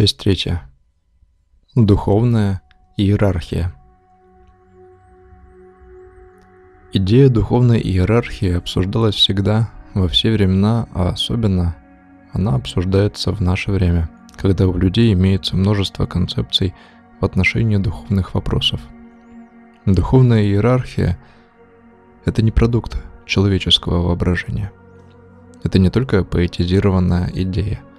Часть третья. Духовная иерархия. Идея духовной иерархии обсуждалась всегда, во все времена, а особенно она обсуждается в наше время, когда у людей имеется множество концепций в отношении духовных вопросов. Духовная иерархия – это не продукт человеческого воображения. Это не только поэтизированная идея –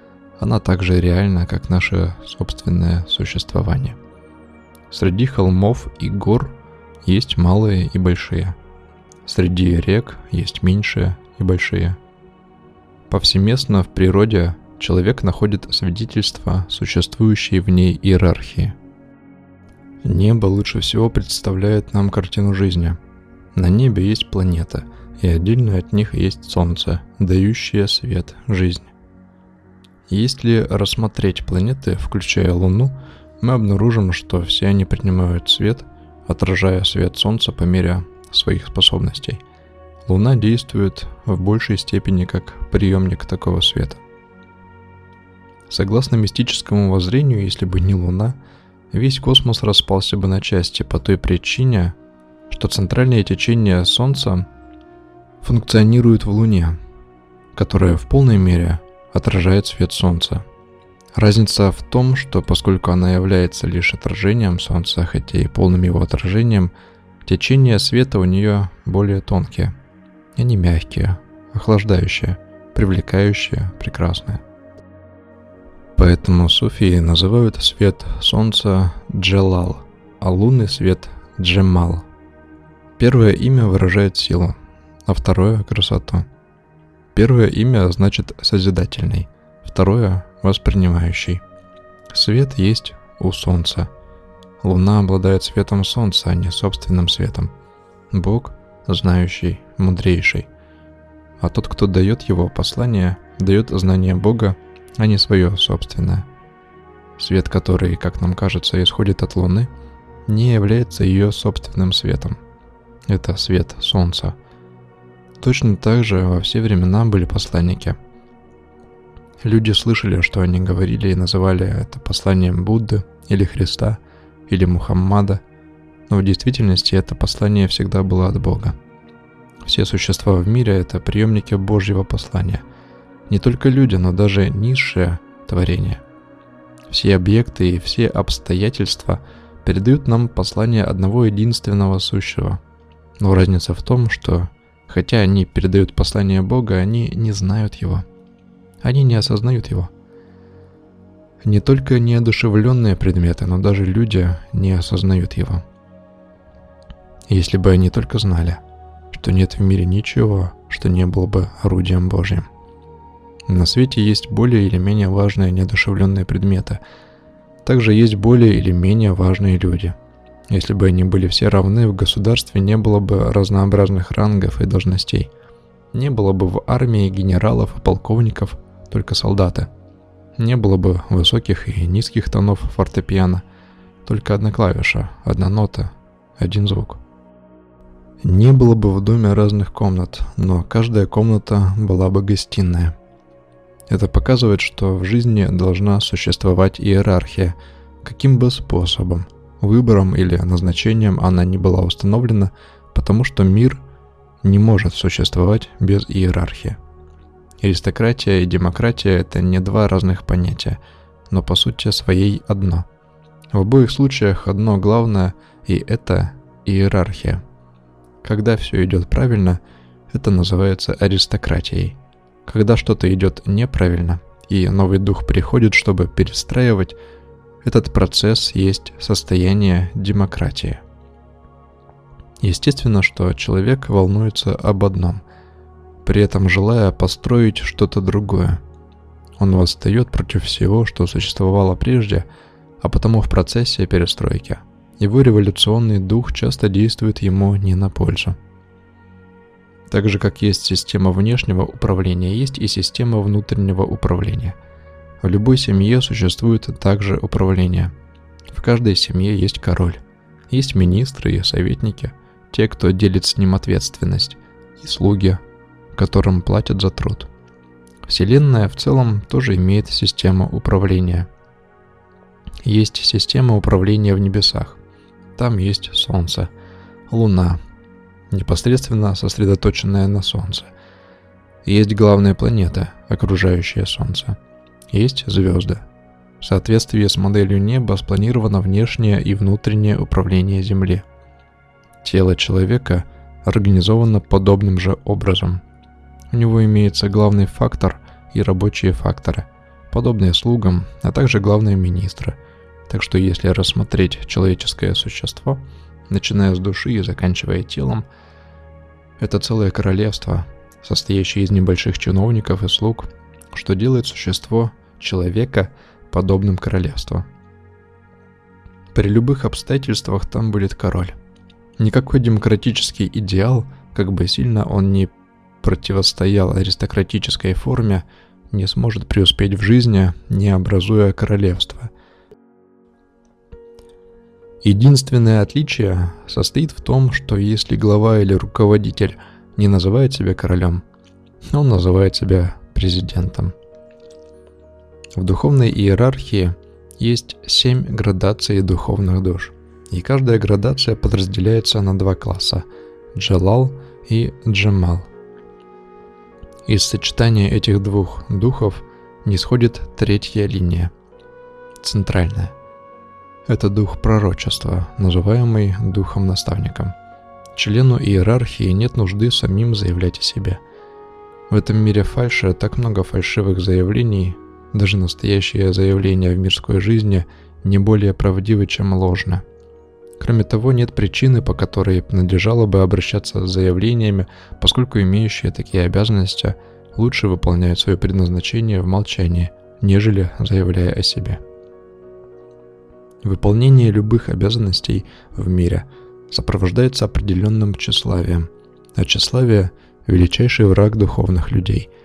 она так же реальна, как наше собственное существование. Среди холмов и гор есть малые и большие. Среди рек есть меньшие и большие. Повсеместно в природе человек находит свидетельства существующей в ней иерархии. Небо лучше всего представляет нам картину жизни. На небе есть планета, и отдельно от них есть Солнце, дающее свет, жизнь. Если рассмотреть планеты, включая Луну, мы обнаружим, что все они принимают свет, отражая свет Солнца по мере своих способностей. Луна действует в большей степени как приемник такого света. Согласно мистическому воззрению, если бы не Луна, весь космос распался бы на части по той причине, что центральное течение Солнца функционирует в Луне, которая в полной мере отражает свет Солнца. Разница в том, что поскольку она является лишь отражением Солнца, хотя и полным его отражением, течение света у нее более тонкие. Они мягкие, охлаждающие, привлекающие, прекрасные. Поэтому суфии называют свет Солнца Джелал, а лунный свет Джемал. Первое имя выражает силу, а второе – красоту – Первое имя значит «созидательный», второе – «воспринимающий». Свет есть у Солнца. Луна обладает светом Солнца, а не собственным светом. Бог – знающий, мудрейший. А тот, кто дает его послание, дает знание Бога, а не свое собственное. Свет, который, как нам кажется, исходит от Луны, не является ее собственным светом. Это свет Солнца – Точно так же во все времена были посланники. Люди слышали, что они говорили и называли это посланием Будды или Христа или Мухаммада, но в действительности это послание всегда было от Бога. Все существа в мире – это приемники Божьего послания. Не только люди, но даже низшее творение. Все объекты и все обстоятельства передают нам послание одного единственного сущего. Но разница в том, что Хотя они передают послание Бога, они не знают его. Они не осознают его. Не только неодушевленные предметы, но даже люди не осознают его. Если бы они только знали, что нет в мире ничего, что не было бы орудием Божьим. На свете есть более или менее важные неодушевленные предметы. Также есть более или менее важные люди – если бы они были все равны, в государстве не было бы разнообразных рангов и должностей. Не было бы в армии генералов и полковников, только солдаты. Не было бы высоких и низких тонов фортепиано, только одна клавиша, одна нота, один звук. Не было бы в доме разных комнат, но каждая комната была бы гостиная. Это показывает, что в жизни должна существовать иерархия, каким бы способом – выбором или назначением она не была установлена, потому что мир не может существовать без иерархии. Аристократия и демократия – это не два разных понятия, но по сути своей одно. В обоих случаях одно главное, и это иерархия. Когда все идет правильно, это называется аристократией. Когда что-то идет неправильно, и новый дух приходит, чтобы перестраивать, этот процесс есть состояние демократии. Естественно, что человек волнуется об одном, при этом желая построить что-то другое. Он восстает против всего, что существовало прежде, а потому в процессе перестройки его революционный дух часто действует ему не на пользу. Так же, как есть система внешнего управления, есть и система внутреннего управления – в любой семье существует также управление. В каждой семье есть король. Есть министры и советники, те, кто делит с ним ответственность, и слуги, которым платят за труд. Вселенная в целом тоже имеет систему управления. Есть система управления в небесах. Там есть Солнце, Луна, непосредственно сосредоточенная на Солнце. Есть главная планета, окружающая Солнце. Есть звезды. В соответствии с моделью неба спланировано внешнее и внутреннее управление Земли. Тело человека организовано подобным же образом. У него имеется главный фактор и рабочие факторы, подобные слугам, а также главные министры. Так что если рассмотреть человеческое существо, начиная с души и заканчивая телом, это целое королевство, состоящее из небольших чиновников и слуг, что делает существо человека подобным королевству. При любых обстоятельствах там будет король. Никакой демократический идеал, как бы сильно он ни противостоял аристократической форме, не сможет преуспеть в жизни, не образуя королевство. Единственное отличие состоит в том, что если глава или руководитель не называет себя королем, он называет себя президентом. В духовной иерархии есть семь градаций духовных душ, и каждая градация подразделяется на два класса – Джалал и Джамал. Из сочетания этих двух духов не сходит третья линия – центральная. Это дух пророчества, называемый духом-наставником. Члену иерархии нет нужды самим заявлять о себе. В этом мире фальши так много фальшивых заявлений, даже настоящее заявление в мирской жизни не более правдивы, чем ложно. Кроме того, нет причины, по которой надлежало бы обращаться с заявлениями, поскольку имеющие такие обязанности лучше выполняют свое предназначение в молчании, нежели заявляя о себе. Выполнение любых обязанностей в мире сопровождается определенным тщеславием, а тщеславие – величайший враг духовных людей –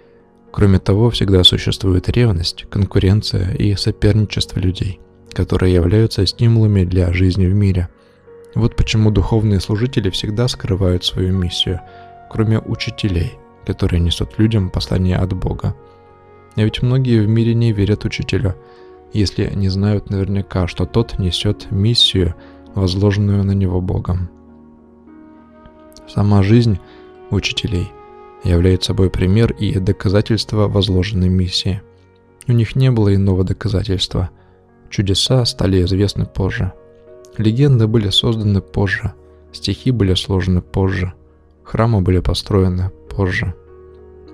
Кроме того, всегда существует ревность, конкуренция и соперничество людей, которые являются стимулами для жизни в мире. Вот почему духовные служители всегда скрывают свою миссию, кроме учителей, которые несут людям послание от Бога. А ведь многие в мире не верят учителю, если не знают наверняка, что тот несет миссию, возложенную на него Богом. Сама жизнь учителей является собой пример и доказательство возложенной миссии. У них не было иного доказательства. Чудеса стали известны позже. Легенды были созданы позже. Стихи были сложены позже. Храмы были построены позже.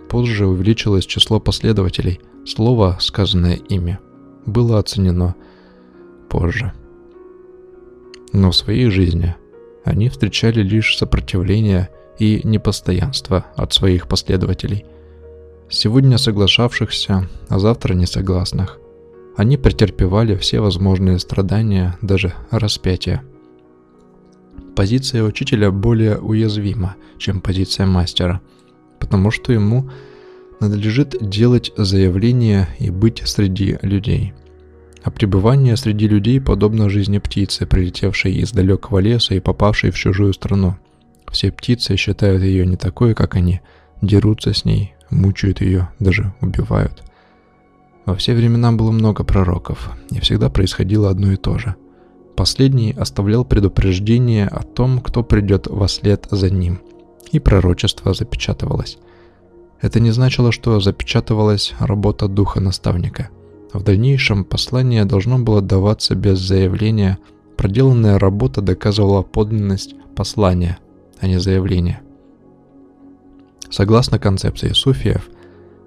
Позже увеличилось число последователей. Слово, сказанное ими, было оценено позже. Но в своей жизни они встречали лишь сопротивление – и непостоянства от своих последователей. Сегодня соглашавшихся, а завтра несогласных. Они претерпевали все возможные страдания, даже распятия. Позиция учителя более уязвима, чем позиция мастера, потому что ему надлежит делать заявления и быть среди людей. А пребывание среди людей подобно жизни птицы, прилетевшей из далекого леса и попавшей в чужую страну – все птицы считают ее не такой, как они, дерутся с ней, мучают ее, даже убивают. Во все времена было много пророков, и всегда происходило одно и то же. Последний оставлял предупреждение о том, кто придет во след за ним, и пророчество запечатывалось. Это не значило, что запечатывалась работа духа наставника. В дальнейшем послание должно было даваться без заявления, проделанная работа доказывала подлинность послания – а не заявление. Согласно концепции суфиев,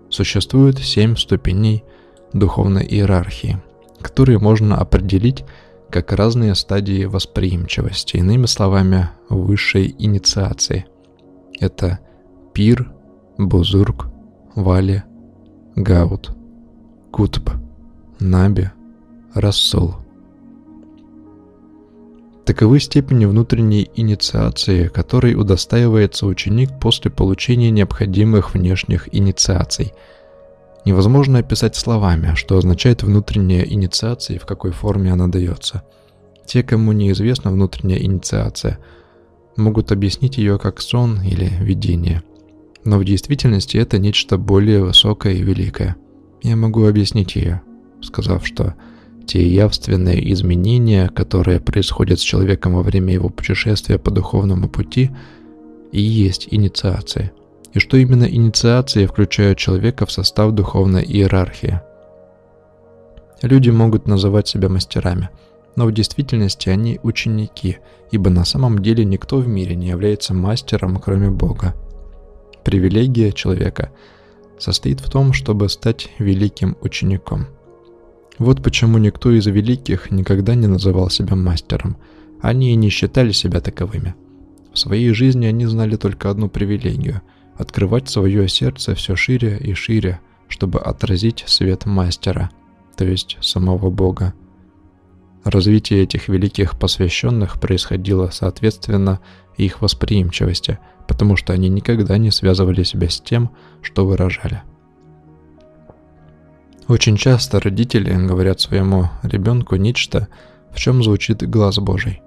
существует семь ступеней духовной иерархии, которые можно определить как разные стадии восприимчивости, иными словами, высшей инициации. Это пир, бузург, вали, гаут, кутб, наби, рассул – Таковы степени внутренней инициации, которой удостаивается ученик после получения необходимых внешних инициаций. Невозможно описать словами, что означает внутренняя инициация и в какой форме она дается. Те, кому неизвестна внутренняя инициация, могут объяснить ее как сон или видение. Но в действительности это нечто более высокое и великое. Я могу объяснить ее, сказав, что те явственные изменения, которые происходят с человеком во время его путешествия по духовному пути, и есть инициация. И что именно инициации включают человека в состав духовной иерархии. Люди могут называть себя мастерами, но в действительности они ученики, ибо на самом деле никто в мире не является мастером, кроме Бога. Привилегия человека состоит в том, чтобы стать великим учеником – вот почему никто из великих никогда не называл себя мастером. Они и не считали себя таковыми. В своей жизни они знали только одну привилегию – открывать свое сердце все шире и шире, чтобы отразить свет мастера, то есть самого Бога. Развитие этих великих посвященных происходило соответственно их восприимчивости, потому что они никогда не связывали себя с тем, что выражали. Очень часто родители говорят своему ребенку нечто, в чем звучит глаз Божий.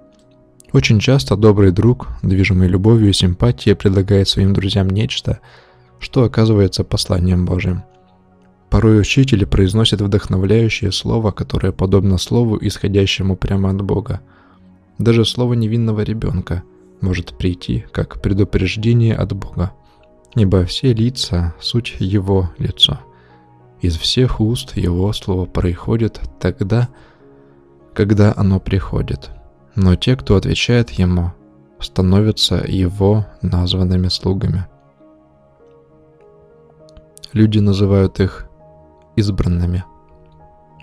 Очень часто добрый друг, движимый любовью и симпатией, предлагает своим друзьям нечто, что оказывается посланием Божьим. Порой учители произносят вдохновляющее слово, которое подобно слову, исходящему прямо от Бога. Даже слово невинного ребенка может прийти как предупреждение от Бога, ибо все лица – суть Его лицо – из всех уст его слово происходит тогда, когда оно приходит. Но те, кто отвечает ему, становятся его названными слугами. Люди называют их избранными.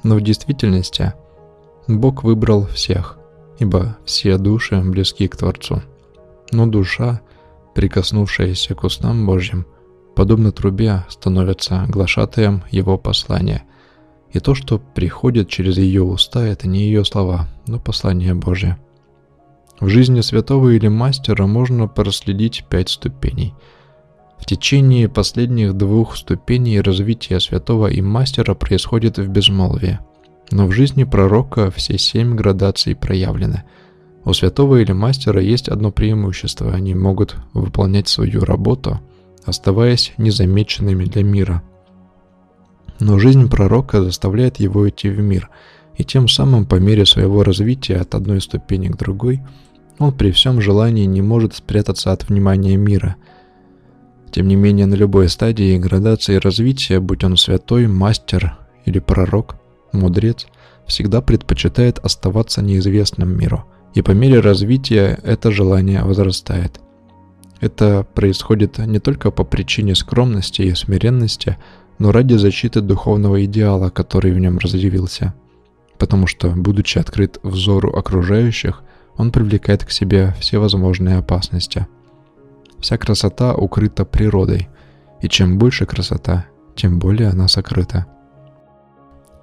Но в действительности Бог выбрал всех, ибо все души близки к Творцу. Но душа, прикоснувшаяся к устам Божьим – подобно трубе, становится глашатаем его послания. И то, что приходит через ее уста, это не ее слова, но послание Божье. В жизни святого или мастера можно проследить пять ступеней. В течение последних двух ступеней развития святого и мастера происходит в безмолвии. Но в жизни пророка все семь градаций проявлены. У святого или мастера есть одно преимущество – они могут выполнять свою работу – оставаясь незамеченными для мира. Но жизнь пророка заставляет его идти в мир, и тем самым по мере своего развития от одной ступени к другой, он при всем желании не может спрятаться от внимания мира. Тем не менее, на любой стадии градации развития, будь он святой, мастер или пророк, мудрец, всегда предпочитает оставаться неизвестным миру, и по мере развития это желание возрастает – это происходит не только по причине скромности и смиренности, но ради защиты духовного идеала, который в нем разъявился. Потому что, будучи открыт взору окружающих, он привлекает к себе все возможные опасности. Вся красота укрыта природой, и чем больше красота, тем более она сокрыта.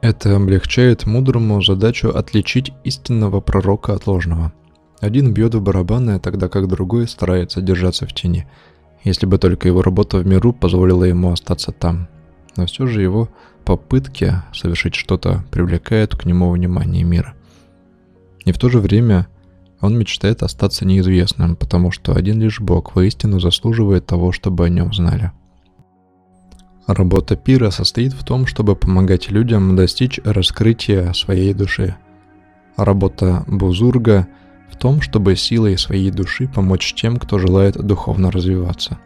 Это облегчает мудрому задачу отличить истинного пророка от ложного – один бьет в барабаны, тогда как другой старается держаться в тени, если бы только его работа в миру позволила ему остаться там. Но все же его попытки совершить что-то привлекают к нему внимание мира. И в то же время он мечтает остаться неизвестным, потому что один лишь Бог воистину заслуживает того, чтобы о нем знали. Работа пира состоит в том, чтобы помогать людям достичь раскрытия своей души. Работа бузурга – в том, чтобы силой своей души помочь тем, кто желает духовно развиваться.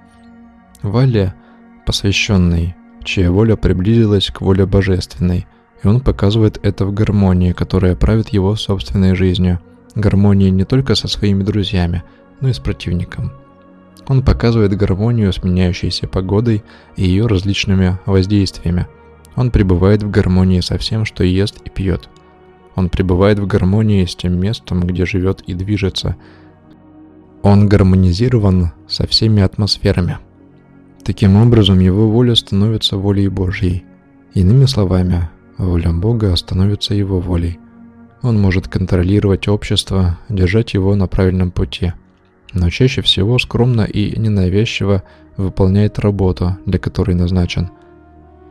Вале посвященный, чья воля приблизилась к воле божественной, и он показывает это в гармонии, которая правит его собственной жизнью, гармонии не только со своими друзьями, но и с противником. Он показывает гармонию с меняющейся погодой и ее различными воздействиями. Он пребывает в гармонии со всем, что ест и пьет – он пребывает в гармонии с тем местом, где живет и движется. Он гармонизирован со всеми атмосферами. Таким образом, его воля становится волей Божьей. Иными словами, воля Бога становится его волей. Он может контролировать общество, держать его на правильном пути. Но чаще всего скромно и ненавязчиво выполняет работу, для которой назначен.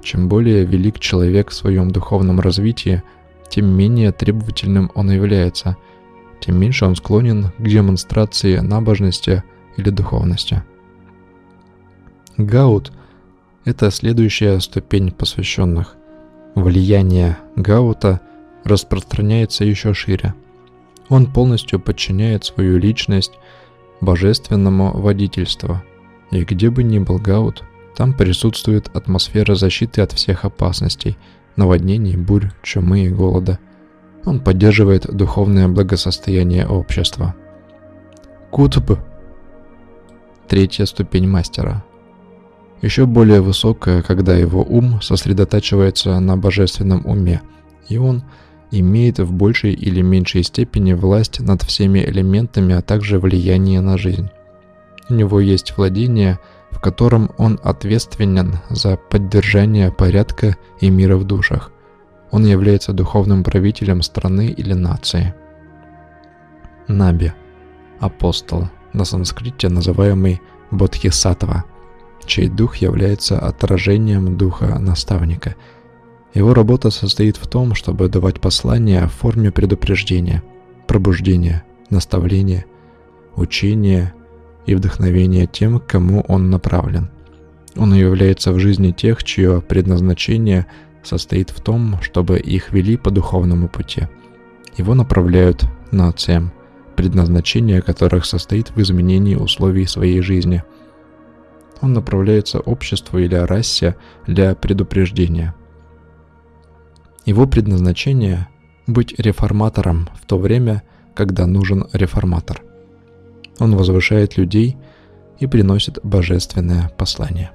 Чем более велик человек в своем духовном развитии – тем менее требовательным он является, тем меньше он склонен к демонстрации набожности или духовности. Гаут – это следующая ступень посвященных. Влияние Гаута распространяется еще шире. Он полностью подчиняет свою личность божественному водительству. И где бы ни был Гаут, там присутствует атмосфера защиты от всех опасностей, наводнений, бурь, чумы и голода. Он поддерживает духовное благосостояние общества. Кутб – третья ступень мастера. Еще более высокая, когда его ум сосредотачивается на божественном уме, и он имеет в большей или меньшей степени власть над всеми элементами, а также влияние на жизнь. У него есть владение, в котором он ответственен за поддержание порядка и мира в душах. Он является духовным правителем страны или нации. Наби – апостол, на санскрите называемый Бодхисаттва, чей дух является отражением духа наставника. Его работа состоит в том, чтобы давать послания в форме предупреждения, пробуждения, наставления, учения и вдохновения тем, кому он направлен. Он является в жизни тех, чье предназначение состоит в том, чтобы их вели по духовному пути. Его направляют нациям, предназначение которых состоит в изменении условий своей жизни. Он направляется обществу или расе для предупреждения. Его предназначение – быть реформатором в то время, когда нужен реформатор. Он возвышает людей и приносит божественное послание.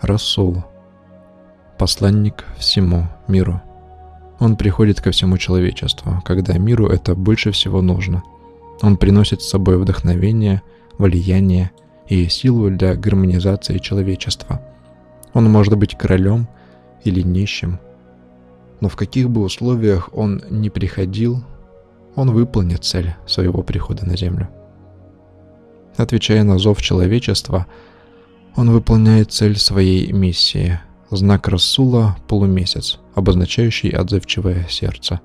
Расул – посланник всему миру. Он приходит ко всему человечеству, когда миру это больше всего нужно. Он приносит с собой вдохновение, влияние и силу для гармонизации человечества. Он может быть королем или нищим, но в каких бы условиях он ни приходил, он выполнит цель своего прихода на Землю. Отвечая на зов человечества, он выполняет цель своей миссии – знак Расула – полумесяц, обозначающий отзывчивое сердце.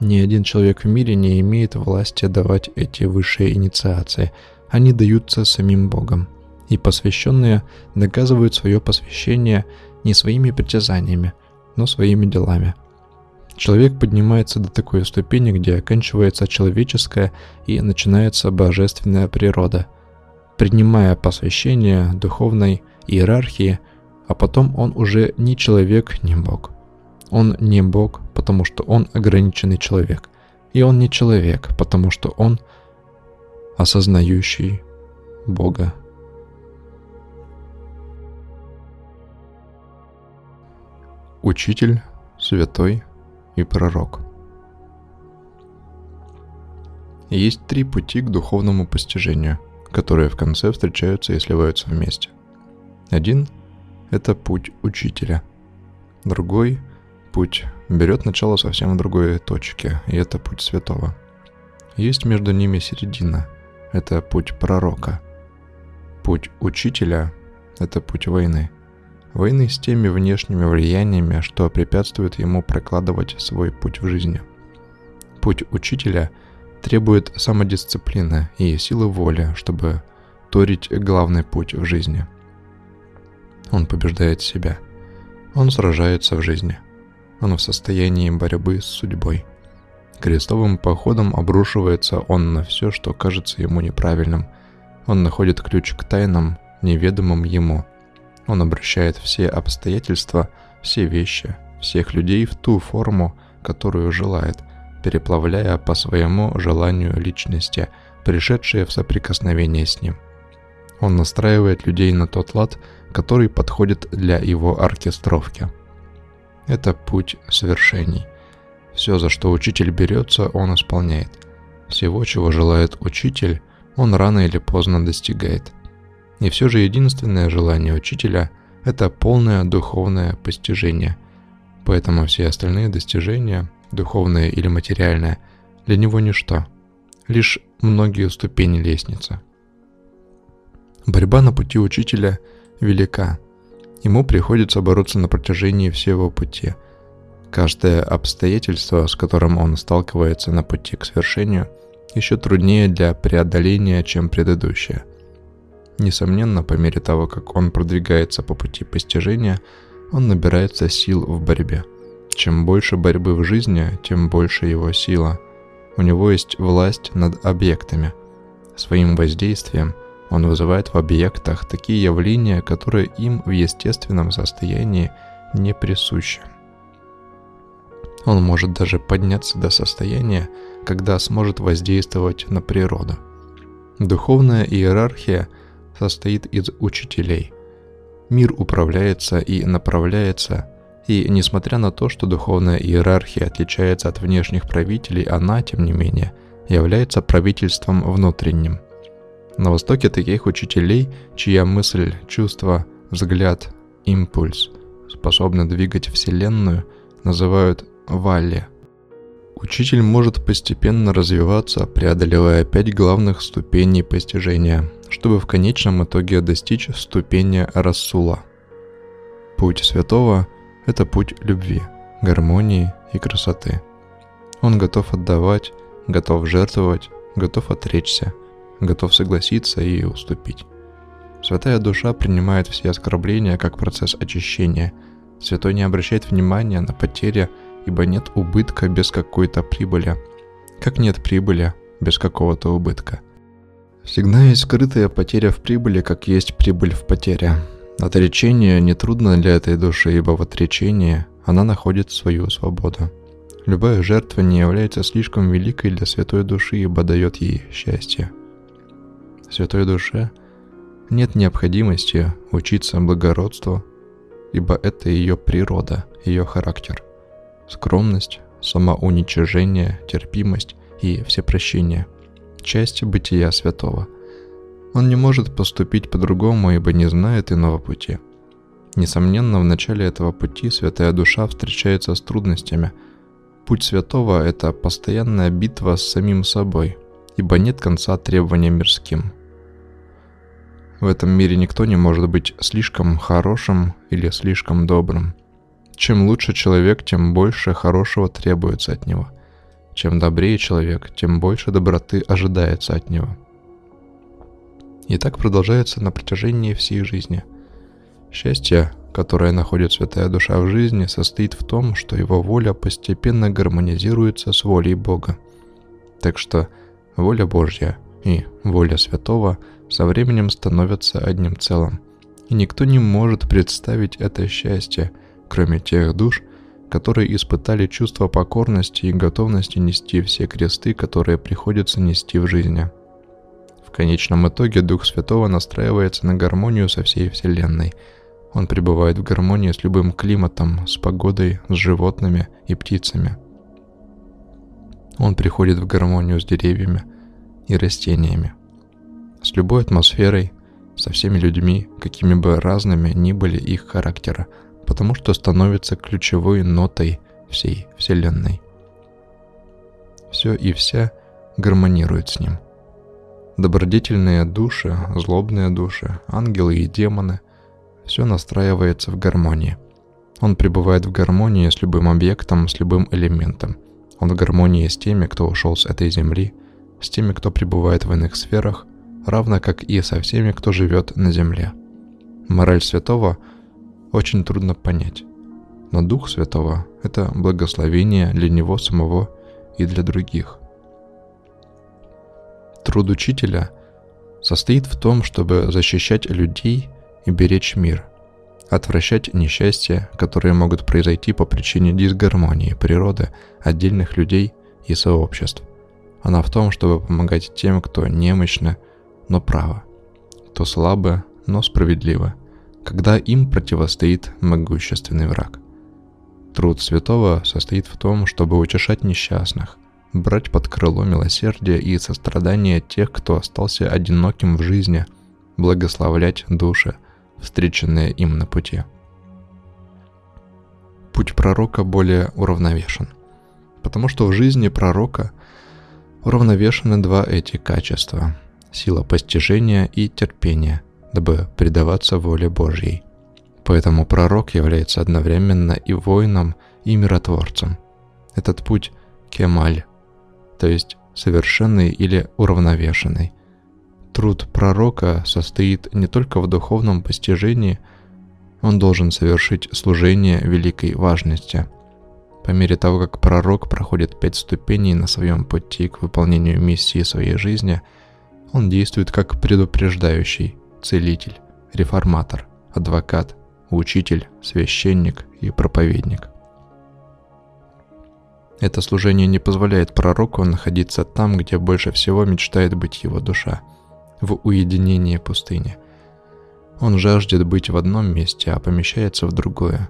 Ни один человек в мире не имеет власти давать эти высшие инициации, они даются самим Богом, и посвященные доказывают свое посвящение не своими притязаниями, но своими делами – Человек поднимается до такой ступени, где оканчивается человеческая и начинается божественная природа. Принимая посвящение духовной иерархии, а потом он уже не человек, не Бог. Он не Бог, потому что он ограниченный человек. И он не человек, потому что он осознающий Бога. Учитель, святой, и пророк. Есть три пути к духовному постижению, которые в конце встречаются и сливаются вместе. Один – это путь учителя. Другой путь берет начало совсем в другой точке, и это путь святого. Есть между ними середина – это путь пророка. Путь учителя – это путь войны – Войны с теми внешними влияниями, что препятствуют ему прокладывать свой путь в жизни. Путь учителя требует самодисциплины и силы воли, чтобы торить главный путь в жизни. Он побеждает себя. Он сражается в жизни. Он в состоянии борьбы с судьбой. Крестовым походом обрушивается он на все, что кажется ему неправильным. Он находит ключ к тайнам, неведомым ему – он обращает все обстоятельства, все вещи, всех людей в ту форму, которую желает, переплавляя по своему желанию личности, пришедшие в соприкосновение с ним. Он настраивает людей на тот лад, который подходит для его оркестровки. Это путь свершений. Все, за что учитель берется, он исполняет. Всего, чего желает учитель, он рано или поздно достигает – и все же единственное желание учителя – это полное духовное постижение. Поэтому все остальные достижения, духовные или материальные, для него ничто, лишь многие ступени лестницы. Борьба на пути учителя велика. Ему приходится бороться на протяжении всего пути. Каждое обстоятельство, с которым он сталкивается на пути к свершению, еще труднее для преодоления, чем предыдущее. Несомненно, по мере того, как он продвигается по пути постижения, он набирается сил в борьбе. Чем больше борьбы в жизни, тем больше его сила. У него есть власть над объектами. Своим воздействием он вызывает в объектах такие явления, которые им в естественном состоянии не присущи. Он может даже подняться до состояния, когда сможет воздействовать на природу. Духовная иерархия состоит из учителей. Мир управляется и направляется, и несмотря на то, что духовная иерархия отличается от внешних правителей, она, тем не менее, является правительством внутренним. На Востоке таких учителей, чья мысль, чувство, взгляд, импульс способны двигать Вселенную, называют Валли. Учитель может постепенно развиваться, преодолевая пять главных ступеней постижения, чтобы в конечном итоге достичь ступени Рассула. Путь святого – это путь любви, гармонии и красоты. Он готов отдавать, готов жертвовать, готов отречься, готов согласиться и уступить. Святая душа принимает все оскорбления как процесс очищения. Святой не обращает внимания на потери – ибо нет убытка без какой-то прибыли, как нет прибыли без какого-то убытка. Всегда есть скрытая потеря в прибыли, как есть прибыль в потере. Отречение нетрудно для этой души, ибо в отречении она находит свою свободу. Любая жертва не является слишком великой для святой души, ибо дает ей счастье. Святой душе нет необходимости учиться благородству, ибо это ее природа, ее характер – скромность, самоуничижение, терпимость и всепрощение – часть бытия святого. Он не может поступить по-другому, ибо не знает иного пути. Несомненно, в начале этого пути святая душа встречается с трудностями. Путь святого – это постоянная битва с самим собой, ибо нет конца требованиям мирским. В этом мире никто не может быть слишком хорошим или слишком добрым – чем лучше человек, тем больше хорошего требуется от него. Чем добрее человек, тем больше доброты ожидается от него. И так продолжается на протяжении всей жизни. Счастье, которое находит святая душа в жизни, состоит в том, что его воля постепенно гармонизируется с волей Бога. Так что воля Божья и воля святого со временем становятся одним целым. И никто не может представить это счастье – кроме тех душ, которые испытали чувство покорности и готовности нести все кресты, которые приходится нести в жизни. В конечном итоге Дух Святого настраивается на гармонию со всей Вселенной. Он пребывает в гармонии с любым климатом, с погодой, с животными и птицами. Он приходит в гармонию с деревьями и растениями, с любой атмосферой, со всеми людьми, какими бы разными ни были их характера – потому что становится ключевой нотой всей Вселенной. Все и вся гармонирует с ним. Добродетельные души, злобные души, ангелы и демоны – все настраивается в гармонии. Он пребывает в гармонии с любым объектом, с любым элементом. Он в гармонии с теми, кто ушел с этой земли, с теми, кто пребывает в иных сферах, равно как и со всеми, кто живет на земле. Мораль святого – очень трудно понять. Но Дух Святого – это благословение для Него самого и для других. Труд учителя состоит в том, чтобы защищать людей и беречь мир, отвращать несчастья, которые могут произойти по причине дисгармонии природы, отдельных людей и сообществ. Она в том, чтобы помогать тем, кто немощно, но право, кто слабо, но справедливо, когда им противостоит могущественный враг. Труд святого состоит в том, чтобы утешать несчастных, брать под крыло милосердие и сострадание тех, кто остался одиноким в жизни, благословлять души, встреченные им на пути. Путь пророка более уравновешен, потому что в жизни пророка уравновешены два эти качества – сила постижения и терпения – дабы предаваться воле Божьей. Поэтому пророк является одновременно и воином, и миротворцем. Этот путь – кемаль, то есть совершенный или уравновешенный. Труд пророка состоит не только в духовном постижении, он должен совершить служение великой важности. По мере того, как пророк проходит пять ступеней на своем пути к выполнению миссии своей жизни, он действует как предупреждающий, целитель, реформатор, адвокат, учитель, священник и проповедник. Это служение не позволяет пророку находиться там, где больше всего мечтает быть его душа, в уединении пустыни. Он жаждет быть в одном месте, а помещается в другое.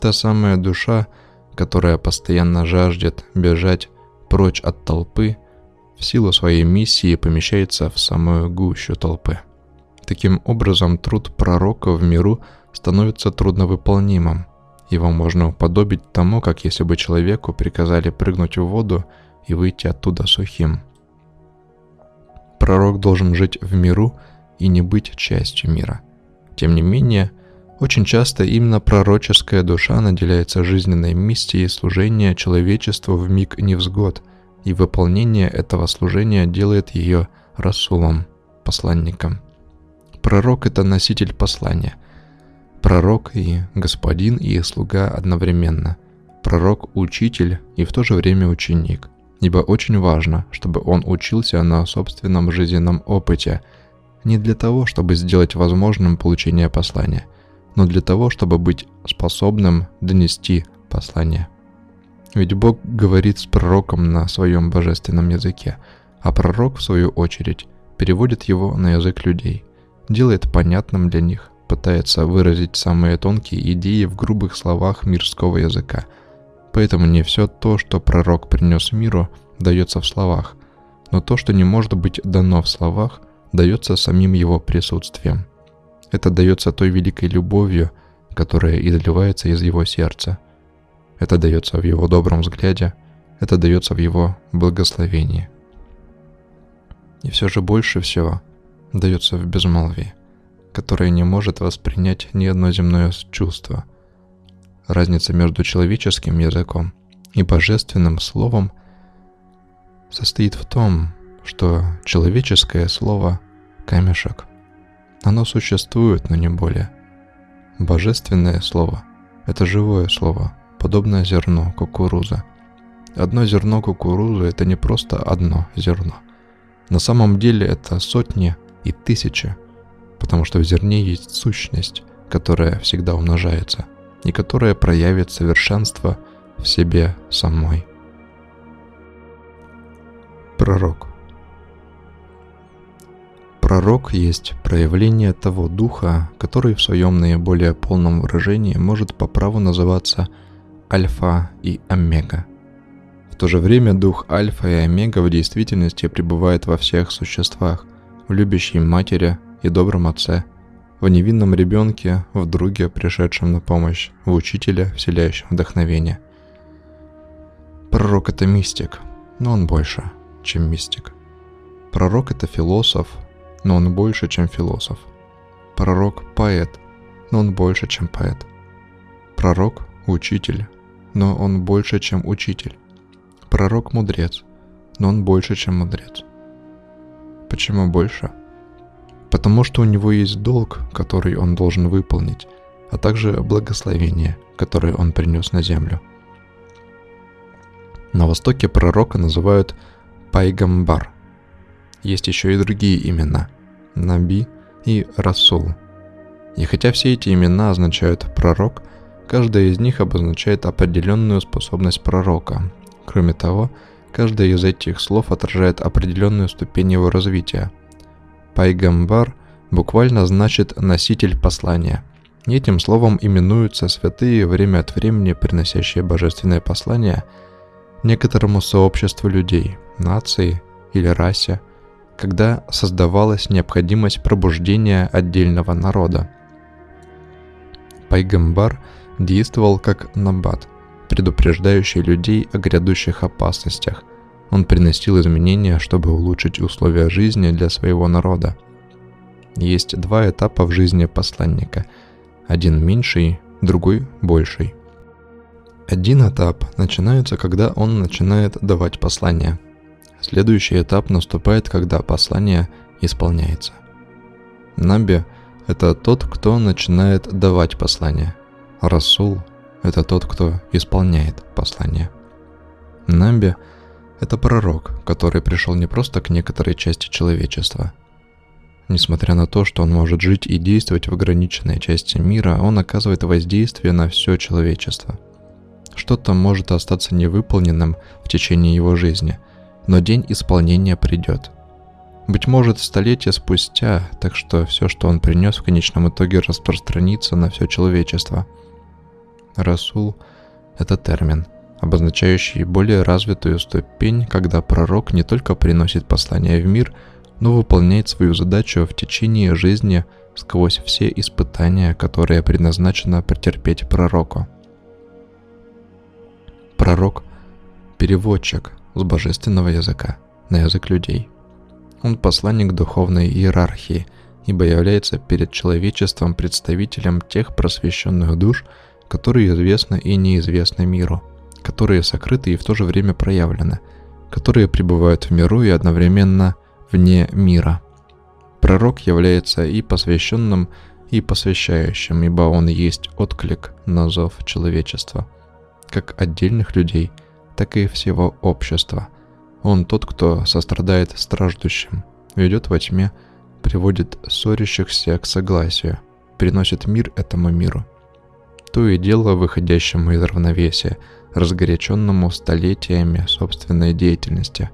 Та самая душа, которая постоянно жаждет бежать прочь от толпы, в силу своей миссии помещается в самую гущу толпы. Таким образом, труд пророка в миру становится трудновыполнимым – его можно уподобить тому, как если бы человеку приказали прыгнуть в воду и выйти оттуда сухим. Пророк должен жить в миру и не быть частью мира. Тем не менее, очень часто именно пророческая душа наделяется жизненной миссией служения человечеству в миг невзгод, и выполнение этого служения делает ее расулом, посланником. Пророк – это носитель послания – Пророк и господин и слуга одновременно. Пророк – учитель и в то же время ученик. Ибо очень важно, чтобы он учился на собственном жизненном опыте, не для того, чтобы сделать возможным получение послания, но для того, чтобы быть способным донести послание. Ведь Бог говорит с пророком на своем божественном языке, а пророк, в свою очередь, переводит его на язык людей, делает понятным для них, пытается выразить самые тонкие идеи в грубых словах мирского языка. Поэтому не все то, что пророк принес миру, дается в словах, но то, что не может быть дано в словах, дается самим его присутствием. Это дается той великой любовью, которая изливается из его сердца. Это дается в его добром взгляде, это дается в его благословении. И все же больше всего дается в безмолвии которое не может воспринять ни одно земное чувство. Разница между человеческим языком и божественным словом состоит в том, что человеческое слово – камешек. Оно существует, но не более. Божественное слово – это живое слово, подобное зерно кукуруза. Одно зерно кукурузы – это не просто одно зерно. На самом деле это сотни и тысячи потому что в зерне есть сущность, которая всегда умножается и которая проявит совершенство в себе самой. Пророк Пророк есть проявление того духа, который в своем наиболее полном выражении может по праву называться альфа и омега. В то же время дух альфа и омега в действительности пребывает во всех существах, в любящей матери, и добром отце, в невинном ребенке, в друге, пришедшем на помощь, в учителе, вселяющем вдохновение. Пророк — это мистик, но он больше, чем мистик. Пророк — это философ, но он больше, чем философ. Пророк — поэт, но он больше, чем поэт. Пророк — учитель, но он больше, чем учитель. Пророк — мудрец, но он больше, чем мудрец. Почему больше? — потому что у него есть долг, который он должен выполнить, а также благословение, которое он принес на землю. На востоке пророка называют Пайгамбар. Есть еще и другие имена – Наби и Расул. И хотя все эти имена означают «пророк», каждая из них обозначает определенную способность пророка. Кроме того, каждое из этих слов отражает определенную ступень его развития – Пайгамбар буквально значит «носитель послания». Этим словом именуются святые, время от времени приносящие божественное послание некоторому сообществу людей, нации или расе, когда создавалась необходимость пробуждения отдельного народа. Пайгамбар действовал как набат, предупреждающий людей о грядущих опасностях – он приносил изменения, чтобы улучшить условия жизни для своего народа. Есть два этапа в жизни посланника. Один меньший, другой больший. Один этап начинается, когда он начинает давать послание. Следующий этап наступает, когда послание исполняется. Наби – это тот, кто начинает давать послание. Расул – это тот, кто исполняет послание. Намби – это пророк, который пришел не просто к некоторой части человечества. Несмотря на то, что он может жить и действовать в ограниченной части мира, он оказывает воздействие на все человечество. Что-то может остаться невыполненным в течение его жизни, но день исполнения придет – быть может, столетия спустя, так что все, что он принес, в конечном итоге распространится на все человечество. Расул – это термин, обозначающий более развитую ступень, когда пророк не только приносит послание в мир, но выполняет свою задачу в течение жизни сквозь все испытания, которые предназначено претерпеть пророку. Пророк – переводчик с божественного языка на язык людей – он посланник духовной иерархии, ибо является перед человечеством представителем тех просвещенных душ, которые известны и неизвестны миру, которые сокрыты и в то же время проявлены, которые пребывают в миру и одновременно вне мира. Пророк является и посвященным, и посвящающим, ибо он есть отклик на зов человечества, как отдельных людей, так и всего общества – он тот, кто сострадает страждущим, ведет во тьме, приводит ссорящихся к согласию, приносит мир этому миру. То и дело выходящему из равновесия, разгоряченному столетиями собственной деятельности.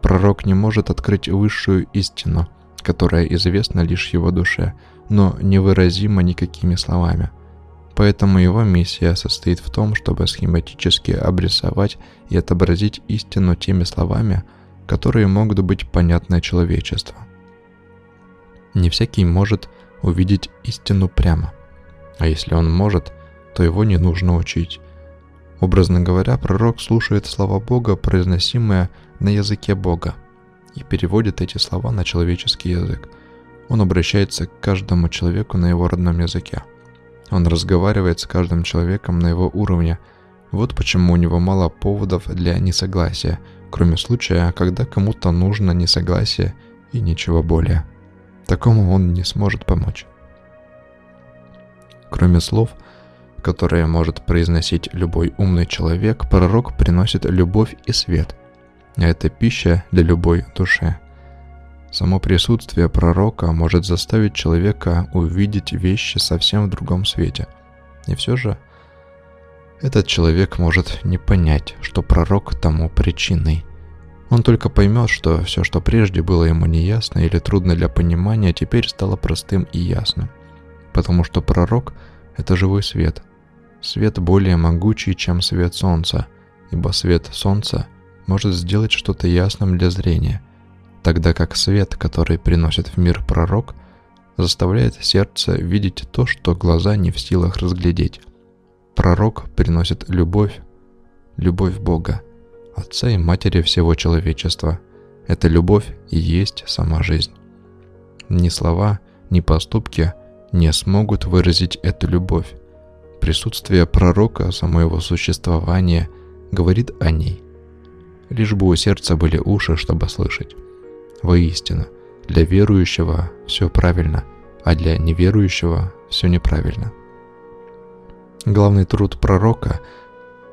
Пророк не может открыть высшую истину, которая известна лишь его душе, но невыразима никакими словами – Поэтому его миссия состоит в том, чтобы схематически обрисовать и отобразить истину теми словами, которые могут быть понятны человечеству. Не всякий может увидеть истину прямо, а если он может, то его не нужно учить. Образно говоря, пророк слушает слова Бога, произносимые на языке Бога, и переводит эти слова на человеческий язык. Он обращается к каждому человеку на его родном языке – он разговаривает с каждым человеком на его уровне. Вот почему у него мало поводов для несогласия, кроме случая, когда кому-то нужно несогласие и ничего более. Такому он не сможет помочь. Кроме слов, которые может произносить любой умный человек, пророк приносит любовь и свет. А это пища для любой души. Само присутствие пророка может заставить человека увидеть вещи совсем в другом свете. И все же этот человек может не понять, что пророк тому причиной. Он только поймет, что все, что прежде было ему неясно или трудно для понимания, теперь стало простым и ясным. Потому что пророк – это живой свет. Свет более могучий, чем свет солнца, ибо свет солнца может сделать что-то ясным для зрения – тогда как свет, который приносит в мир пророк, заставляет сердце видеть то, что глаза не в силах разглядеть. Пророк приносит любовь, любовь Бога, Отца и Матери всего человечества. Эта любовь и есть сама жизнь. Ни слова, ни поступки не смогут выразить эту любовь. Присутствие пророка, само его существование, говорит о ней. Лишь бы у сердца были уши, чтобы слышать. Воистину, для верующего все правильно, а для неверующего все неправильно. Главный труд пророка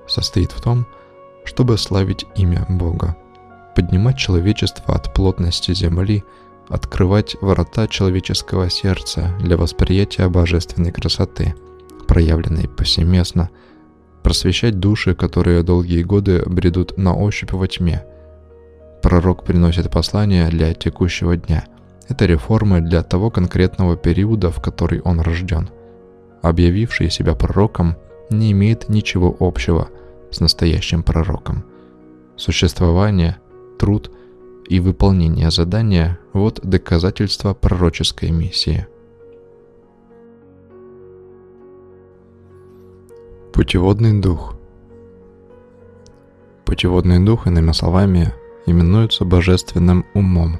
состоит в том, чтобы славить имя Бога, поднимать человечество от плотности земли, открывать ворота человеческого сердца для восприятия божественной красоты, проявленной повсеместно, просвещать души, которые долгие годы бредут на ощупь во тьме – Пророк приносит послание для текущего дня. Это реформы для того конкретного периода, в который он рожден. Объявивший себя пророком не имеет ничего общего с настоящим пророком. Существование, труд и выполнение задания – вот доказательство пророческой миссии. Путеводный дух Путеводный дух, иными словами, именуются божественным умом.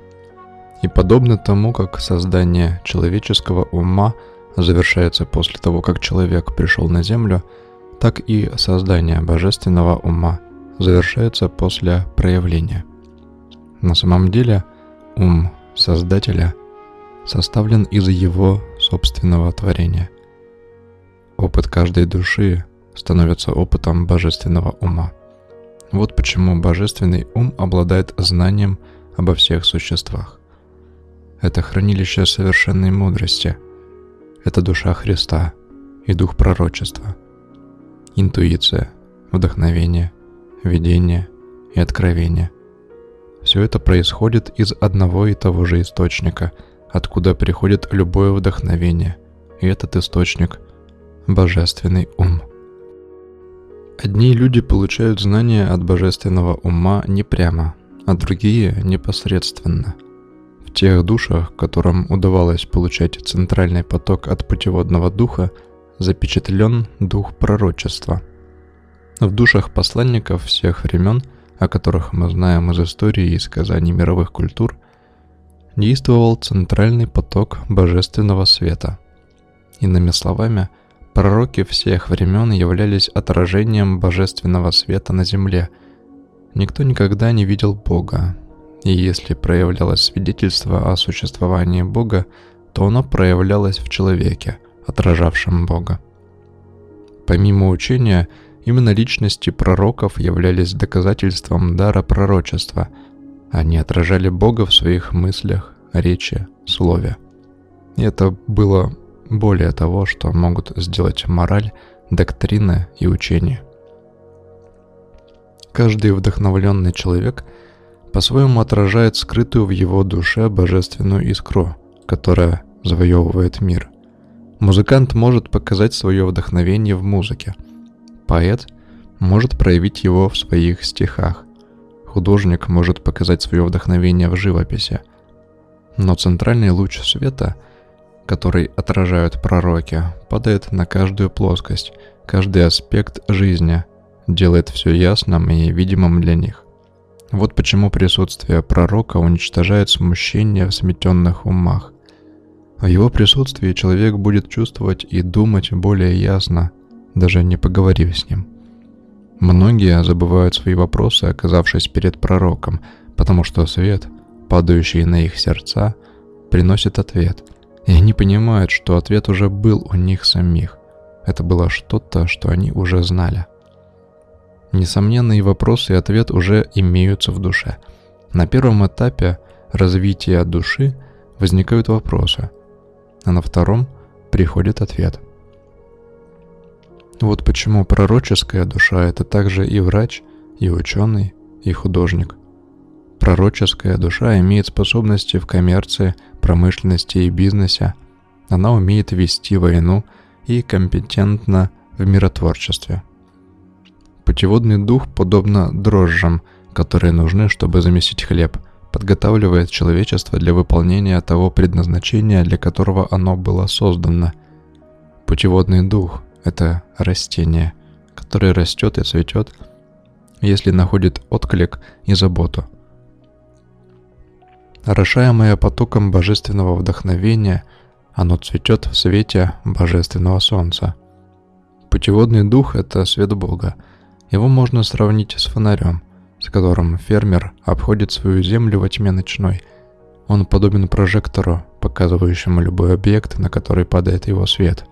И подобно тому, как создание человеческого ума завершается после того, как человек пришел на Землю, так и создание божественного ума завершается после проявления. На самом деле ум Создателя составлен из его собственного творения. Опыт каждой души становятся опытом божественного ума. Вот почему божественный ум обладает знанием обо всех существах. Это хранилище совершенной мудрости. Это душа Христа и дух пророчества. Интуиция, вдохновение, видение и откровение. Все это происходит из одного и того же источника, откуда приходит любое вдохновение. И этот источник – божественный ум. Одни люди получают знания от божественного ума не прямо, а другие непосредственно. В тех душах, которым удавалось получать центральный поток от путеводного духа, запечатлен дух пророчества. В душах посланников всех времен, о которых мы знаем из истории и сказаний мировых культур, действовал центральный поток божественного света. Иными словами – Пророки всех времен являлись отражением божественного света на земле. Никто никогда не видел Бога, и если проявлялось свидетельство о существовании Бога, то оно проявлялось в человеке, отражавшем Бога. Помимо учения, именно личности пророков являлись доказательством дара пророчества. Они отражали Бога в своих мыслях, речи, слове. И это было более того, что могут сделать мораль, доктрина и учение. Каждый вдохновленный человек по-своему отражает скрытую в его душе божественную искру, которая завоевывает мир. Музыкант может показать свое вдохновение в музыке. Поэт может проявить его в своих стихах. Художник может показать свое вдохновение в живописи. Но центральный луч света – который отражают пророки, падает на каждую плоскость, каждый аспект жизни, делает все ясным и видимым для них. Вот почему присутствие пророка уничтожает смущение в сметенных умах. В его присутствии человек будет чувствовать и думать более ясно, даже не поговорив с ним. Многие забывают свои вопросы, оказавшись перед пророком, потому что свет, падающий на их сердца, приносит ответ – и они понимают, что ответ уже был у них самих. Это было что-то, что они уже знали. Несомненные вопросы и ответ уже имеются в душе. На первом этапе развития души возникают вопросы, а на втором приходит ответ. Вот почему пророческая душа – это также и врач, и ученый, и художник. Пророческая душа имеет способности в коммерции, промышленности и бизнесе. Она умеет вести войну и компетентна в миротворчестве. Путеводный дух, подобно дрожжам, которые нужны, чтобы замесить хлеб, подготавливает человечество для выполнения того предназначения, для которого оно было создано. Путеводный дух – это растение, которое растет и цветет, если находит отклик и заботу – Орошаемое потоком божественного вдохновения, оно цветет в свете божественного солнца. Путеводный дух – это свет Бога. Его можно сравнить с фонарем, с которым фермер обходит свою землю во тьме ночной. Он подобен прожектору, показывающему любой объект, на который падает его свет.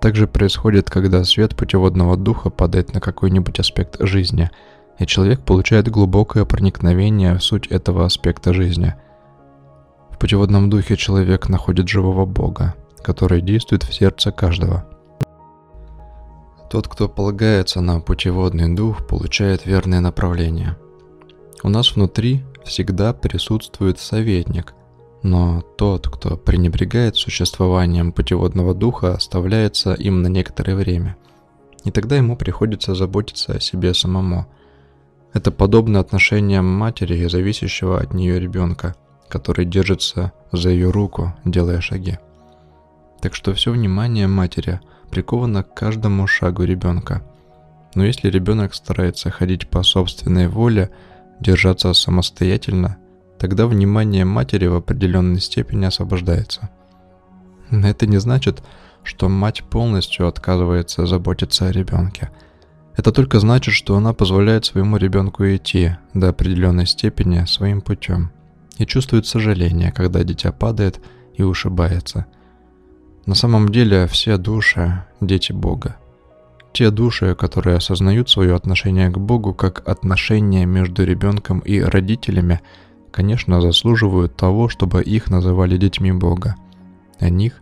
Также происходит, когда свет путеводного духа падает на какой-нибудь аспект жизни – и человек получает глубокое проникновение в суть этого аспекта жизни. В путеводном духе человек находит живого Бога, который действует в сердце каждого. Тот, кто полагается на путеводный дух, получает верное направление. У нас внутри всегда присутствует советник, но тот, кто пренебрегает существованием путеводного духа, оставляется им на некоторое время. И тогда ему приходится заботиться о себе самому – это подобно отношениям матери и зависящего от нее ребенка, который держится за ее руку, делая шаги. Так что все внимание матери приковано к каждому шагу ребенка. Но если ребенок старается ходить по собственной воле, держаться самостоятельно, тогда внимание матери в определенной степени освобождается. Это не значит, что мать полностью отказывается заботиться о ребенке – это только значит, что она позволяет своему ребенку идти до определенной степени своим путем и чувствует сожаление, когда дитя падает и ушибается. На самом деле все души – дети Бога. Те души, которые осознают свое отношение к Богу как отношение между ребенком и родителями, конечно, заслуживают того, чтобы их называли детьми Бога. О них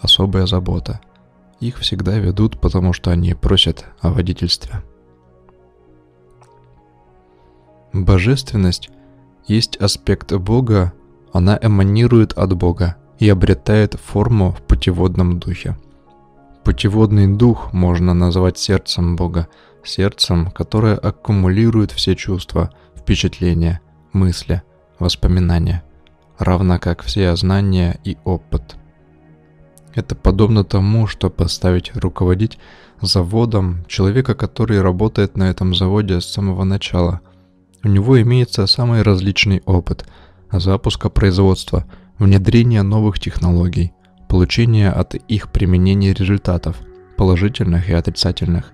особая забота. Их всегда ведут, потому что они просят о водительстве. Божественность есть аспект Бога, она эманирует от Бога и обретает форму в путеводном духе. Путеводный дух можно назвать сердцем Бога, сердцем, которое аккумулирует все чувства, впечатления, мысли, воспоминания, равно как все знания и опыт. Это подобно тому, что поставить руководить заводом человека, который работает на этом заводе с самого начала – у него имеется самый различный опыт запуска производства, внедрения новых технологий, получения от их применения результатов, положительных и отрицательных.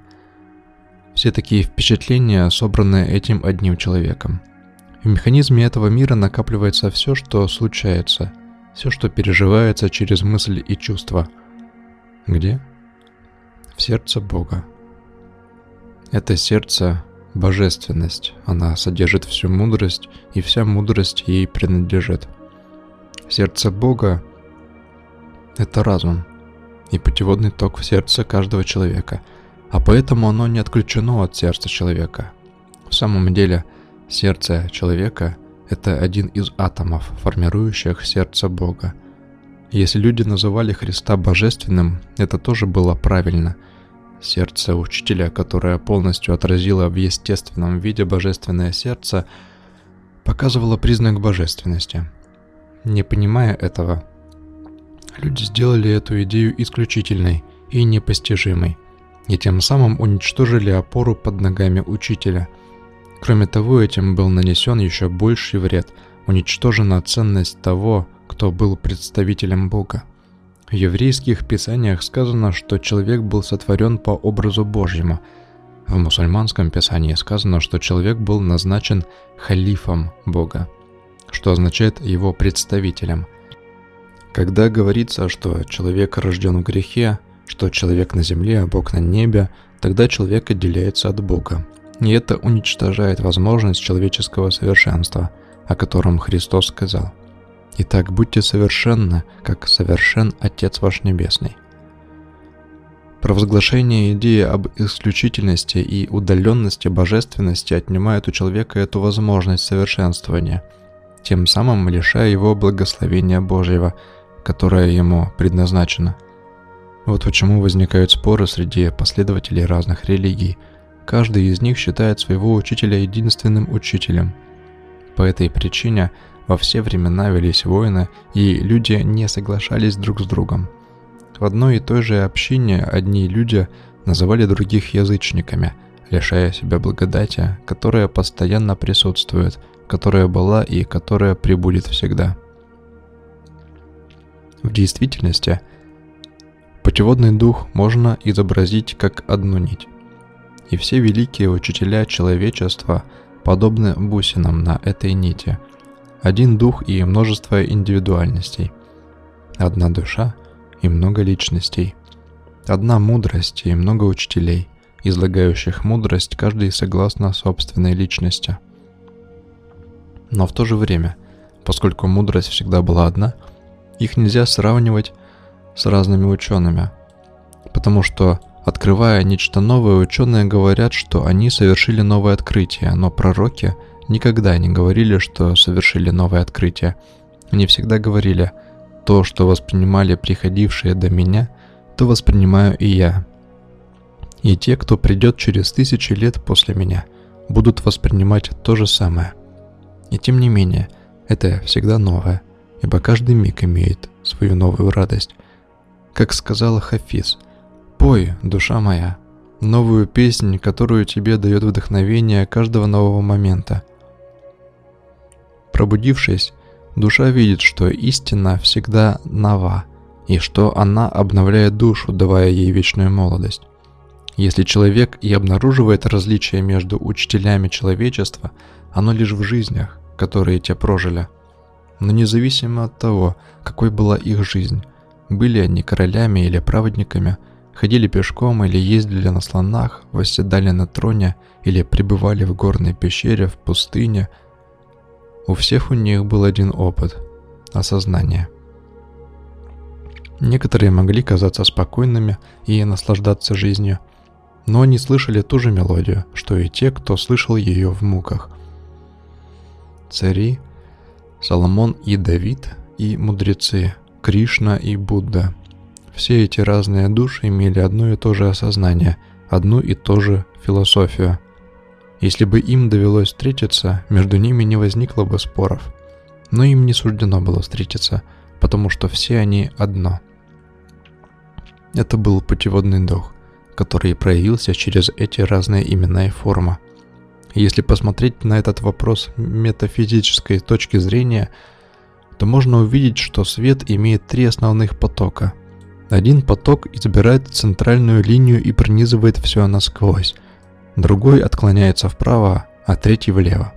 Все такие впечатления собраны этим одним человеком. В механизме этого мира накапливается все, что случается, все, что переживается через мысль и чувства. Где? В сердце Бога. Это сердце божественность. Она содержит всю мудрость, и вся мудрость ей принадлежит. Сердце Бога — это разум и путеводный ток в сердце каждого человека, а поэтому оно не отключено от сердца человека. В самом деле, сердце человека — это один из атомов, формирующих сердце Бога. Если люди называли Христа божественным, это тоже было правильно — Сердце учителя, которое полностью отразило в естественном виде божественное сердце, показывало признак божественности. Не понимая этого, люди сделали эту идею исключительной и непостижимой, и тем самым уничтожили опору под ногами учителя. Кроме того, этим был нанесен еще больший вред, уничтожена ценность того, кто был представителем Бога. В еврейских писаниях сказано, что человек был сотворен по образу Божьему. В мусульманском писании сказано, что человек был назначен халифом Бога, что означает его представителем. Когда говорится, что человек рожден в грехе, что человек на земле, а Бог на небе, тогда человек отделяется от Бога. И это уничтожает возможность человеческого совершенства, о котором Христос сказал – Итак, будьте совершенны, как совершен Отец ваш Небесный. Провозглашение идеи об исключительности и удаленности божественности отнимает у человека эту возможность совершенствования, тем самым лишая его благословения Божьего, которое ему предназначено. Вот почему возникают споры среди последователей разных религий. Каждый из них считает своего учителя единственным учителем. По этой причине – во все времена велись войны, и люди не соглашались друг с другом. В одной и той же общине одни люди называли других язычниками, лишая себя благодати, которая постоянно присутствует, которая была и которая прибудет всегда. В действительности, путеводный дух можно изобразить как одну нить. И все великие учителя человечества подобны бусинам на этой нити – один дух и множество индивидуальностей. Одна душа и много личностей. Одна мудрость и много учителей, излагающих мудрость каждый согласно собственной личности. Но в то же время, поскольку мудрость всегда была одна, их нельзя сравнивать с разными учеными, потому что Открывая нечто новое, ученые говорят, что они совершили новое открытие, но пророки – никогда не говорили, что совершили новое открытие. Они всегда говорили, то, что воспринимали приходившие до меня, то воспринимаю и я. И те, кто придет через тысячи лет после меня, будут воспринимать то же самое. И тем не менее, это всегда новое, ибо каждый миг имеет свою новую радость. Как сказала Хафиз, «Пой, душа моя, новую песнь, которую тебе дает вдохновение каждого нового момента – Пробудившись, душа видит, что истина всегда нова, и что она обновляет душу, давая ей вечную молодость. Если человек и обнаруживает различия между учителями человечества, оно лишь в жизнях, которые те прожили. Но независимо от того, какой была их жизнь, были они королями или праведниками, ходили пешком или ездили на слонах, восседали на троне или пребывали в горной пещере в пустыне, у всех у них был один опыт – осознание. Некоторые могли казаться спокойными и наслаждаться жизнью, но они слышали ту же мелодию, что и те, кто слышал ее в муках. Цари, Соломон и Давид, и мудрецы, Кришна и Будда – все эти разные души имели одно и то же осознание, одну и ту же философию. Если бы им довелось встретиться, между ними не возникло бы споров. Но им не суждено было встретиться, потому что все они одно. Это был путеводный дух, который проявился через эти разные имена и формы. Если посмотреть на этот вопрос метафизической точки зрения, то можно увидеть, что свет имеет три основных потока – один поток избирает центральную линию и пронизывает все насквозь. Другой отклоняется вправо, а третий влево.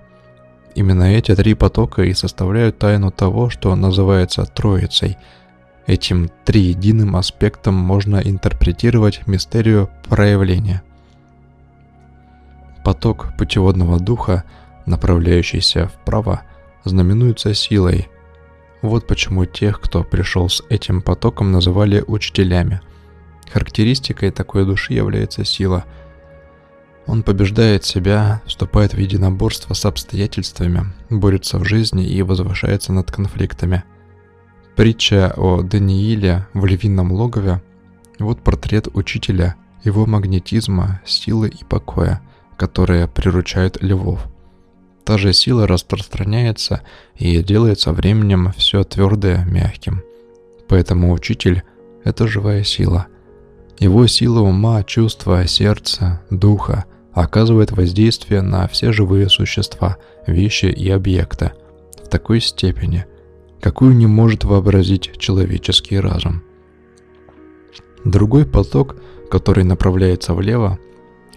Именно эти три потока и составляют тайну того, что называется Троицей. Этим триединым аспектом можно интерпретировать мистерию проявления. Поток путеводного духа, направляющийся вправо, знаменуется силой – вот почему тех, кто пришел с этим потоком, называли учителями. Характеристикой такой души является сила. Он побеждает себя, вступает в единоборство с обстоятельствами, борется в жизни и возвышается над конфликтами. Притча о Данииле в львином логове – вот портрет учителя, его магнетизма, силы и покоя, которые приручают львов – Та же сила распространяется и делает со временем все твердое мягким. Поэтому учитель – это живая сила. Его сила ума, чувства, сердца, духа оказывает воздействие на все живые существа, вещи и объекты в такой степени, какую не может вообразить человеческий разум. Другой поток, который направляется влево,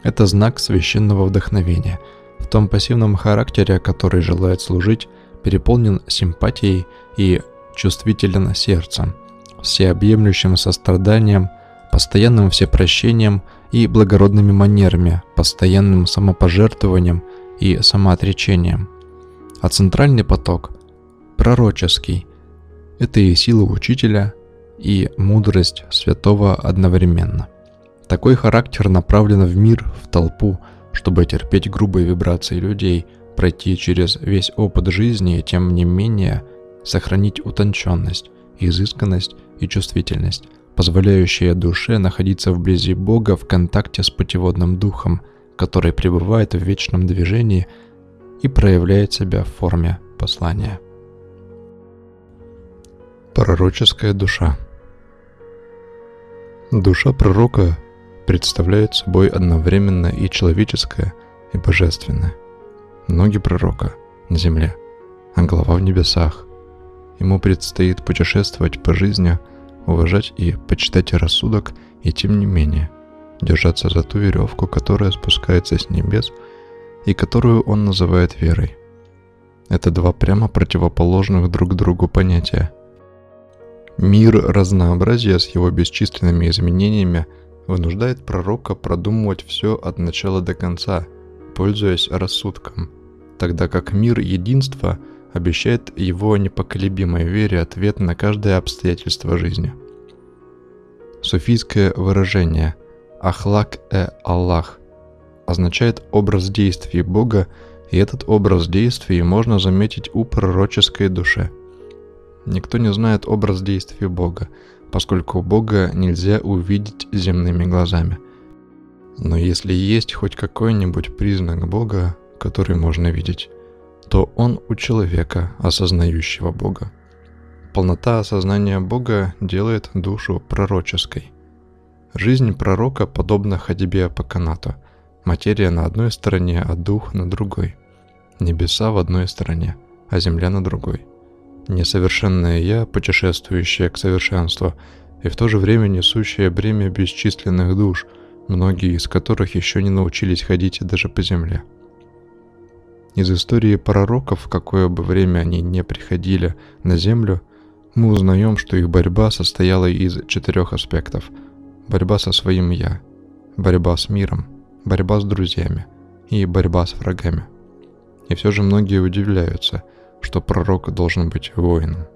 это знак священного вдохновения – том пассивном характере, который желает служить, переполнен симпатией и чувствителен сердцем, всеобъемлющим состраданием, постоянным всепрощением и благородными манерами, постоянным самопожертвованием и самоотречением. А центральный поток – пророческий. Это и сила учителя, и мудрость святого одновременно. Такой характер направлен в мир, в толпу – чтобы терпеть грубые вибрации людей, пройти через весь опыт жизни и тем не менее сохранить утонченность, изысканность и чувствительность, позволяющие душе находиться вблизи Бога в контакте с путеводным духом, который пребывает в вечном движении и проявляет себя в форме послания. Пророческая душа Душа пророка представляет собой одновременно и человеческое, и божественное. Ноги пророка на земле, а голова в небесах. Ему предстоит путешествовать по жизни, уважать и почитать рассудок, и тем не менее держаться за ту веревку, которая спускается с небес и которую он называет верой. Это два прямо противоположных друг другу понятия. Мир разнообразия с его бесчисленными изменениями – вынуждает пророка продумывать все от начала до конца, пользуясь рассудком, тогда как мир единства обещает его непоколебимой вере ответ на каждое обстоятельство жизни. Суфийское выражение «Ахлак-э Аллах» означает образ действий Бога, и этот образ действий можно заметить у пророческой души. Никто не знает образ действий Бога, поскольку Бога нельзя увидеть земными глазами. Но если есть хоть какой-нибудь признак Бога, который можно видеть, то он у человека, осознающего Бога. Полнота осознания Бога делает душу пророческой. Жизнь пророка подобна ходьбе по канату. Материя на одной стороне, а дух на другой. Небеса в одной стороне, а земля на другой – несовершенное «я», путешествующее к совершенству, и в то же время несущее бремя бесчисленных душ, многие из которых еще не научились ходить даже по земле. Из истории пророков, в какое бы время они не приходили на землю, мы узнаем, что их борьба состояла из четырех аспектов – борьба со своим «я», борьба с миром, борьба с друзьями и борьба с врагами. И все же многие удивляются, что пророк должен быть воином.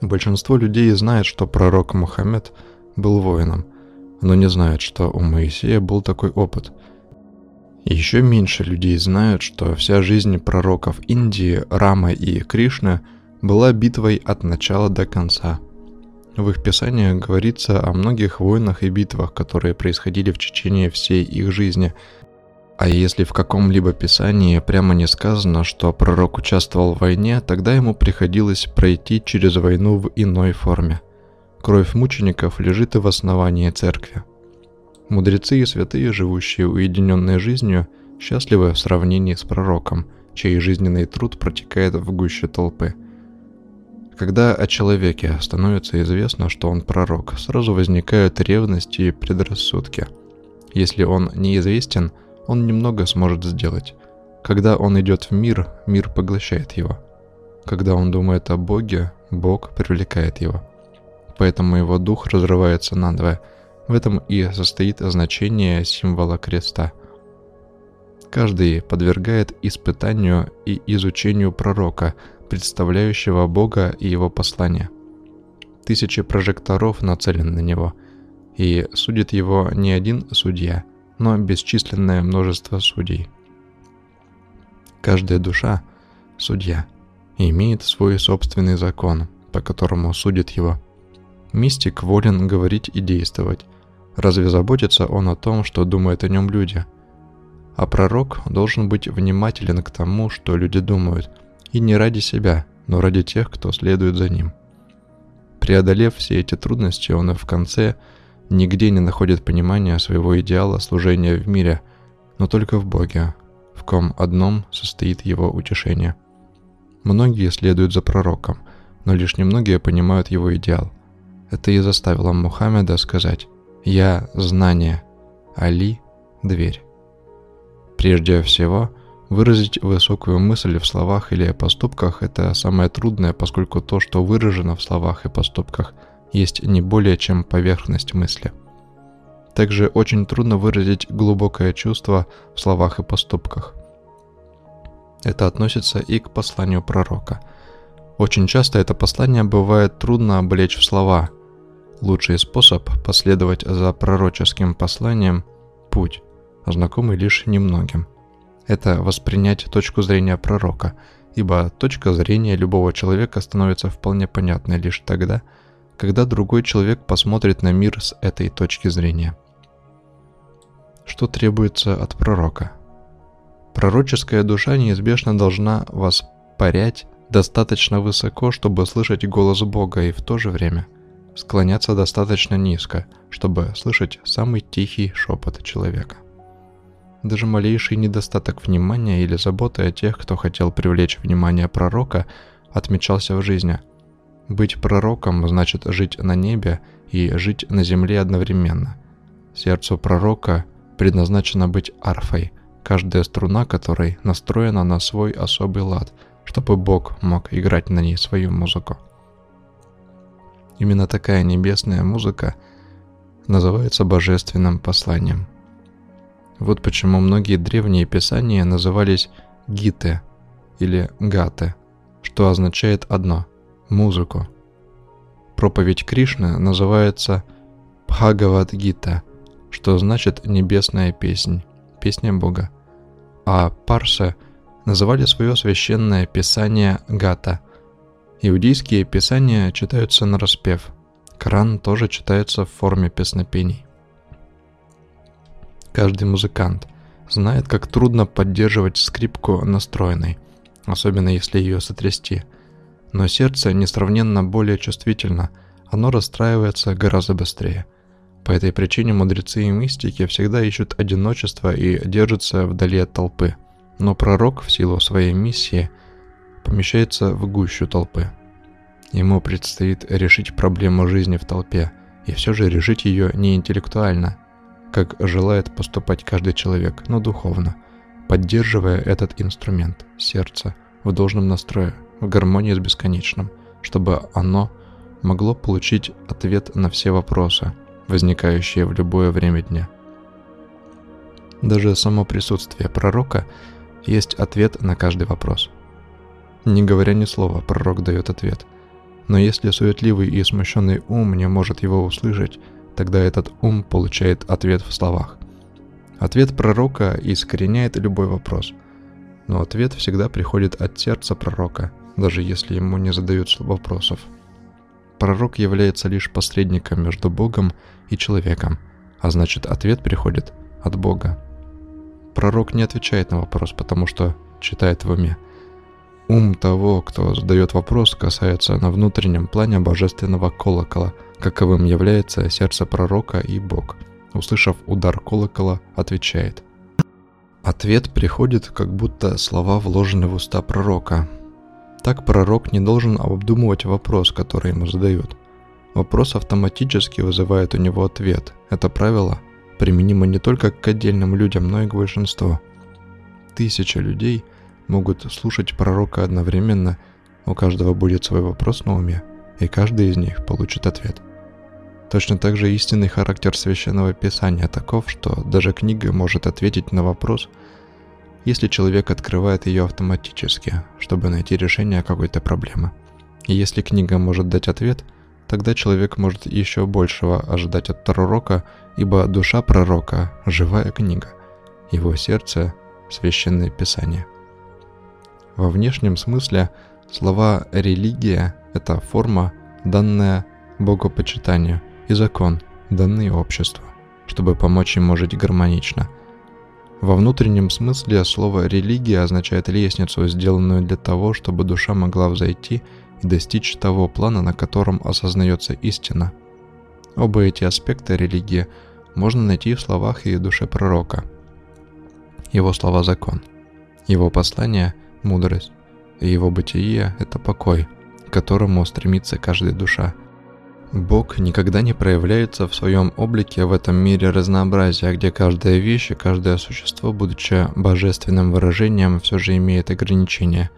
Большинство людей знает, что пророк Мухаммед был воином, но не знают, что у Моисея был такой опыт. Еще меньше людей знают, что вся жизнь пророков Индии, Рама и Кришны была битвой от начала до конца. В их писаниях говорится о многих войнах и битвах, которые происходили в течение всей их жизни – а если в каком-либо писании прямо не сказано, что пророк участвовал в войне, тогда ему приходилось пройти через войну в иной форме. Кровь мучеников лежит и в основании церкви. Мудрецы и святые, живущие уединенной жизнью, счастливы в сравнении с пророком, чей жизненный труд протекает в гуще толпы. Когда о человеке становится известно, что он пророк, сразу возникают ревность и предрассудки. Если он неизвестен – он немного сможет сделать. Когда он идет в мир, мир поглощает его. Когда он думает о Боге, Бог привлекает его. Поэтому его дух разрывается надвое. В этом и состоит значение символа креста. Каждый подвергает испытанию и изучению пророка, представляющего Бога и его послание. Тысячи прожекторов нацелены на него, и судит его не один судья – но бесчисленное множество судей. Каждая душа – судья и имеет свой собственный закон, по которому судит его. Мистик волен говорить и действовать. Разве заботится он о том, что думают о нем люди? А пророк должен быть внимателен к тому, что люди думают, и не ради себя, но ради тех, кто следует за ним. Преодолев все эти трудности, он и в конце – нигде не находит понимания своего идеала служения в мире, но только в Боге, в ком одном состоит его утешение. Многие следуют за пророком, но лишь немногие понимают его идеал. Это и заставило Мухаммеда сказать «Я – знание, Али – дверь». Прежде всего, выразить высокую мысль в словах или поступках – это самое трудное, поскольку то, что выражено в словах и поступках – есть не более чем поверхность мысли. Также очень трудно выразить глубокое чувство в словах и поступках. Это относится и к посланию пророка. Очень часто это послание бывает трудно облечь в слова. Лучший способ последовать за пророческим посланием – путь, знакомый лишь немногим. Это воспринять точку зрения пророка, ибо точка зрения любого человека становится вполне понятной лишь тогда, когда другой человек посмотрит на мир с этой точки зрения. Что требуется от пророка? Пророческая душа неизбежно должна воспарять достаточно высоко, чтобы слышать голос Бога и в то же время склоняться достаточно низко, чтобы слышать самый тихий шепот человека. Даже малейший недостаток внимания или заботы о тех, кто хотел привлечь внимание пророка, отмечался в жизни – быть пророком значит жить на небе и жить на земле одновременно. Сердцу пророка предназначено быть арфой, каждая струна которой настроена на свой особый лад, чтобы Бог мог играть на ней свою музыку. Именно такая небесная музыка называется божественным посланием. Вот почему многие древние писания назывались гиты или гаты, что означает одно – музыку. Проповедь Кришны называется Бхагавад-гита, что значит «небесная песнь», «песня Бога». А парсы называли свое священное писание Гата. Иудейские писания читаются на распев. Коран тоже читается в форме песнопений. Каждый музыкант знает, как трудно поддерживать скрипку настроенной, особенно если ее сотрясти – но сердце несравненно более чувствительно, оно расстраивается гораздо быстрее. По этой причине мудрецы и мистики всегда ищут одиночество и держатся вдали от толпы. Но пророк в силу своей миссии помещается в гущу толпы. Ему предстоит решить проблему жизни в толпе, и все же решить ее не интеллектуально, как желает поступать каждый человек, но духовно, поддерживая этот инструмент, сердце, в должном настрое – в гармонии с бесконечным, чтобы оно могло получить ответ на все вопросы, возникающие в любое время дня. Даже само присутствие пророка есть ответ на каждый вопрос. Не говоря ни слова, пророк дает ответ. Но если суетливый и смущенный ум не может его услышать, тогда этот ум получает ответ в словах. Ответ пророка искореняет любой вопрос. Но ответ всегда приходит от сердца пророка, даже если ему не задают вопросов. Пророк является лишь посредником между Богом и человеком, а значит ответ приходит от Бога. Пророк не отвечает на вопрос, потому что читает в уме. Ум того, кто задает вопрос, касается на внутреннем плане божественного колокола, каковым является сердце пророка и Бог. Услышав удар колокола, отвечает. Ответ приходит, как будто слова вложены в уста пророка, так пророк не должен обдумывать вопрос, который ему задают. Вопрос автоматически вызывает у него ответ. Это правило применимо не только к отдельным людям, но и к большинству. Тысяча людей могут слушать пророка одновременно, у каждого будет свой вопрос на уме, и каждый из них получит ответ. Точно так же истинный характер священного писания таков, что даже книга может ответить на вопрос – если человек открывает ее автоматически, чтобы найти решение какой-то проблемы. И если книга может дать ответ, тогда человек может еще большего ожидать от пророка, ибо душа пророка – живая книга, его сердце – священное писание. Во внешнем смысле слова «религия» – это форма, данная богопочитанию, и закон, данный обществу, чтобы помочь ему жить гармонично – во внутреннем смысле слово «религия» означает лестницу, сделанную для того, чтобы душа могла взойти и достичь того плана, на котором осознается истина. Оба эти аспекта религии можно найти в словах и душе пророка. Его слова – закон. Его послание – мудрость. И его бытие – это покой, к которому стремится каждая душа – Бог никогда не проявляется в своем облике в этом мире разнообразия, где каждая вещь и каждое существо, будучи божественным выражением, все же имеет ограничения.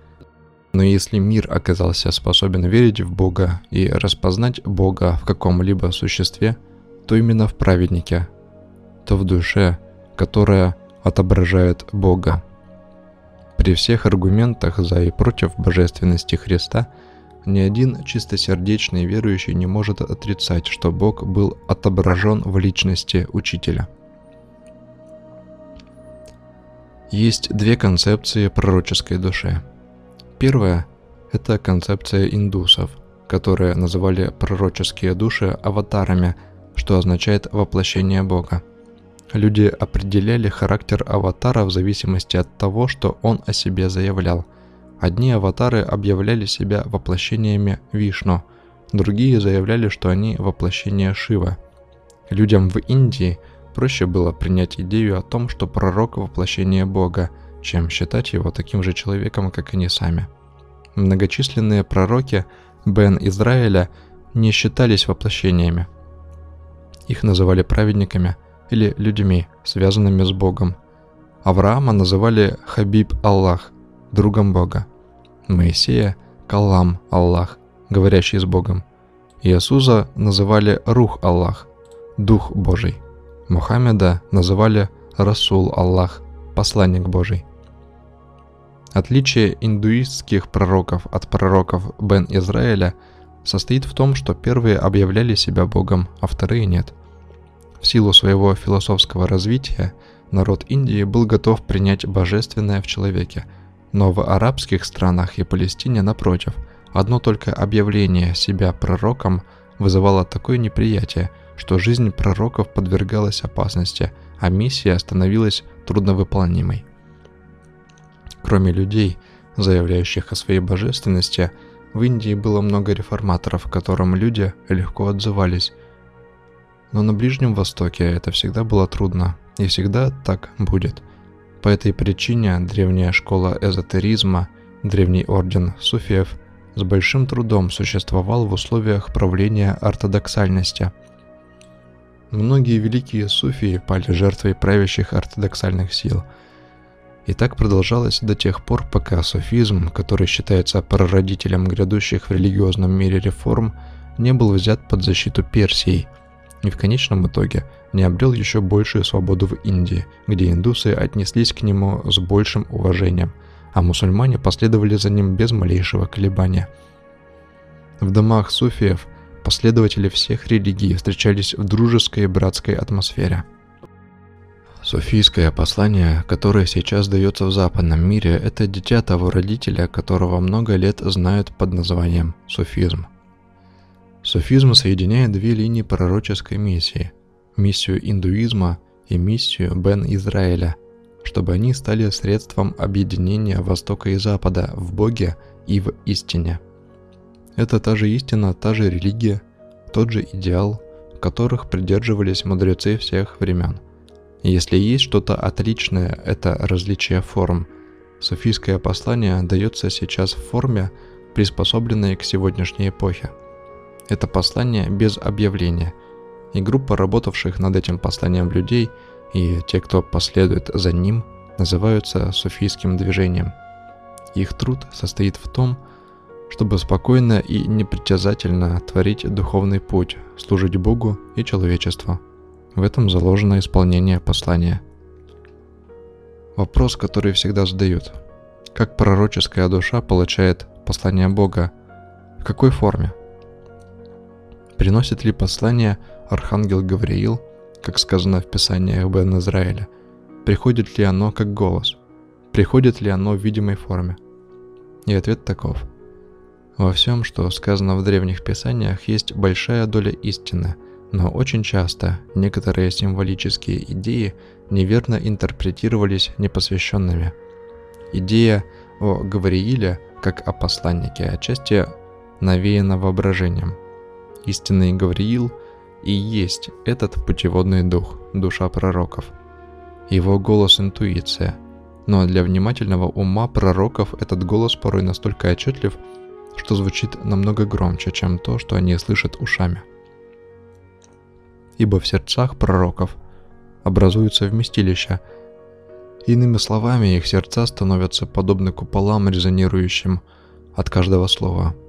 Но если мир оказался способен верить в Бога и распознать Бога в каком-либо существе, то именно в праведнике, то в душе, которая отображает Бога. При всех аргументах за и против божественности Христа – ни один чистосердечный верующий не может отрицать, что Бог был отображен в личности учителя. Есть две концепции пророческой души. Первая – это концепция индусов, которые называли пророческие души аватарами, что означает воплощение Бога. Люди определяли характер аватара в зависимости от того, что он о себе заявлял – Одни аватары объявляли себя воплощениями Вишну, другие заявляли, что они воплощение Шива. Людям в Индии проще было принять идею о том, что пророк – воплощение Бога, чем считать его таким же человеком, как они сами. Многочисленные пророки Бен Израиля не считались воплощениями. Их называли праведниками или людьми, связанными с Богом. Авраама называли Хабиб Аллах – другом Бога. Моисея – Калам Аллах, говорящий с Богом. Иисуса называли Рух Аллах, Дух Божий. Мухаммеда называли Расул Аллах, посланник Божий. Отличие индуистских пророков от пророков Бен Израиля состоит в том, что первые объявляли себя Богом, а вторые нет. В силу своего философского развития народ Индии был готов принять божественное в человеке – но в арабских странах и Палестине, напротив, одно только объявление себя пророком вызывало такое неприятие, что жизнь пророков подвергалась опасности, а миссия становилась трудновыполнимой. Кроме людей, заявляющих о своей божественности, в Индии было много реформаторов, которым люди легко отзывались. Но на Ближнем Востоке это всегда было трудно, и всегда так будет – по этой причине древняя школа эзотеризма, древний орден суфиев, с большим трудом существовал в условиях правления ортодоксальности. Многие великие суфии пали жертвой правящих ортодоксальных сил. И так продолжалось до тех пор, пока суфизм, который считается прародителем грядущих в религиозном мире реформ, не был взят под защиту Персии, и в конечном итоге не обрел еще большую свободу в Индии, где индусы отнеслись к нему с большим уважением, а мусульмане последовали за ним без малейшего колебания. В домах суфиев последователи всех религий встречались в дружеской и братской атмосфере. Суфийское послание, которое сейчас дается в западном мире, это дитя того родителя, которого много лет знают под названием суфизм – Суфизм соединяет две линии пророческой миссии – миссию индуизма и миссию Бен Израиля, чтобы они стали средством объединения Востока и Запада в Боге и в истине. Это та же истина, та же религия, тот же идеал, которых придерживались мудрецы всех времен. Если есть что-то отличное, это различие форм. Суфийское послание дается сейчас в форме, приспособленной к сегодняшней эпохе – это послание без объявления, и группа работавших над этим посланием людей и те, кто последует за ним, называются суфийским движением. Их труд состоит в том, чтобы спокойно и непритязательно творить духовный путь, служить Богу и человечеству. В этом заложено исполнение послания. Вопрос, который всегда задают. Как пророческая душа получает послание Бога? В какой форме? Приносит ли послание Архангел Гавриил, как сказано в Писаниях Бен Израиля? Приходит ли оно как голос? Приходит ли оно в видимой форме? И ответ таков. Во всем, что сказано в древних писаниях, есть большая доля истины, но очень часто некоторые символические идеи неверно интерпретировались непосвященными. Идея о Гаврииле, как о посланнике, отчасти навеяна воображением – истинный Гавриил и есть этот путеводный дух, душа пророков. Его голос – интуиция, но для внимательного ума пророков этот голос порой настолько отчетлив, что звучит намного громче, чем то, что они слышат ушами. Ибо в сердцах пророков образуются вместилища, Иными словами, их сердца становятся подобны куполам, резонирующим от каждого слова –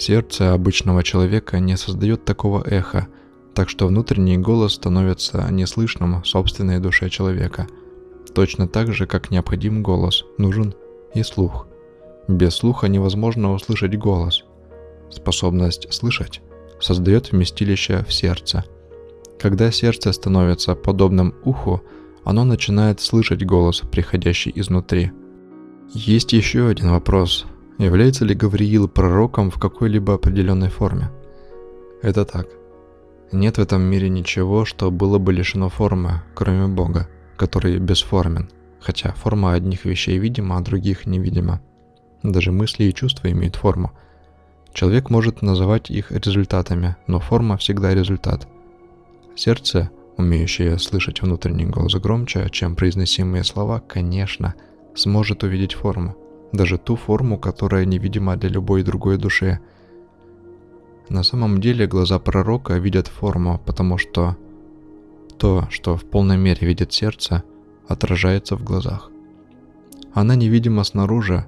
Сердце обычного человека не создает такого эха, так что внутренний голос становится неслышным в собственной душе человека. Точно так же, как необходим голос, нужен и слух. Без слуха невозможно услышать голос. Способность слышать создает вместилище в сердце. Когда сердце становится подобным уху, оно начинает слышать голос, приходящий изнутри. Есть еще один вопрос, Является ли Гавриил пророком в какой-либо определенной форме? Это так. Нет в этом мире ничего, что было бы лишено формы, кроме Бога, который бесформен, хотя форма одних вещей видима, а других невидима. Даже мысли и чувства имеют форму. Человек может называть их результатами, но форма всегда результат. Сердце, умеющее слышать внутренний голос громче, чем произносимые слова, конечно, сможет увидеть форму даже ту форму, которая невидима для любой другой души. На самом деле глаза пророка видят форму, потому что то, что в полной мере видит сердце, отражается в глазах. Она невидима снаружи,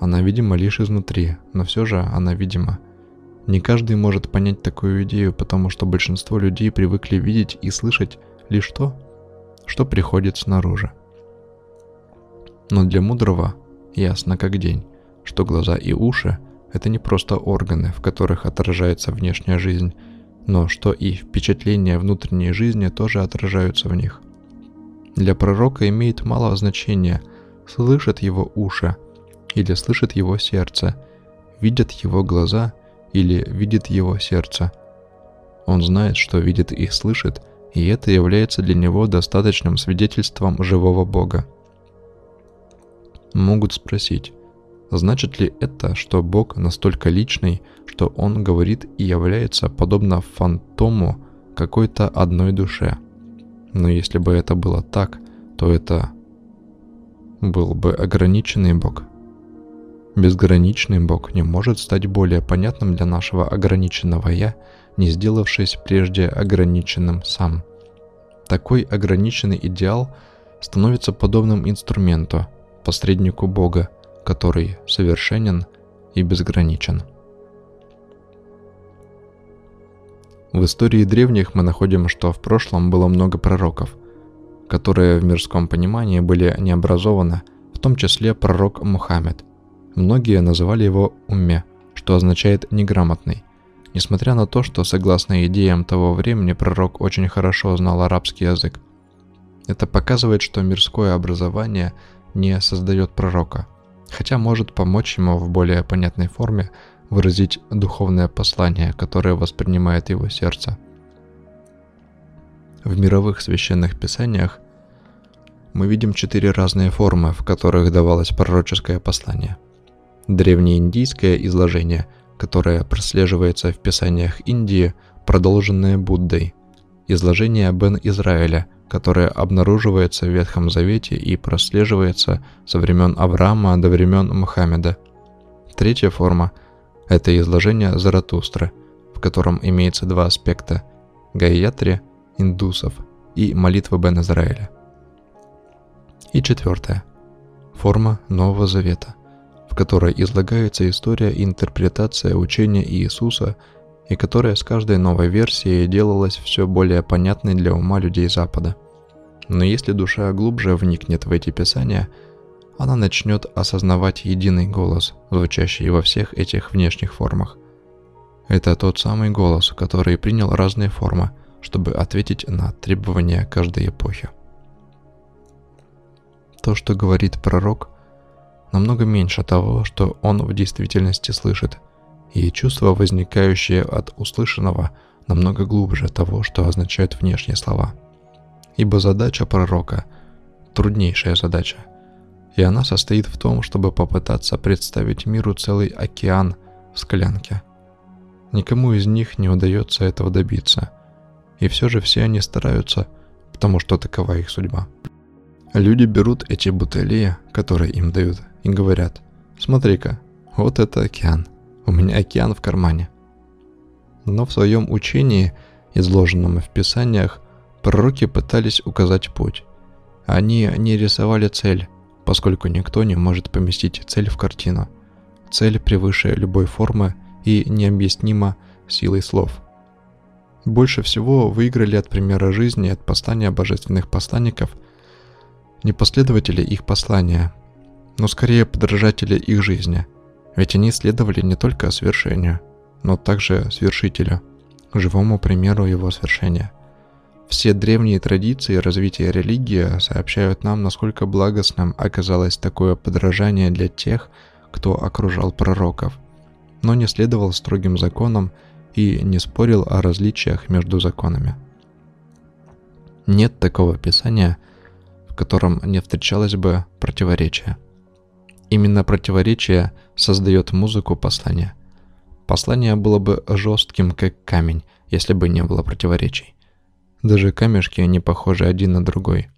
она видима лишь изнутри, но все же она видима. Не каждый может понять такую идею, потому что большинство людей привыкли видеть и слышать лишь то, что приходит снаружи. Но для мудрого ясно как день, что глаза и уши – это не просто органы, в которых отражается внешняя жизнь, но что и впечатления внутренней жизни тоже отражаются в них. Для пророка имеет мало значения, слышат его уши или слышит его сердце, видят его глаза или видит его сердце. Он знает, что видит и слышит, и это является для него достаточным свидетельством живого Бога могут спросить, значит ли это, что Бог настолько личный, что Он говорит и является подобно фантому какой-то одной душе. Но если бы это было так, то это был бы ограниченный Бог. Безграничный Бог не может стать более понятным для нашего ограниченного «я», не сделавшись прежде ограниченным сам. Такой ограниченный идеал становится подобным инструменту, посреднику Бога, который совершенен и безграничен. В истории древних мы находим, что в прошлом было много пророков, которые в мирском понимании были необразованы, в том числе пророк Мухаммед. Многие называли его «умме», что означает «неграмотный». Несмотря на то, что, согласно идеям того времени, пророк очень хорошо знал арабский язык. Это показывает, что мирское образование не создает пророка, хотя может помочь ему в более понятной форме выразить духовное послание, которое воспринимает его сердце. В мировых священных писаниях мы видим четыре разные формы, в которых давалось пророческое послание. Древнеиндийское изложение, которое прослеживается в писаниях Индии, продолженное Буддой. Изложение Бен Израиля, которое обнаруживается в Ветхом Завете и прослеживается со времен Авраама до времен Мухаммеда. Третья форма – это изложение Заратустры, в котором имеется два аспекта – Гаятри, индусов, и молитва Бен Израиля. И четвертое – форма Нового Завета, в которой излагается история и интерпретация учения Иисуса – и которая с каждой новой версией делалась все более понятной для ума людей Запада. Но если душа глубже вникнет в эти писания, она начнет осознавать единый голос, звучащий во всех этих внешних формах. Это тот самый голос, который принял разные формы, чтобы ответить на требования каждой эпохи. То, что говорит пророк, намного меньше того, что он в действительности слышит, и чувство, возникающее от услышанного, намного глубже того, что означают внешние слова – ибо задача пророка – труднейшая задача, и она состоит в том, чтобы попытаться представить миру целый океан в склянке. Никому из них не удается этого добиться, и все же все они стараются, потому что такова их судьба. Люди берут эти бутыли, которые им дают, и говорят, смотри-ка, вот это океан, у меня океан в кармане. Но в своем учении, изложенном в Писаниях, Пророки пытались указать путь. Они не рисовали цель, поскольку никто не может поместить цель в картину. Цель превыше любой формы и необъяснима силой слов. Больше всего выиграли от примера жизни от послания божественных посланников не последователи их послания, но скорее подражатели их жизни, ведь они следовали не только свершению, но также свершителю, живому примеру его свершения – все древние традиции развития религии сообщают нам, насколько благостным оказалось такое подражание для тех, кто окружал пророков, но не следовал строгим законам и не спорил о различиях между законами. Нет такого писания, в котором не встречалось бы противоречия. Именно противоречие создает музыку послания. Послание было бы жестким, как камень, если бы не было противоречий. Даже камешки не похожи один на другой.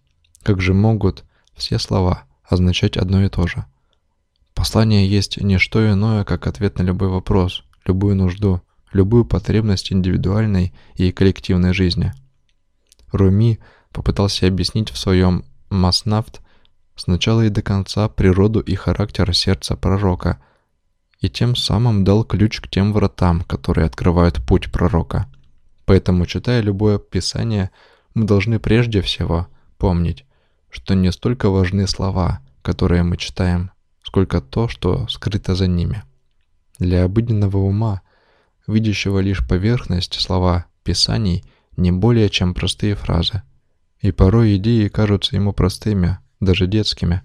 Как же могут все слова означать одно и то же? Послание есть не что иное, как ответ на любой вопрос, любую нужду, любую потребность индивидуальной и коллективной жизни. Руми попытался объяснить в своем «Маснафт» сначала и до конца природу и характер сердца пророка, и тем самым дал ключ к тем вратам, которые открывают путь пророка. Поэтому, читая любое писание, мы должны прежде всего помнить, что не столько важны слова, которые мы читаем, сколько то, что скрыто за ними. Для обыденного ума, видящего лишь поверхность слова писаний, не более чем простые фразы. И порой идеи кажутся ему простыми, даже детскими.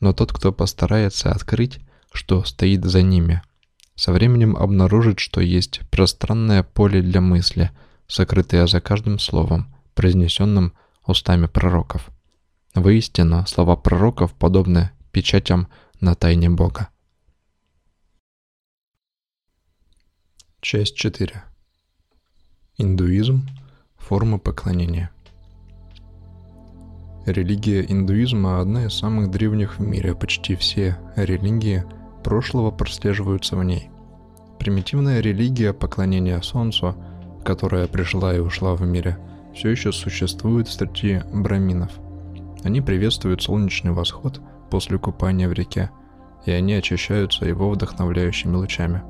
Но тот, кто постарается открыть, что стоит за ними – со временем обнаружит, что есть пространное поле для мысли, сокрытое за каждым словом, произнесенным устами пророков. Воистину, слова пророков подобны печатям на тайне Бога. Часть 4. Индуизм. Форма поклонения. Религия индуизма – одна из самых древних в мире. Почти все религии – прошлого прослеживаются в ней. Примитивная религия поклонения Солнцу, которая пришла и ушла в мире, все еще существует среди браминов. Они приветствуют солнечный восход после купания в реке, и они очищаются его вдохновляющими лучами.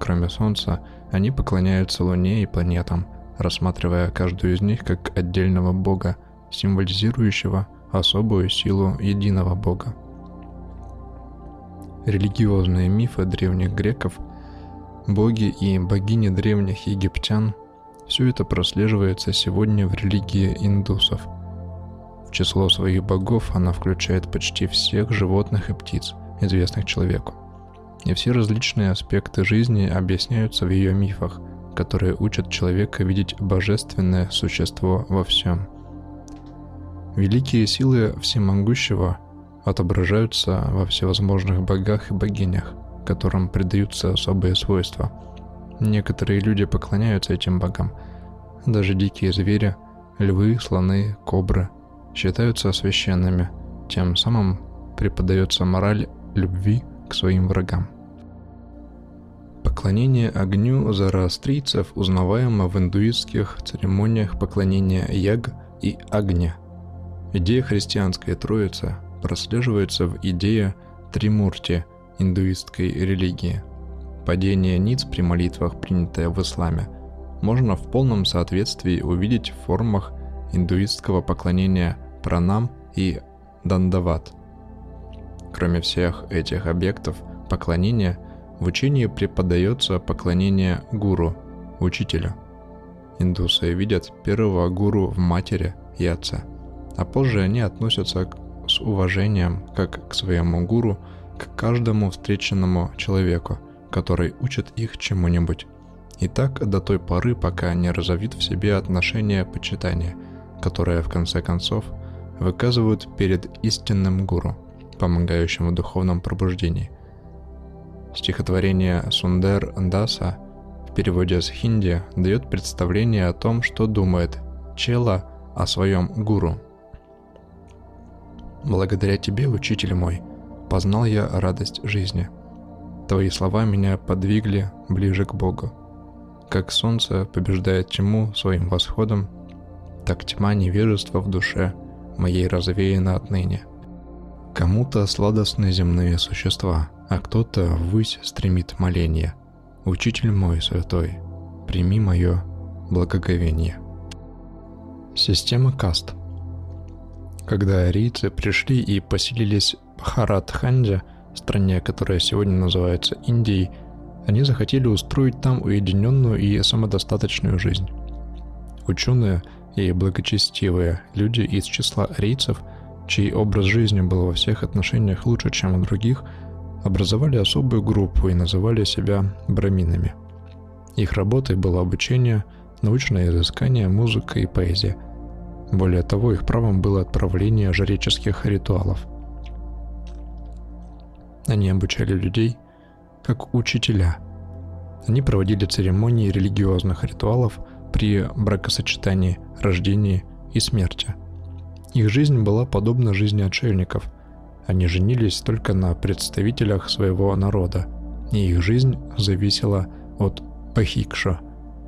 кроме Солнца, они поклоняются Луне и планетам, рассматривая каждую из них как отдельного бога, символизирующего особую силу единого бога. Религиозные мифы древних греков, боги и богини древних египтян – все это прослеживается сегодня в религии индусов. В число своих богов она включает почти всех животных и птиц, известных человеку. И все различные аспекты жизни объясняются в ее мифах, которые учат человека видеть божественное существо во всем. Великие силы всемогущего отображаются во всевозможных богах и богинях, которым придаются особые свойства. Некоторые люди поклоняются этим богам. Даже дикие звери, львы, слоны, кобры считаются священными. Тем самым преподается мораль любви к своим врагам. Поклонение огню зороастрийцев узнаваемо в индуистских церемониях поклонения Яг и Агня. Идея христианской Троицы прослеживается в идее Тримурти индуистской религии. Падение ниц при молитвах, принятое в исламе, можно в полном соответствии увидеть в формах индуистского поклонения пранам и дандават. Кроме всех этих объектов поклонения, в учении преподается поклонение гуру, учителю. Индусы видят первого гуру в матери и отце, а позже они относятся с уважением как к своему гуру, к каждому встреченному человеку, который учит их чему-нибудь. И так до той поры, пока не разовит в себе отношение почитания, которое в конце концов выказывают перед истинным гуру, помогающим в духовном пробуждении. Стихотворение Сундер Даса в переводе с хинди дает представление о том, что думает Чела о своем гуру – Благодаря тебе, учитель мой, познал я радость жизни. Твои слова меня подвигли ближе к Богу. Как солнце побеждает тьму своим восходом, так тьма невежества в душе моей развеяна отныне. Кому-то сладостны земные существа, а кто-то ввысь стремит моление. Учитель мой святой, прими мое благоговение. Система каст – когда арийцы пришли и поселились в Харатханде, стране, которая сегодня называется Индией, они захотели устроить там уединенную и самодостаточную жизнь. Ученые и благочестивые люди из числа арийцев, чей образ жизни был во всех отношениях лучше, чем у других, образовали особую группу и называли себя браминами. Их работой было обучение, научное изыскание, музыка и поэзия – более того, их правом было отправление жреческих ритуалов. Они обучали людей как учителя. Они проводили церемонии религиозных ритуалов при бракосочетании, рождении и смерти. Их жизнь была подобна жизни отшельников. Они женились только на представителях своего народа, и их жизнь зависела от пахикша,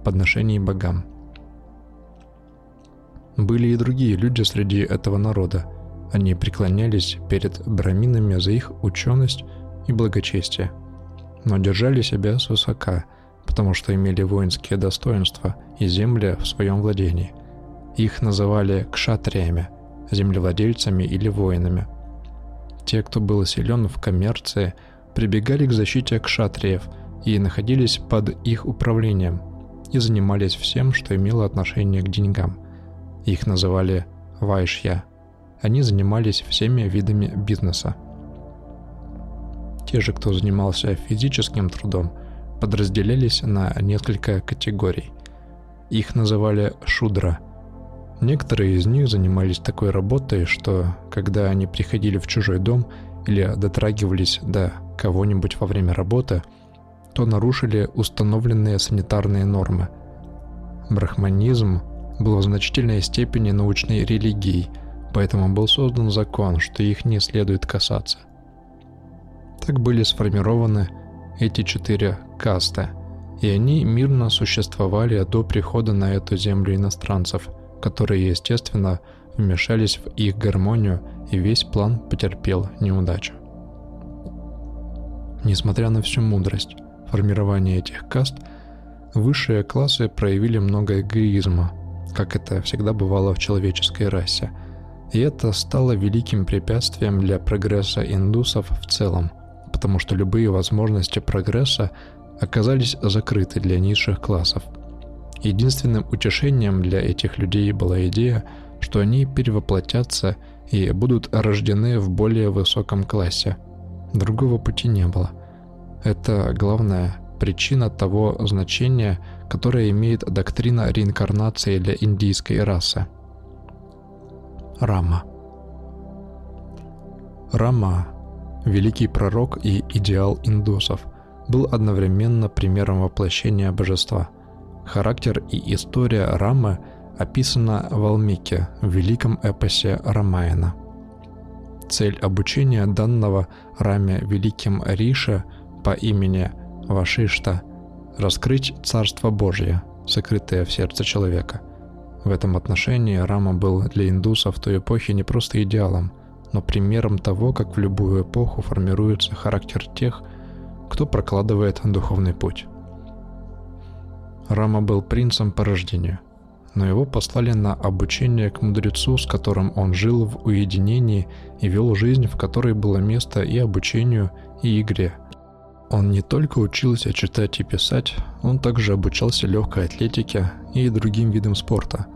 подношений богам – были и другие люди среди этого народа. Они преклонялись перед браминами за их ученость и благочестие, но держали себя свысока, потому что имели воинские достоинства и земли в своем владении. Их называли кшатриями, землевладельцами или воинами. Те, кто был силен в коммерции, прибегали к защите кшатриев и находились под их управлением и занимались всем, что имело отношение к деньгам – их называли вайшья. Они занимались всеми видами бизнеса. Те же, кто занимался физическим трудом, подразделялись на несколько категорий. Их называли шудра. Некоторые из них занимались такой работой, что когда они приходили в чужой дом или дотрагивались до кого-нибудь во время работы, то нарушили установленные санитарные нормы. Брахманизм был в значительной степени научной религией, поэтому был создан закон, что их не следует касаться. Так были сформированы эти четыре касты, и они мирно существовали до прихода на эту землю иностранцев, которые, естественно, вмешались в их гармонию, и весь план потерпел неудачу. Несмотря на всю мудрость, формирования этих каст, высшие классы проявили много эгоизма, как это всегда бывало в человеческой расе. И это стало великим препятствием для прогресса индусов в целом, потому что любые возможности прогресса оказались закрыты для низших классов. Единственным утешением для этих людей была идея, что они перевоплотятся и будут рождены в более высоком классе. Другого пути не было. Это главная причина того значения, которое имеет доктрина реинкарнации для индийской расы. Рама Рама, великий пророк и идеал индусов, был одновременно примером воплощения божества. Характер и история Рамы – описана в Алмике в великом эпосе Рамаяна. Цель обучения данного Раме великим Рише по имени Вашишта – раскрыть Царство Божье, сокрытое в сердце человека. В этом отношении Рама был для индусов той эпохи не просто идеалом, но примером того, как в любую эпоху формируется характер тех, кто прокладывает духовный путь. Рама был принцем по рождению но его послали на обучение к мудрецу, с которым он жил в уединении и вел жизнь, в которой было место и обучению, и игре. Он не только учился читать и писать, он также обучался легкой атлетике и другим видам спорта,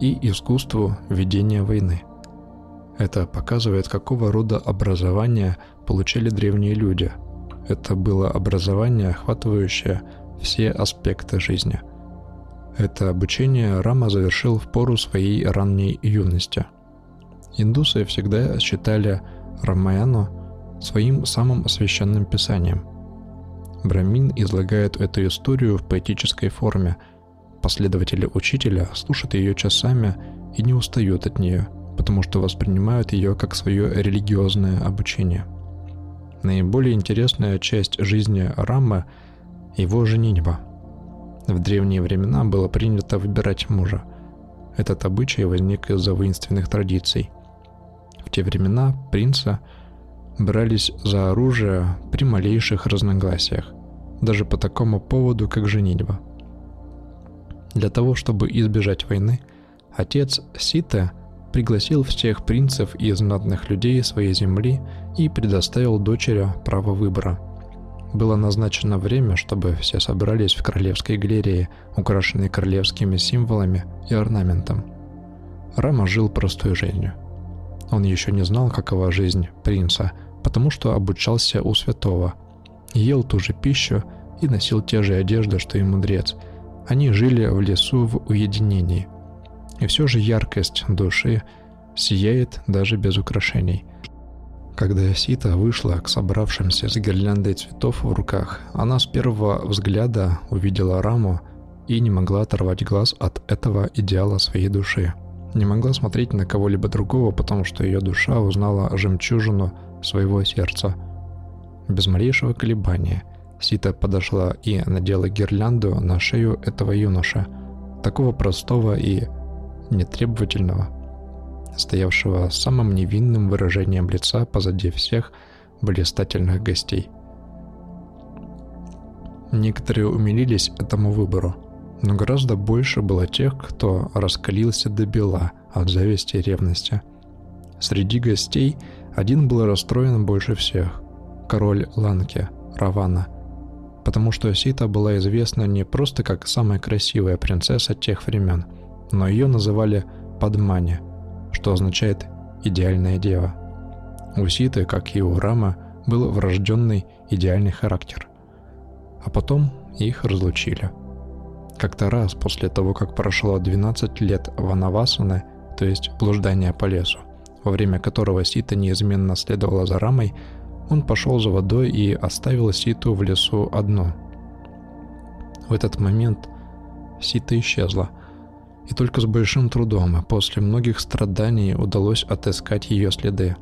и искусству ведения войны. Это показывает, какого рода образование получали древние люди. Это было образование, охватывающее все аспекты жизни – это обучение Рама завершил в пору своей ранней юности. Индусы всегда считали Рамаяну своим самым священным писанием. Брамин излагает эту историю в поэтической форме. Последователи учителя слушают ее часами и не устают от нее, потому что воспринимают ее как свое религиозное обучение. Наиболее интересная часть жизни Рамы – его женитьба – в древние времена было принято выбирать мужа. Этот обычай возник из-за воинственных традиций. В те времена принца брались за оружие при малейших разногласиях, даже по такому поводу, как женитьба. Для того, чтобы избежать войны, отец Сита пригласил всех принцев и знатных людей своей земли и предоставил дочери право выбора – было назначено время, чтобы все собрались в королевской галерее, украшенной королевскими символами и орнаментом. Рама жил простой жизнью. Он еще не знал, какова жизнь принца, потому что обучался у святого, ел ту же пищу и носил те же одежды, что и мудрец. Они жили в лесу в уединении. И все же яркость души сияет даже без украшений – когда Сита вышла к собравшимся с гирляндой цветов в руках, она с первого взгляда увидела раму и не могла оторвать глаз от этого идеала своей души. Не могла смотреть на кого-либо другого, потому что ее душа узнала жемчужину своего сердца. Без малейшего колебания Сита подошла и надела гирлянду на шею этого юноша, такого простого и нетребовательного, стоявшего с самым невинным выражением лица позади всех блистательных гостей. Некоторые умилились этому выбору, но гораздо больше было тех, кто раскалился до бела от зависти и ревности. Среди гостей один был расстроен больше всех – король Ланки, Равана, потому что Сита была известна не просто как самая красивая принцесса тех времен, но ее называли Падмани – что означает «идеальная дева». У Ситы, как и у Рама, был врожденный идеальный характер. А потом их разлучили. Как-то раз после того, как прошло 12 лет ванавасаны, то есть блуждания по лесу, во время которого Сита неизменно следовала за Рамой, он пошел за водой и оставил Ситу в лесу одну. В этот момент Сита исчезла – и только с большим трудом, после многих страданий, удалось отыскать ее следы.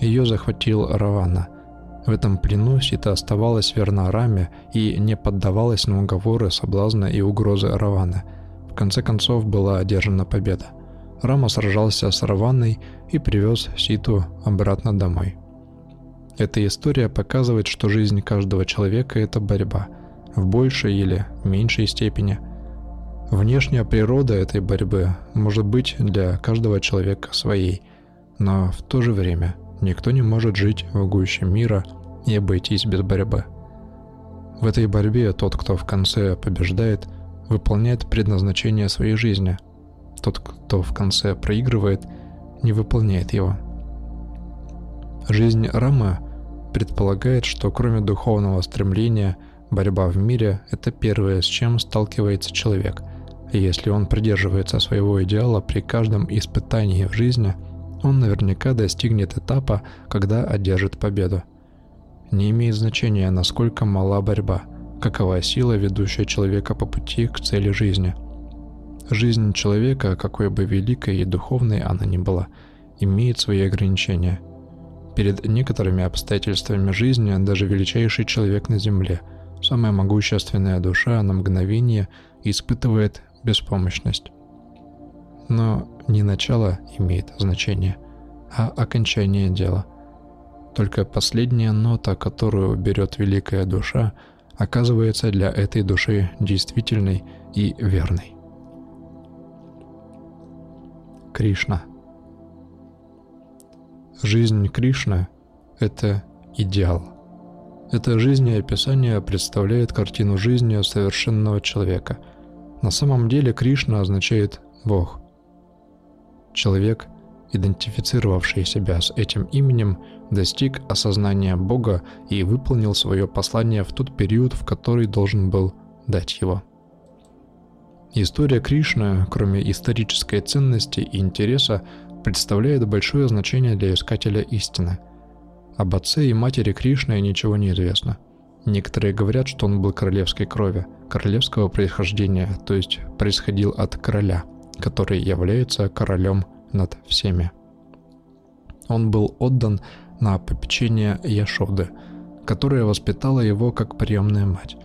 Ее захватил Равана. В этом плену Сита оставалась верна Раме и не поддавалась на уговоры, соблазна и угрозы Равана. В конце концов была одержана победа. Рама сражался с Раваной и привез Ситу обратно домой. Эта история показывает, что жизнь каждого человека – это борьба. в большей или меньшей степени. Внешняя природа этой борьбы может быть для каждого человека своей, но в то же время никто не может жить в гуще мира и обойтись без борьбы. В этой борьбе тот, кто в конце побеждает, выполняет предназначение своей жизни. Тот, кто в конце проигрывает, не выполняет его. Жизнь Рамы предполагает, что кроме духовного стремления, борьба в мире – это первое, с чем сталкивается человек. И если он придерживается своего идеала при каждом испытании в жизни, он наверняка достигнет этапа, когда одержит победу. Не имеет значения, насколько мала борьба, какова сила, ведущая человека по пути к цели жизни. Жизнь человека, какой бы великой и духовной она ни была, имеет свои ограничения. Перед некоторыми обстоятельствами жизни даже величайший человек на Земле, самая могущественная душа на мгновение испытывает беспомощность. Но не начало имеет значение, а окончание дела – только последняя нота, которую берет великая душа, оказывается для этой души действительной и верной. Кришна Жизнь Кришны – это идеал. Это жизнеописание представляет картину жизни совершенного человека. На самом деле Кришна означает «Бог». Человек – идентифицировавший себя с этим именем, достиг осознания Бога и выполнил свое послание в тот период, в который должен был дать его. История Кришны, кроме исторической ценности и интереса, представляет большое значение для искателя истины. Об отце и матери Кришны ничего не известно. Некоторые говорят, что он был королевской крови, королевского происхождения, то есть происходил от короля, который является королем над всеми. Он был отдан на попечение Яшоды, которая воспитала его как приемная мать.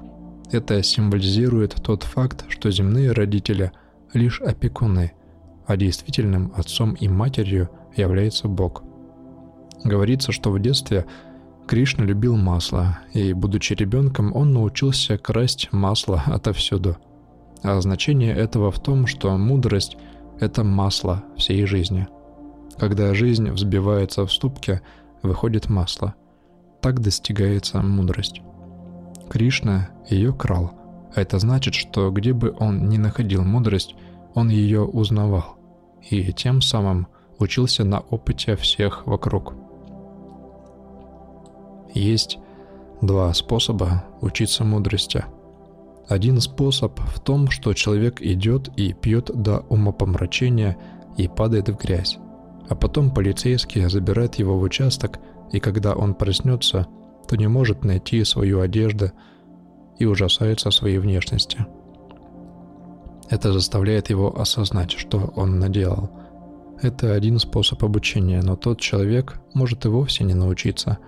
Это символизирует тот факт, что земные родители лишь опекуны, а действительным отцом и матерью является Бог. Говорится, что в детстве Кришна любил масло, и, будучи ребенком, он научился красть масло отовсюду. А значение этого в том, что мудрость – это масло всей жизни. Когда жизнь взбивается в ступке, выходит масло. Так достигается мудрость. Кришна ее крал, это значит, что где бы он ни находил мудрость, он ее узнавал, и тем самым учился на опыте всех вокруг. Есть два способа учиться мудрости – один способ в том, что человек идет и пьет до умопомрачения и падает в грязь. А потом полицейский забирает его в участок, и когда он проснется, то не может найти свою одежду и ужасается своей внешности. Это заставляет его осознать, что он наделал. Это один способ обучения, но тот человек может и вовсе не научиться –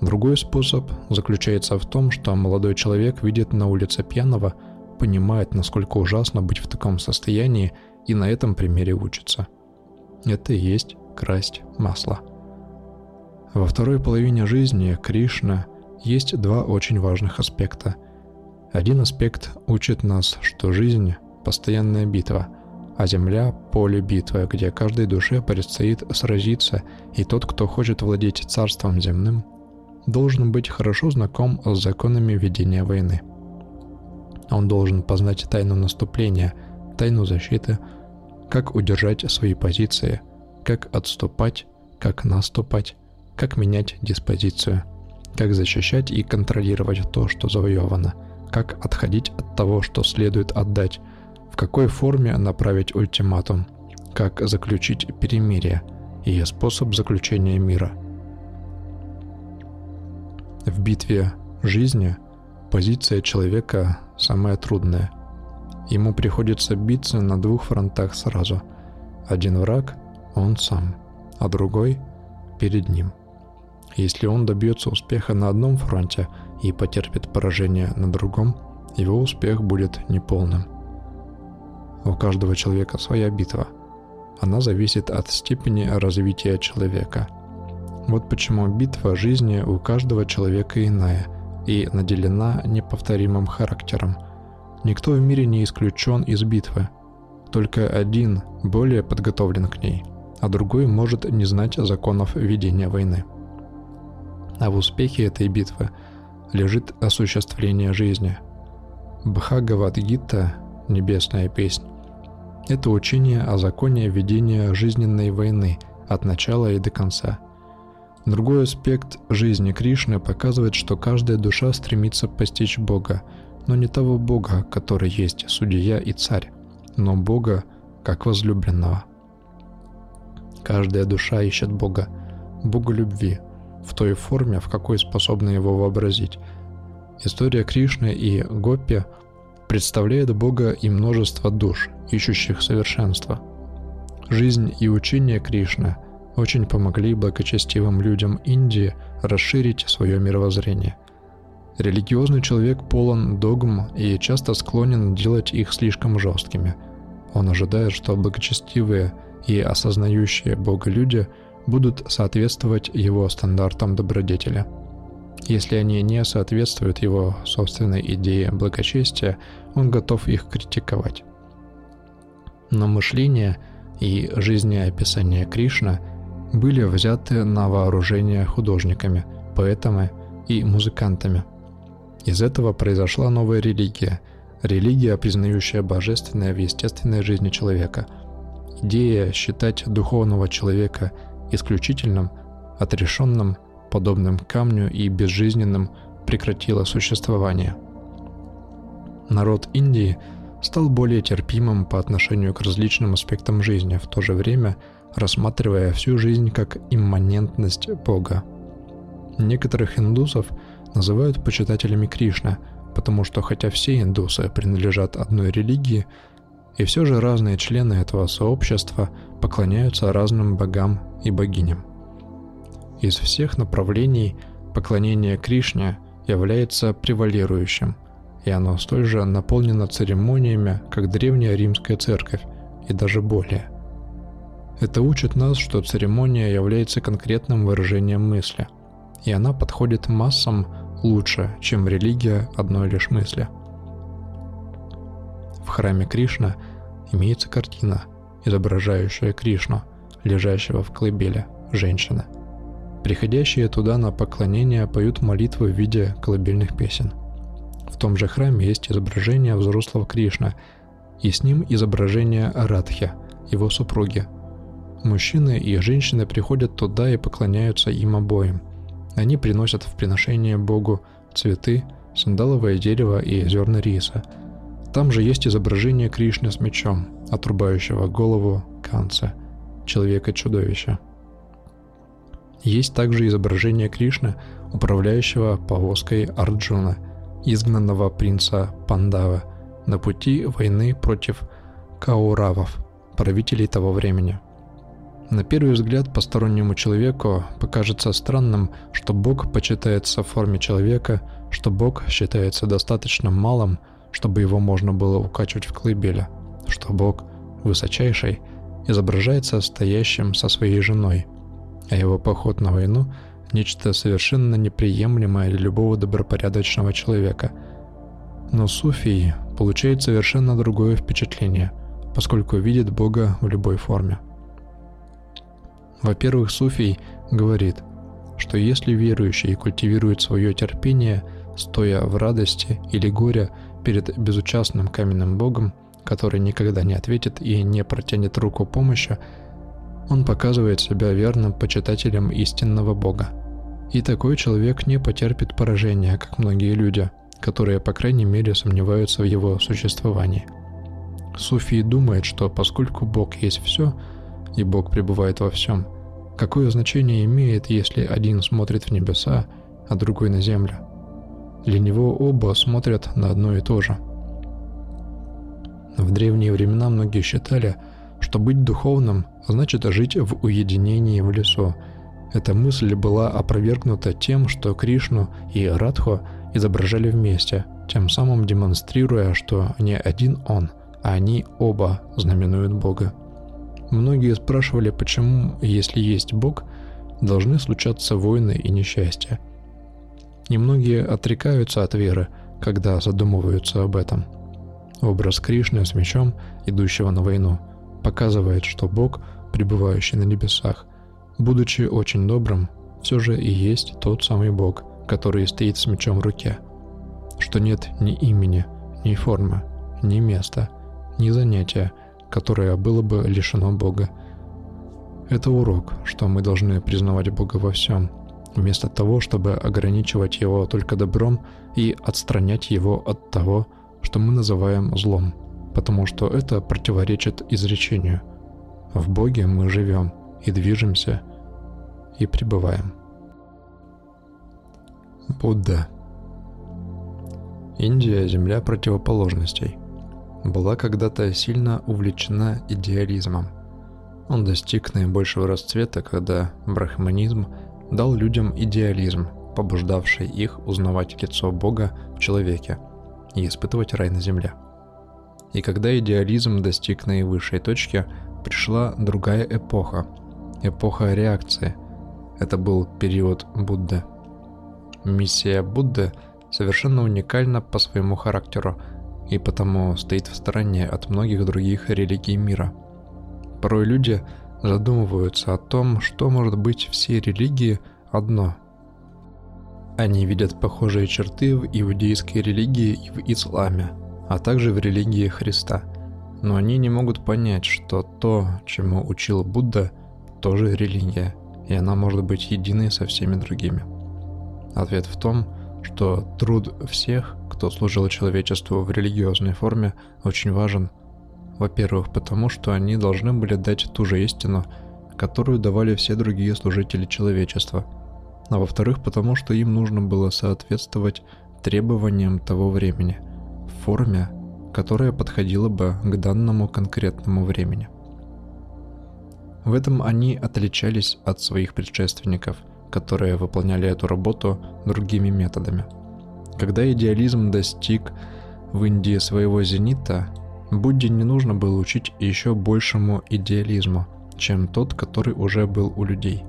Другой способ заключается в том, что молодой человек видит на улице пьяного, понимает, насколько ужасно быть в таком состоянии, и на этом примере учится. Это и есть красть масло. Во второй половине жизни Кришна есть два очень важных аспекта. Один аспект учит нас, что жизнь – постоянная битва, а Земля – поле битвы, где каждой душе предстоит сразиться, и тот, кто хочет владеть царством земным – должен быть хорошо знаком с законами ведения войны. Он должен познать тайну наступления, тайну защиты, как удержать свои позиции, как отступать, как наступать, как менять диспозицию, как защищать и контролировать то, что завоевано, как отходить от того, что следует отдать, в какой форме направить ультиматум, как заключить перемирие и способ заключения мира – в битве жизни позиция человека самая трудная. Ему приходится биться на двух фронтах сразу. Один враг – он сам, а другой – перед ним. Если он добьется успеха на одном фронте и потерпит поражение на другом, его успех будет неполным. У каждого человека своя битва. Она зависит от степени развития человека – вот почему битва жизни у каждого человека иная, и наделена неповторимым характером. Никто в мире не исключен из битвы. Только один более подготовлен к ней, а другой может не знать законов ведения войны. А в успехе этой битвы лежит осуществление жизни. Бхагавадгита – небесная песнь. Это учение о законе ведения жизненной войны от начала и до конца – Другой аспект жизни Кришны показывает, что каждая душа стремится постичь Бога, но не того Бога, который есть судья и царь, но Бога как возлюбленного. Каждая душа ищет Бога, Бога любви, в той форме, в какой способна его вообразить. История Кришны и Гопи представляет Бога и множество душ, ищущих совершенства. Жизнь и учение Кришны – очень помогли благочестивым людям Индии расширить свое мировоззрение. Религиозный человек полон догм и часто склонен делать их слишком жесткими. Он ожидает, что благочестивые и осознающие Бога люди будут соответствовать его стандартам добродетеля. Если они не соответствуют его собственной идее благочестия, он готов их критиковать. Но мышление и жизнеописание Кришна – были взяты на вооружение художниками, поэтами и музыкантами. Из этого произошла новая религия, религия, признающая божественное в естественной жизни человека. Идея считать духовного человека исключительным, отрешенным, подобным камню и безжизненным прекратила существование. Народ Индии стал более терпимым по отношению к различным аспектам жизни, в то же время – рассматривая всю жизнь как имманентность Бога. Некоторых индусов называют почитателями Кришны, потому что хотя все индусы принадлежат одной религии, и все же разные члены этого сообщества поклоняются разным богам и богиням. Из всех направлений поклонение Кришне является превалирующим, и оно столь же наполнено церемониями, как древняя римская церковь, и даже более – это учит нас, что церемония является конкретным выражением мысли, и она подходит массам лучше, чем религия одной лишь мысли. В храме Кришна имеется картина, изображающая Кришну, лежащего в колыбели, женщины. Приходящие туда на поклонение поют молитвы в виде колыбельных песен. В том же храме есть изображение взрослого Кришны, и с ним изображение Радхи, его супруги, Мужчины и женщины приходят туда и поклоняются им обоим. Они приносят в приношение Богу цветы, сандаловое дерево и зерна риса. Там же есть изображение Кришны с мечом, отрубающего голову Канца, человека-чудовища. Есть также изображение Кришны, управляющего повозкой Арджуна, изгнанного принца Пандава, на пути войны против Кауравов, правителей того времени – на первый взгляд постороннему человеку покажется странным, что Бог почитается в форме человека, что Бог считается достаточно малым, чтобы его можно было укачивать в колыбели, что Бог, высочайший, изображается стоящим со своей женой, а его поход на войну – нечто совершенно неприемлемое для любого добропорядочного человека. Но суфий получает совершенно другое впечатление, поскольку видит Бога в любой форме. Во-первых, Суфий говорит, что если верующий культивирует свое терпение, стоя в радости или горе перед безучастным каменным богом, который никогда не ответит и не протянет руку помощи, он показывает себя верным почитателем истинного бога. И такой человек не потерпит поражения, как многие люди, которые, по крайней мере, сомневаются в его существовании. Суфий думает, что поскольку Бог есть все, и Бог пребывает во всем. Какое значение имеет, если один смотрит в небеса, а другой на землю? Для него оба смотрят на одно и то же. В древние времена многие считали, что быть духовным значит жить в уединении в лесу. Эта мысль была опровергнута тем, что Кришну и Радху изображали вместе, тем самым демонстрируя, что не один он, а они оба знаменуют Бога. Многие спрашивали, почему, если есть Бог, должны случаться войны и несчастья. Немногие отрекаются от веры, когда задумываются об этом. Образ Кришны с мечом, идущего на войну, показывает, что Бог, пребывающий на небесах, будучи очень добрым, все же и есть тот самый Бог, который стоит с мечом в руке. Что нет ни имени, ни формы, ни места, ни занятия, которое было бы лишено Бога. Это урок, что мы должны признавать Бога во всем, вместо того, чтобы ограничивать Его только добром и отстранять Его от того, что мы называем злом, потому что это противоречит изречению. В Боге мы живем и движемся и пребываем. Будда Индия – земля противоположностей. Была когда-то сильно увлечена идеализмом. Он достиг наибольшего расцвета, когда брахманизм дал людям идеализм, побуждавший их узнавать лицо Бога в человеке и испытывать рай на земле. И когда идеализм достиг наивысшей точки, пришла другая эпоха – эпоха реакции. Это был период Будды. Миссия Будды совершенно уникальна по своему характеру и потому стоит в стороне от многих других религий мира. Порой люди задумываются о том, что может быть все религии одно. Они видят похожие черты в иудейской религии и в исламе, а также в религии Христа. Но они не могут понять, что то, чему учил Будда, тоже религия, и она может быть единой со всеми другими. Ответ в том, что труд всех, кто служил человечеству в религиозной форме, очень важен – во-первых, потому что они должны были дать ту же истину, которую давали все другие служители человечества. А во-вторых, потому что им нужно было соответствовать требованиям того времени, форме, которая подходила бы к данному конкретному времени. В этом они отличались от своих предшественников, которые выполняли эту работу другими методами. Когда идеализм достиг в Индии своего зенита, Будде не нужно было учить еще большему идеализму, чем тот, который уже был у людей.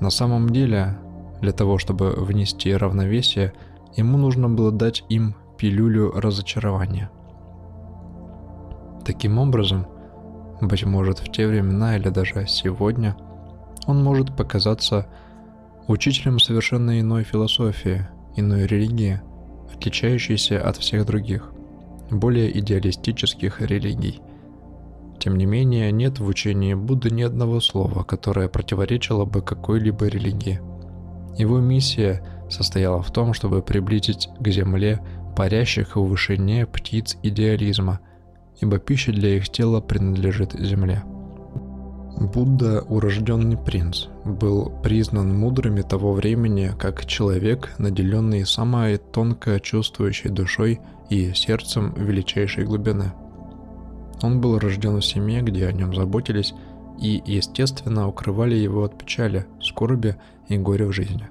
На самом деле, для того, чтобы внести равновесие, ему нужно было дать им пилюлю разочарования. Таким образом, быть может в те времена или даже сегодня, он может показаться учителем совершенно иной философии, иной религии, отличающейся от всех других – более идеалистических религий. Тем не менее, нет в учении Будды ни одного слова, которое противоречило бы какой-либо религии. Его миссия состояла в том, чтобы приблизить к Земле парящих в вышине птиц идеализма, ибо пища для их тела принадлежит Земле. Будда, урожденный принц, был признан мудрыми того времени как человек, наделенный самой тонко чувствующей душой и сердцем величайшей глубины. Он был рожден в семье, где о нем заботились и, естественно, укрывали его от печали, скорби и горя в жизни.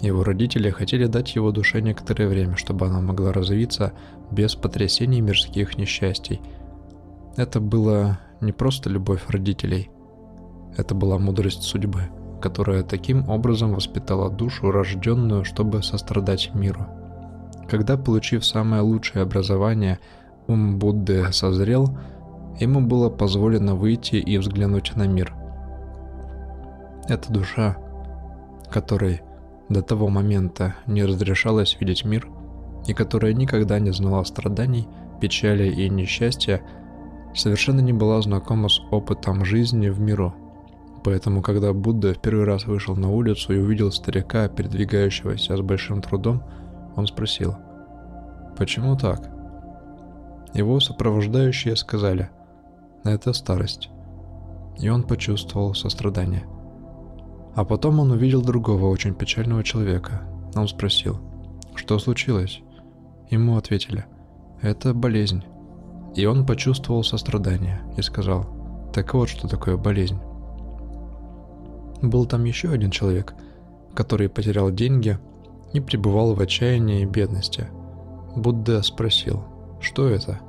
Его родители хотели дать его душе некоторое время, чтобы она могла развиться без потрясений мирских несчастий. Это было не просто любовь родителей – это была мудрость судьбы, которая таким образом воспитала душу, рожденную, чтобы сострадать миру. Когда, получив самое лучшее образование, ум Будды созрел, ему было позволено выйти и взглянуть на мир. Эта душа, которой до того момента не разрешалось видеть мир, и которая никогда не знала страданий, печали и несчастья, совершенно не была знакома с опытом жизни в миру – Поэтому, когда Будда в первый раз вышел на улицу и увидел старика, передвигающегося с большим трудом, он спросил, «Почему так?» Его сопровождающие сказали, «Это старость». И он почувствовал сострадание. А потом он увидел другого очень печального человека. Он спросил, «Что случилось?» Ему ответили, «Это болезнь». И он почувствовал сострадание и сказал, «Так вот, что такое болезнь». Был там еще один человек, который потерял деньги и пребывал в отчаянии и бедности. Будда спросил, что это?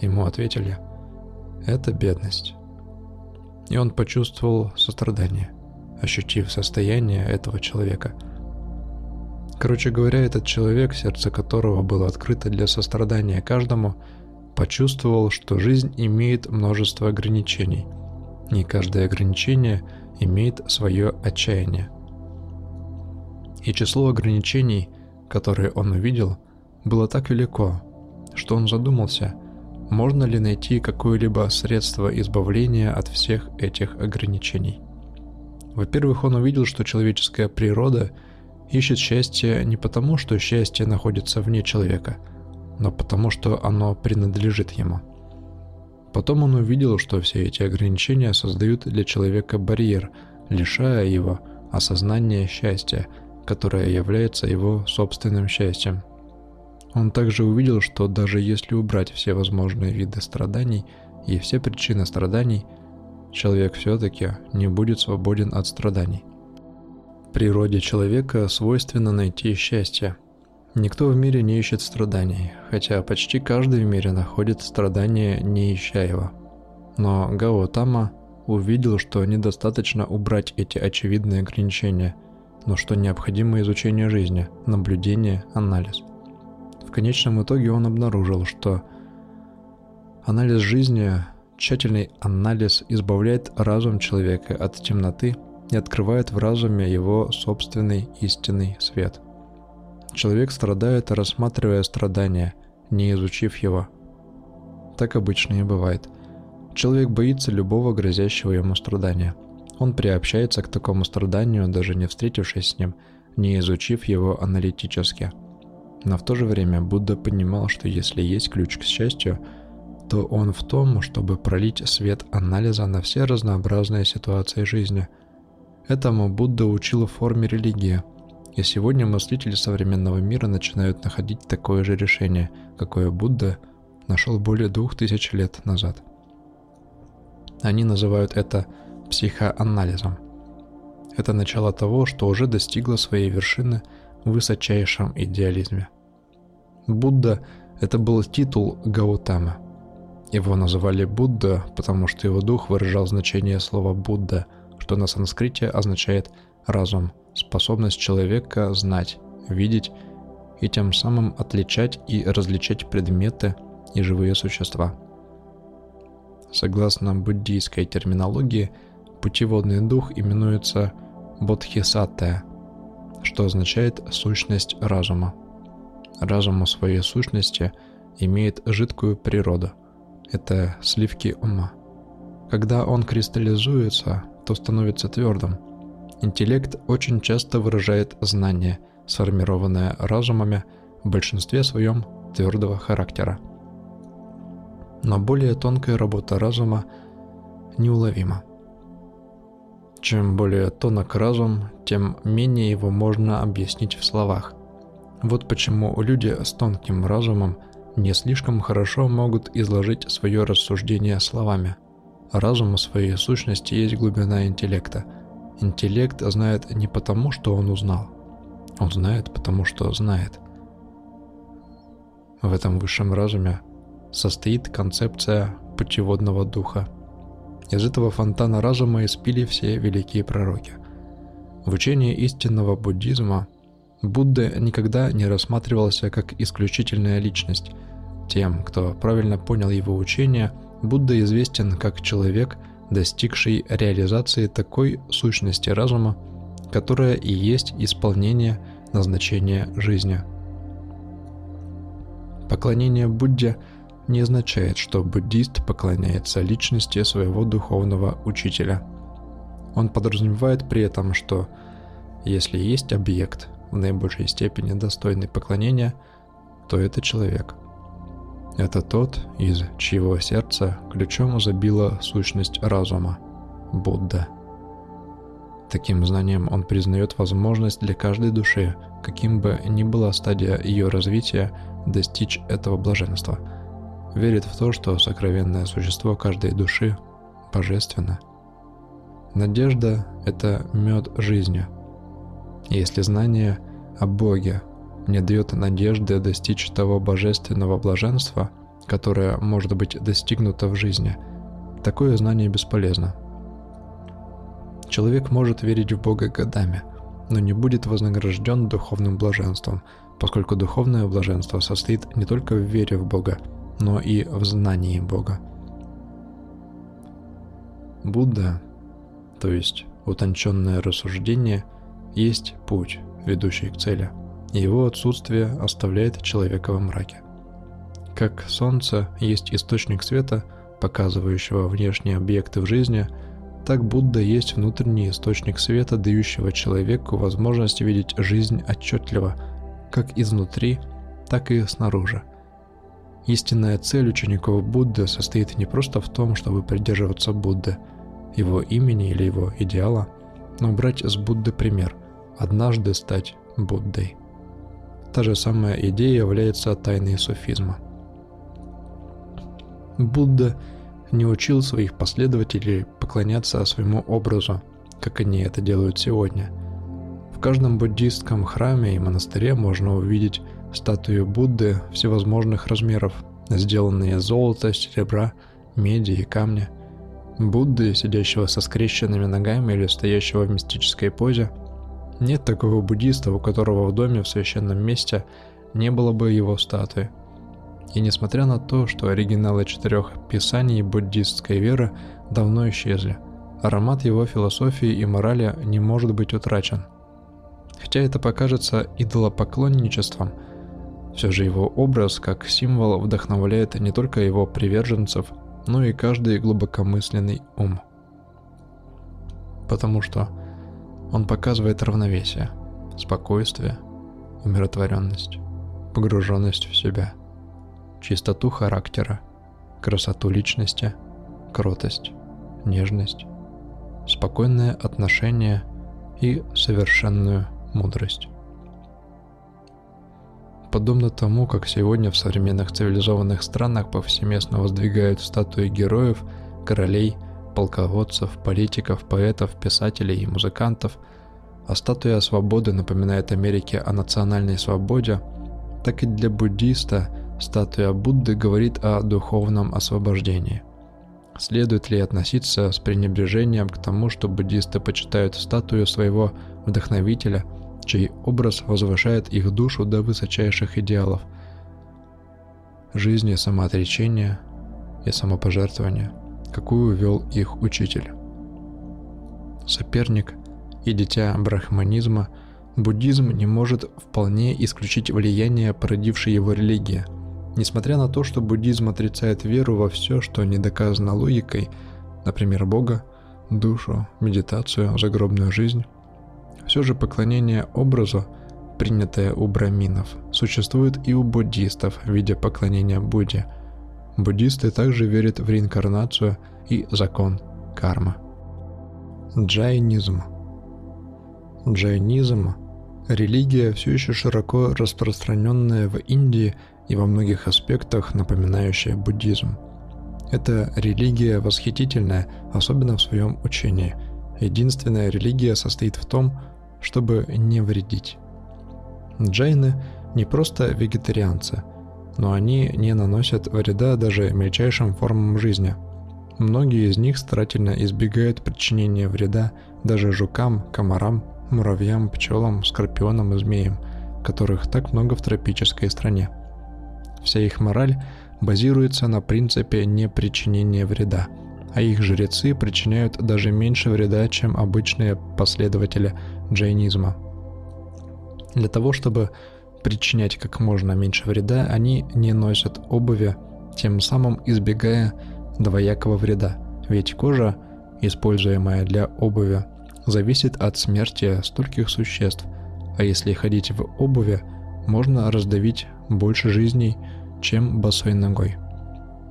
Ему ответили, это бедность. И он почувствовал сострадание, ощутив состояние этого человека. Короче говоря, этот человек, сердце которого было открыто для сострадания каждому, почувствовал, что жизнь имеет множество ограничений. Не каждое ограничение имеет свое отчаяние. И число ограничений, которые он увидел, было так велико, что он задумался, можно ли найти какое-либо средство избавления от всех этих ограничений. Во-первых, он увидел, что человеческая природа ищет счастье не потому, что счастье находится вне человека, но потому, что оно принадлежит ему. Потом он увидел, что все эти ограничения создают для человека барьер, лишая его осознания счастья, которое является его собственным счастьем – он также увидел, что даже если убрать все возможные виды страданий и все причины страданий, человек все-таки не будет свободен от страданий. Природе человека свойственно найти счастье. Никто в мире не ищет страданий, хотя почти каждый в мире находит страдания, не ища его. Но Гао Тама увидел, что недостаточно убрать эти очевидные ограничения, но что необходимо изучение жизни, наблюдение, анализ – конечном итоге он обнаружил, что анализ жизни, тщательный анализ избавляет разум человека от темноты и открывает в разуме его собственный истинный свет. Человек страдает, рассматривая страдания, не изучив его. Так обычно и бывает. Человек боится любого грозящего ему страдания. Он приобщается к такому страданию, даже не встретившись с ним, не изучив его аналитически – но в то же время Будда понимал, что если есть ключ к счастью, то он в том, чтобы пролить свет анализа на все разнообразные ситуации жизни. Этому Будда учил в форме религии. И сегодня мыслители современного мира начинают находить такое же решение, какое Будда нашел более двух тысяч лет назад. Они называют это психоанализом. Это начало того, что уже достигло своей вершины в высочайшем идеализме. Будда – это был титул Гаутама. Его называли Будда, потому что его дух выражал значение слова «Будда», что на санскрите означает «разум», способность человека знать, видеть и тем самым отличать и различать предметы и живые существа. Согласно буддийской терминологии, путеводный дух именуется Бодхисаттая, что означает «сущность разума». Разум у своей сущности имеет жидкую природу. Это сливки ума. Когда он кристаллизуется, то становится твердым. Интеллект очень часто выражает знание, сформированное разумами в большинстве своем твердого характера. Но более тонкая работа разума неуловима. Чем более тонок разум, тем менее его можно объяснить в словах – вот почему люди с тонким разумом не слишком хорошо могут изложить свое рассуждение словами. Разум в своей сущности есть глубина интеллекта. Интеллект знает не потому, что он узнал. Он знает, потому что знает. В этом высшем разуме состоит концепция путеводного духа. Из этого фонтана разума испили все великие пророки. В учении истинного буддизма Будда никогда не рассматривался как исключительная личность. Тем, кто правильно понял его учение, Будда известен как человек, достигший реализации такой сущности разума, которая и есть исполнение назначения жизни. Поклонение Будде не означает, что буддист поклоняется личности своего духовного учителя. Он подразумевает при этом, что если есть объект, в наибольшей степени достойный поклонения, то это человек. Это тот, из чьего сердца ключом забила сущность разума – Будда. Таким знанием он признает возможность для каждой души, каким бы ни была стадия ее развития, достичь этого блаженства. Верит в то, что сокровенное существо каждой души божественно. Надежда – это мед жизни – если знание о Боге не дает надежды достичь того божественного блаженства, которое может быть достигнуто в жизни, такое знание бесполезно. Человек может верить в Бога годами, но не будет вознагражден духовным блаженством, поскольку духовное блаженство состоит не только в вере в Бога, но и в знании Бога. Будда, то есть утонченное рассуждение, есть путь, ведущий к цели. Его отсутствие оставляет человека во мраке. Как солнце есть источник света, показывающего внешние объекты в жизни, так Будда есть внутренний источник света, дающего человеку возможность видеть жизнь отчетливо, как изнутри, так и снаружи. Истинная цель учеников Будды состоит не просто в том, чтобы придерживаться Будды, его имени или его идеала, но брать с Будды пример, однажды стать Буддой. Та же самая идея является тайной суфизма. Будда не учил своих последователей поклоняться своему образу, как они это делают сегодня. В каждом буддистском храме и монастыре можно увидеть статуи Будды всевозможных размеров, сделанные из золота, серебра, меди и камня. Будды, сидящего со скрещенными ногами или стоящего в мистической позе. Нет такого буддиста, у которого в доме в священном месте не было бы его статуи – и несмотря на то, что оригиналы четырех писаний буддистской веры давно исчезли, аромат его философии и морали не может быть утрачен. Хотя это покажется идолопоклонничеством, все же его образ как символ вдохновляет не только его приверженцев, но и каждый глубокомысленный ум. Потому что он показывает равновесие, спокойствие, умиротворенность, погруженность в себя – чистоту характера, красоту личности, кротость, нежность, спокойное отношение и совершенную мудрость. Подобно тому, как сегодня в современных цивилизованных странах повсеместно воздвигают статуи героев, королей, полководцев, политиков, поэтов, писателей и музыкантов, а статуя свободы напоминает Америке о национальной свободе, так и для буддиста – Статуя Будды говорит о духовном освобождении. Следует ли относиться с пренебрежением к тому, что буддисты почитают статую своего вдохновителя, чей образ возвышает их душу до высочайших идеалов? Жизни самоотречения и самопожертвования, какую вел их учитель? Соперник и дитя брахманизма, буддизм не может вполне исключить влияние, породившей его религии – Несмотря на то, что буддизм отрицает веру во все, что не доказано логикой, например, Бога, душу, медитацию, загробную жизнь, все же поклонение образу, принятое у браминов, существует и у буддистов в виде поклонения Будде. Буддисты также верят в реинкарнацию и закон кармы. Джайнизм Джайнизм – религия, все еще широко распространенная в Индии – и во многих аспектах напоминающая буддизм. Эта религия восхитительная, особенно в своем учении. Единственная религия состоит в том, чтобы не вредить. Джайны не просто вегетарианцы, но они не наносят вреда даже мельчайшим формам жизни. Многие из них старательно избегают причинения вреда даже жукам, комарам, муравьям, пчелам, скорпионам и змеям, которых так много в тропической стране. Вся их мораль базируется на принципе непричинения вреда, а их жрецы причиняют даже меньше вреда, чем обычные последователи джайнизма. Для того, чтобы причинять как можно меньше вреда, они не носят обуви, тем самым избегая двоякого вреда, ведь кожа, используемая для обуви, зависит от смерти стольких существ, а если ходить в обуви, можно раздавить больше жизней, чем босой ногой.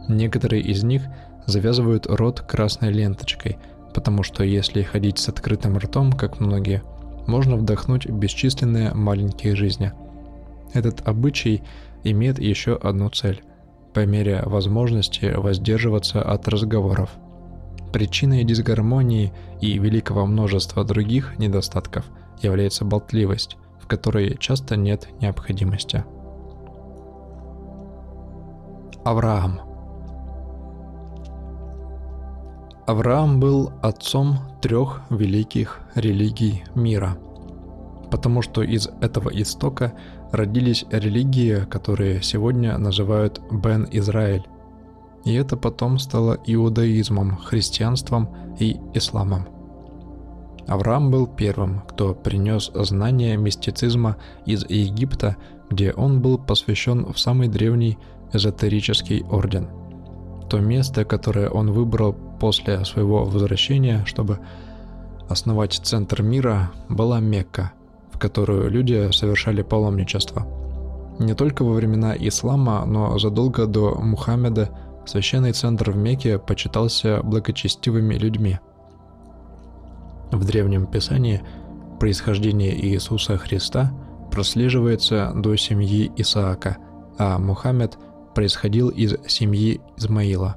Некоторые из них завязывают рот красной ленточкой, потому что если ходить с открытым ртом, как многие, можно вдохнуть бесчисленные маленькие жизни. Этот обычай имеет еще одну цель – по мере возможности воздерживаться от разговоров. Причиной дисгармонии и великого множества других недостатков является болтливость, в которой часто нет необходимости. Авраам Авраам был отцом трех великих религий мира. потому что из этого истока родились религии, которые сегодня называют Бен Израиль. И это потом стало иудаизмом, христианством и исламом. Авраам был первым, кто принес знания мистицизма из Египта, где он был посвящен в самый древний эзотерический орден. То место, которое он выбрал после своего возвращения, чтобы основать центр мира, была Мекка, которую люди совершали паломничество. Не только во времена ислама, но задолго до Мухаммеда священный центр в Мекке почитался благочестивыми людьми – в Древнем Писании происхождение Иисуса Христа прослеживается до семьи Исаака, а Мухаммед происходил из семьи Измаила.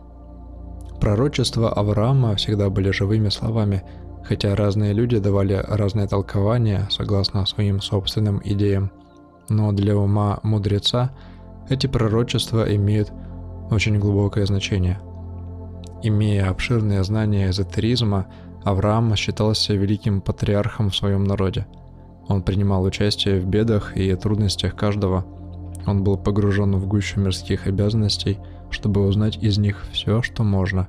Пророчества Авраама всегда были живыми словами, хотя разные люди давали разные толкования согласно своим собственным идеям. Но для ума мудреца эти пророчества имеют очень глубокое значение. Имея обширные знания эзотеризма, Авраам считался великим патриархом в своем народе. Он принимал участие в бедах и трудностях каждого. Он был погружен в гущу мирских обязанностей, чтобы узнать из них все, что можно,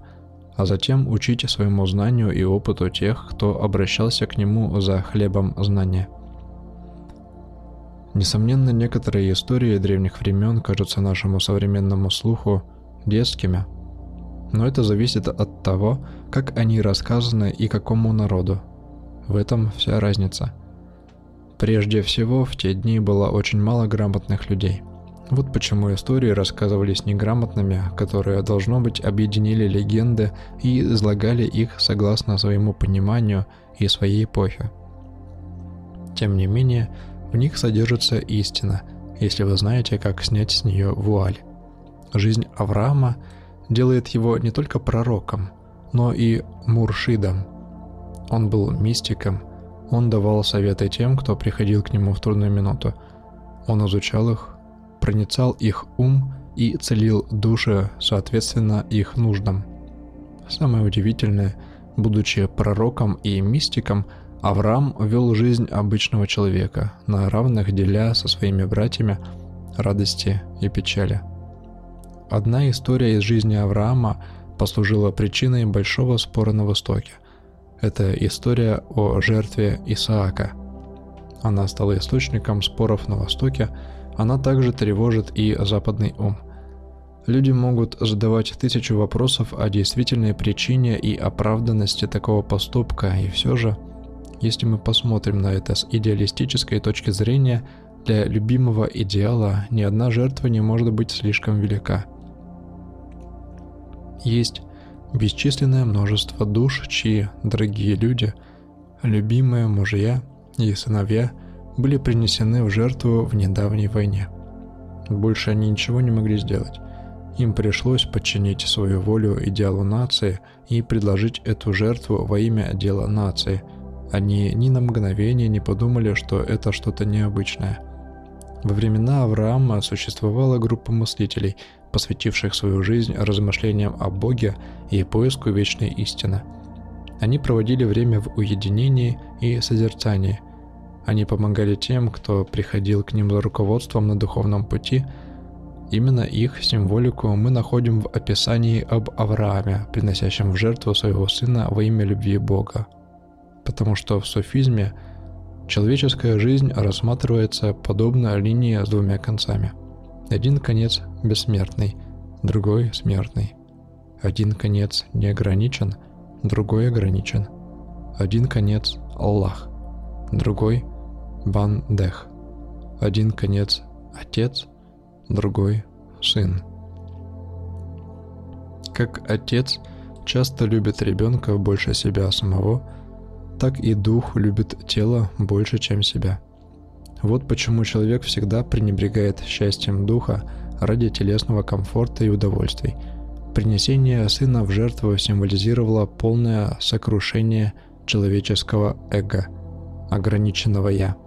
а затем учить своему знанию и опыту тех, кто обращался к нему за хлебом знания. Несомненно, некоторые истории древних времен кажутся нашему современному слуху детскими – но это зависит от того, как они рассказаны и какому народу. В этом вся разница. Прежде всего, в те дни было очень мало грамотных людей. Вот почему истории рассказывались неграмотными, которые, должно быть, объединили легенды и излагали их согласно своему пониманию и своей эпохе. Тем не менее, в них содержится истина, если вы знаете, как снять с нее вуаль. Жизнь Авраама – делает его не только пророком, но и муршидом. Он был мистиком, он давал советы тем, кто приходил к нему в трудную минуту. Он изучал их, проницал их ум и целил души соответственно их нуждам. Самое удивительное, будучи пророком и мистиком, Авраам вел жизнь обычного человека, на равных деля со своими братьями радости и печали – Одна история из жизни Авраама послужила причиной большого спора на Востоке. Это история о жертве Исаака. Она стала источником споров на Востоке, она также тревожит и западный ум. Люди могут задавать тысячу вопросов о действительной причине и оправданности такого поступка, и все же, если мы посмотрим на это с идеалистической точки зрения, для любимого идеала ни одна жертва не может быть слишком велика – есть бесчисленное множество душ, чьи дорогие люди, любимые мужья и сыновья были принесены в жертву в недавней войне. Больше они ничего не могли сделать. Им пришлось подчинить свою волю идеалу нации и предложить эту жертву во имя дела нации. Они ни на мгновение не подумали, что это что-то необычное. Во времена Авраама существовала группа мыслителей, посвятивших свою жизнь размышлениям о Боге и поиску вечной истины. Они проводили время в уединении и созерцании. Они помогали тем, кто приходил к ним за руководством на духовном пути. Именно их символику мы находим в описании об Аврааме, приносящем в жертву своего сына во имя любви Бога. Потому что в суфизме человеческая жизнь рассматривается подобно линии с двумя концами – один конец бессмертный, другой смертный. Один конец не ограничен, другой ограничен. Один конец – Аллах, другой – Бандех. Один конец – Отец, другой – Сын. Как отец часто любит ребенка больше себя самого, так и дух любит тело больше, чем себя – вот почему человек всегда пренебрегает счастьем духа ради телесного комфорта и удовольствий. Принесение сына в жертву символизировало полное сокрушение человеческого эго, ограниченного «я».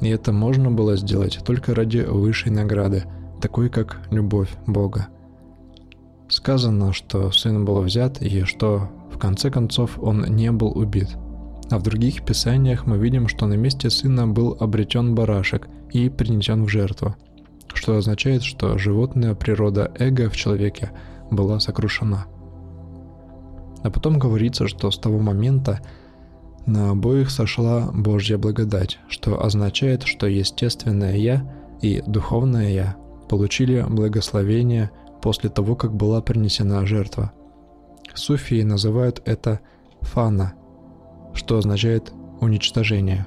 И это можно было сделать только ради высшей награды, такой как любовь Бога. Сказано, что сын был взят и что в конце концов он не был убит. А в других писаниях мы видим, что на месте сына был обретен барашек и принесен в жертву, что означает, что животная природа эго в человеке была сокрушена. А потом говорится, что с того момента на обоих сошла Божья благодать, что означает, что естественное «я» и духовное «я» получили благословение после того, как была принесена жертва. Суфии называют это «фана», что означает «уничтожение».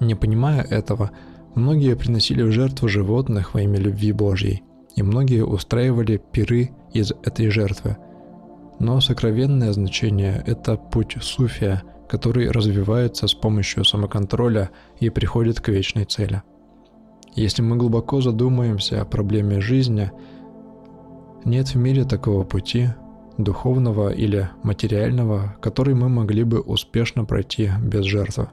Не понимая этого, многие приносили в жертву животных во имя любви Божьей, и многие устраивали пиры из этой жертвы. Но сокровенное значение – это путь суфия, который развивается с помощью самоконтроля и приходит к вечной цели. Если мы глубоко задумаемся о проблеме жизни, нет в мире такого пути, духовного или материального, который мы могли бы успешно пройти без жертвы.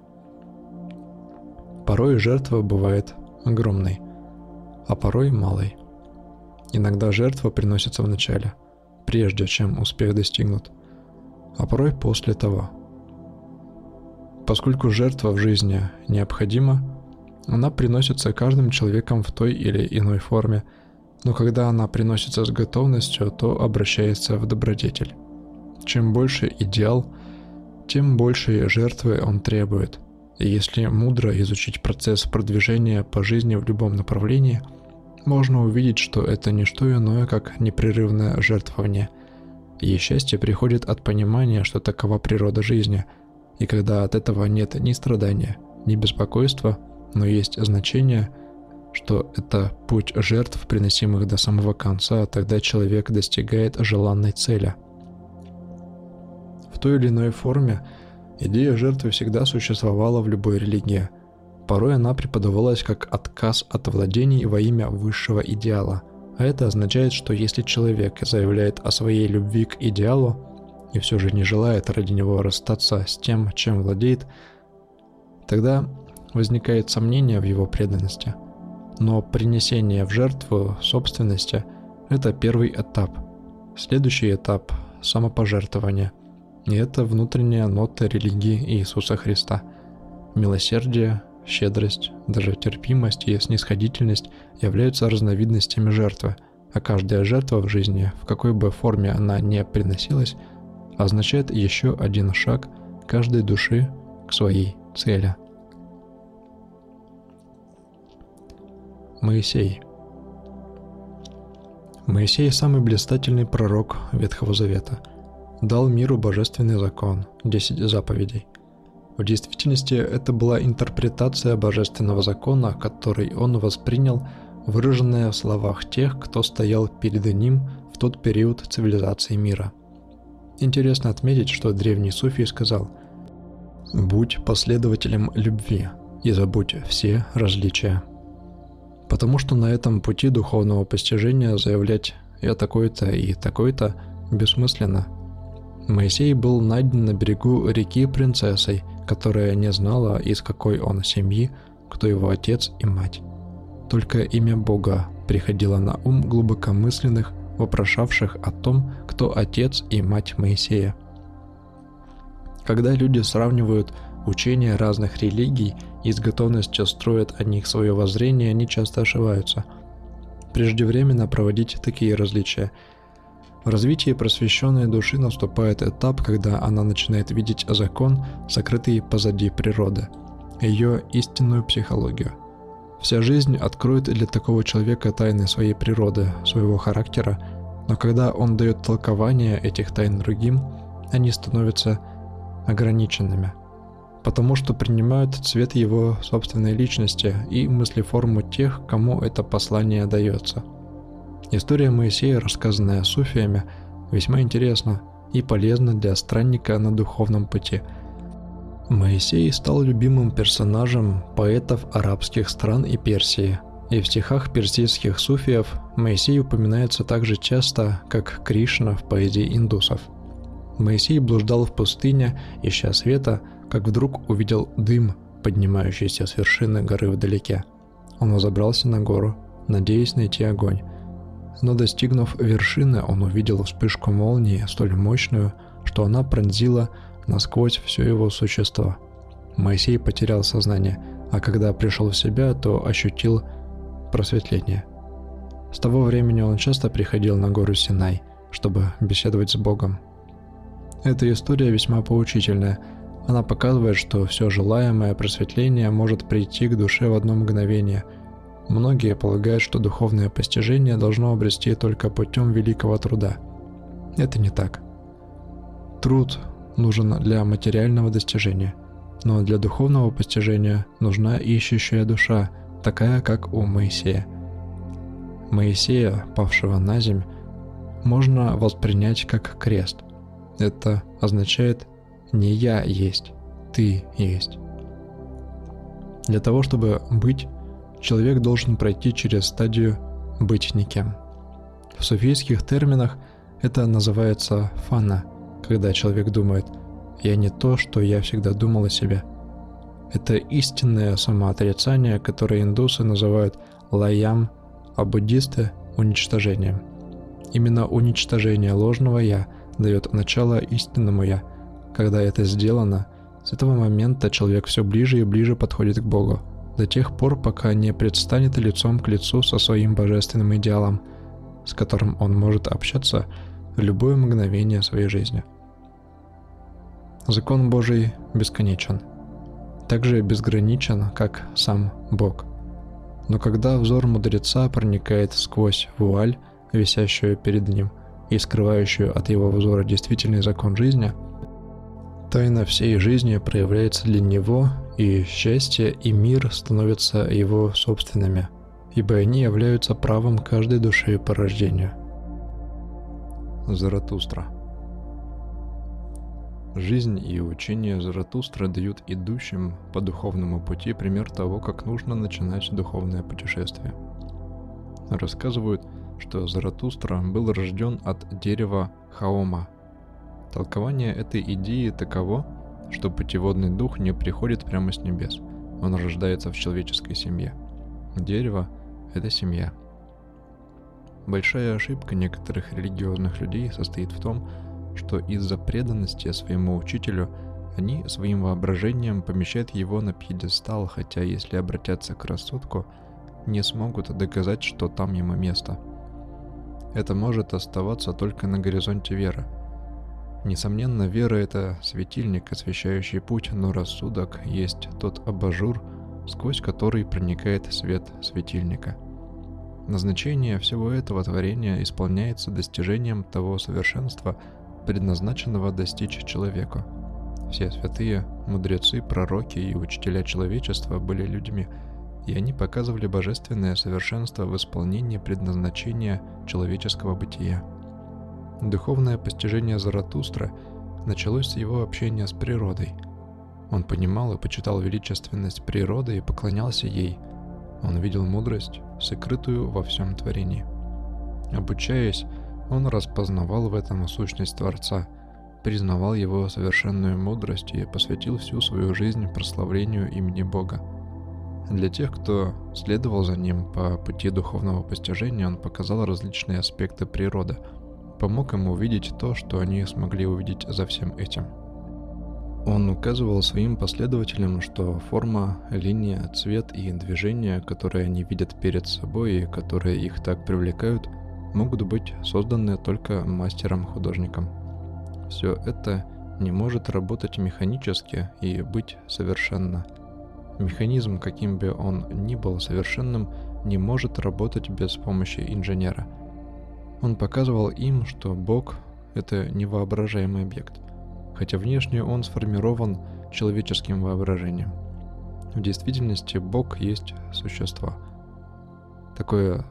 Порой жертва бывает огромной, а порой малой. Иногда жертва приносится в начале, прежде чем успех достигнут, а порой после того. Поскольку жертва в жизни необходима, она приносится каждым человеком в той или иной форме – но когда она приносится с готовностью, то обращается в добродетель. Чем больше идеал, тем больше жертвы он требует. И если мудро изучить процесс продвижения по жизни в любом направлении, можно увидеть, что это не что иное, как непрерывное жертвование. И счастье приходит от понимания, что такова природа жизни, и когда от этого нет ни страдания, ни беспокойства, но есть значение – что это путь жертв, приносимых до самого конца, а тогда человек достигает желанной цели. В той или иной форме идея жертвы всегда существовала в любой религии. Порой она преподавалась как отказ от владений во имя высшего идеала. А это означает, что если человек заявляет о своей любви к идеалу и все же не желает ради него расстаться с тем, чем владеет, тогда возникает сомнение в его преданности – но принесение в жертву собственности – это первый этап. Следующий этап – самопожертвование. И это внутренняя нота религии Иисуса Христа. Милосердие, щедрость, даже терпимость и снисходительность являются разновидностями жертвы, а каждая жертва в жизни, в какой бы форме она не приносилась, означает еще один шаг каждой души к своей цели – Моисей. Моисей – самый блистательный пророк Ветхого Завета. Дал миру божественный закон, 10 заповедей. В действительности это была интерпретация божественного закона, который он воспринял, выраженная в словах тех, кто стоял перед ним в тот период цивилизации мира. Интересно отметить, что древний суфий сказал «Будь последователем любви и забудь все различия» потому что на этом пути духовного постижения заявлять «я такой-то и такой-то» бессмысленно. Моисей был найден на берегу реки принцессой, которая не знала, из какой он семьи, кто его отец и мать. Только имя Бога приходило на ум глубокомысленных, вопрошавших о том, кто отец и мать Моисея. Когда люди сравнивают учения разных религий и с готовностью строят о них свое воззрение, они часто ошибаются. Преждевременно проводить такие различия. В развитии просвещенной души наступает этап, когда она начинает видеть закон, сокрытый позади природы, ее истинную психологию. Вся жизнь откроет для такого человека тайны своей природы, своего характера, но когда он дает толкование этих тайн другим, они становятся ограниченными – потому что принимают цвет его собственной личности и мыслеформу тех, кому это послание дается. История Моисея, рассказанная суфиями, весьма интересна и полезна для странника на духовном пути. Моисей стал любимым персонажем поэтов арабских стран и Персии, и в стихах персидских суфиев Моисей упоминается так же часто, как Кришна в поэзии индусов. Моисей блуждал в пустыне, ища света, как вдруг увидел дым, поднимающийся с вершины горы вдалеке. Он взобрался на гору, надеясь найти огонь. Но достигнув вершины, он увидел вспышку молнии, столь мощную, что она пронзила насквозь все его существо. Моисей потерял сознание, а когда пришел в себя, то ощутил просветление. С того времени он часто приходил на гору Синай, чтобы беседовать с Богом. Эта история весьма поучительная. Она показывает, что все желаемое просветление может прийти к душе в одно мгновение. Многие полагают, что духовное постижение должно обрести только путем великого труда. Это не так. Труд нужен для материального достижения, но для духовного постижения нужна ищущая душа, такая как у Моисея. Моисея, павшего на земь, можно воспринять как крест. Это означает «не я есть, ты есть». Для того, чтобы быть, человек должен пройти через стадию «быть никем». В суфийских терминах это называется фана – когда человек думает «я не то, что я всегда думал о себе». Это истинное самоотрицание, которое индусы называют лаям, а буддисты – уничтожением. Именно уничтожение ложного «я» дает начало истинному «я». Когда это сделано, с этого момента человек все ближе и ближе подходит к Богу, до тех пор, пока не предстанет лицом к лицу со своим божественным идеалом, с которым он может общаться в любое мгновение своей жизни. Закон Божий бесконечен, также безграничен, как сам Бог. Но когда взор мудреца проникает сквозь вуаль, висящую перед ним, и скрывающую от его взора действительный закон жизни, тайна всей жизни проявляется для него, и счастье и мир становятся его собственными, ибо они являются правом каждой души по рождению. Заратустра – Жизнь и учение Заратустра дают идущим по духовному пути пример того, как нужно начинать духовное путешествие. Рассказывают, что Заратустра был рожден от дерева Хаома. Толкование этой идеи таково, что путеводный дух не приходит прямо с небес, он рождается в человеческой семье. Дерево – это семья. Большая ошибка некоторых религиозных людей состоит в том, что из-за преданности своему учителю они своим воображением помещают его на пьедестал, хотя если обратятся к рассудку, не смогут доказать, что там ему место. Это может оставаться только на горизонте веры. Несомненно, вера — это светильник, освещающий путь, но рассудок есть тот абажур, сквозь который проникает свет светильника. Назначение всего этого творения исполняется достижением того совершенства, предназначенного достичь человеку. Все святые, мудрецы, пророки и учителя человечества были людьми, и они показывали божественное совершенство в исполнении предназначения человеческого бытия. Духовное постижение Заратустра началось с его общения с природой. Он понимал и почитал величественность природы и поклонялся ей. Он видел мудрость, сокрытую во всем творении. Обучаясь, он распознавал в этом сущность Творца, признавал его совершенную мудрость и посвятил всю свою жизнь прославлению имени Бога. Для тех, кто следовал за ним по пути духовного постижения, он показал различные аспекты природы, помог им увидеть то, что они смогли увидеть за всем этим. Он указывал своим последователям, что форма, линия, цвет и движение, которые они видят перед собой и которые их так привлекают – могут быть созданы только мастером-художником. Все это не может работать механически и быть совершенно. Механизм, каким бы он ни был совершенным, не может работать без помощи инженера. Он показывал им, что Бог — это невоображаемый объект, хотя внешне он сформирован человеческим воображением. В действительности Бог есть существо. Такое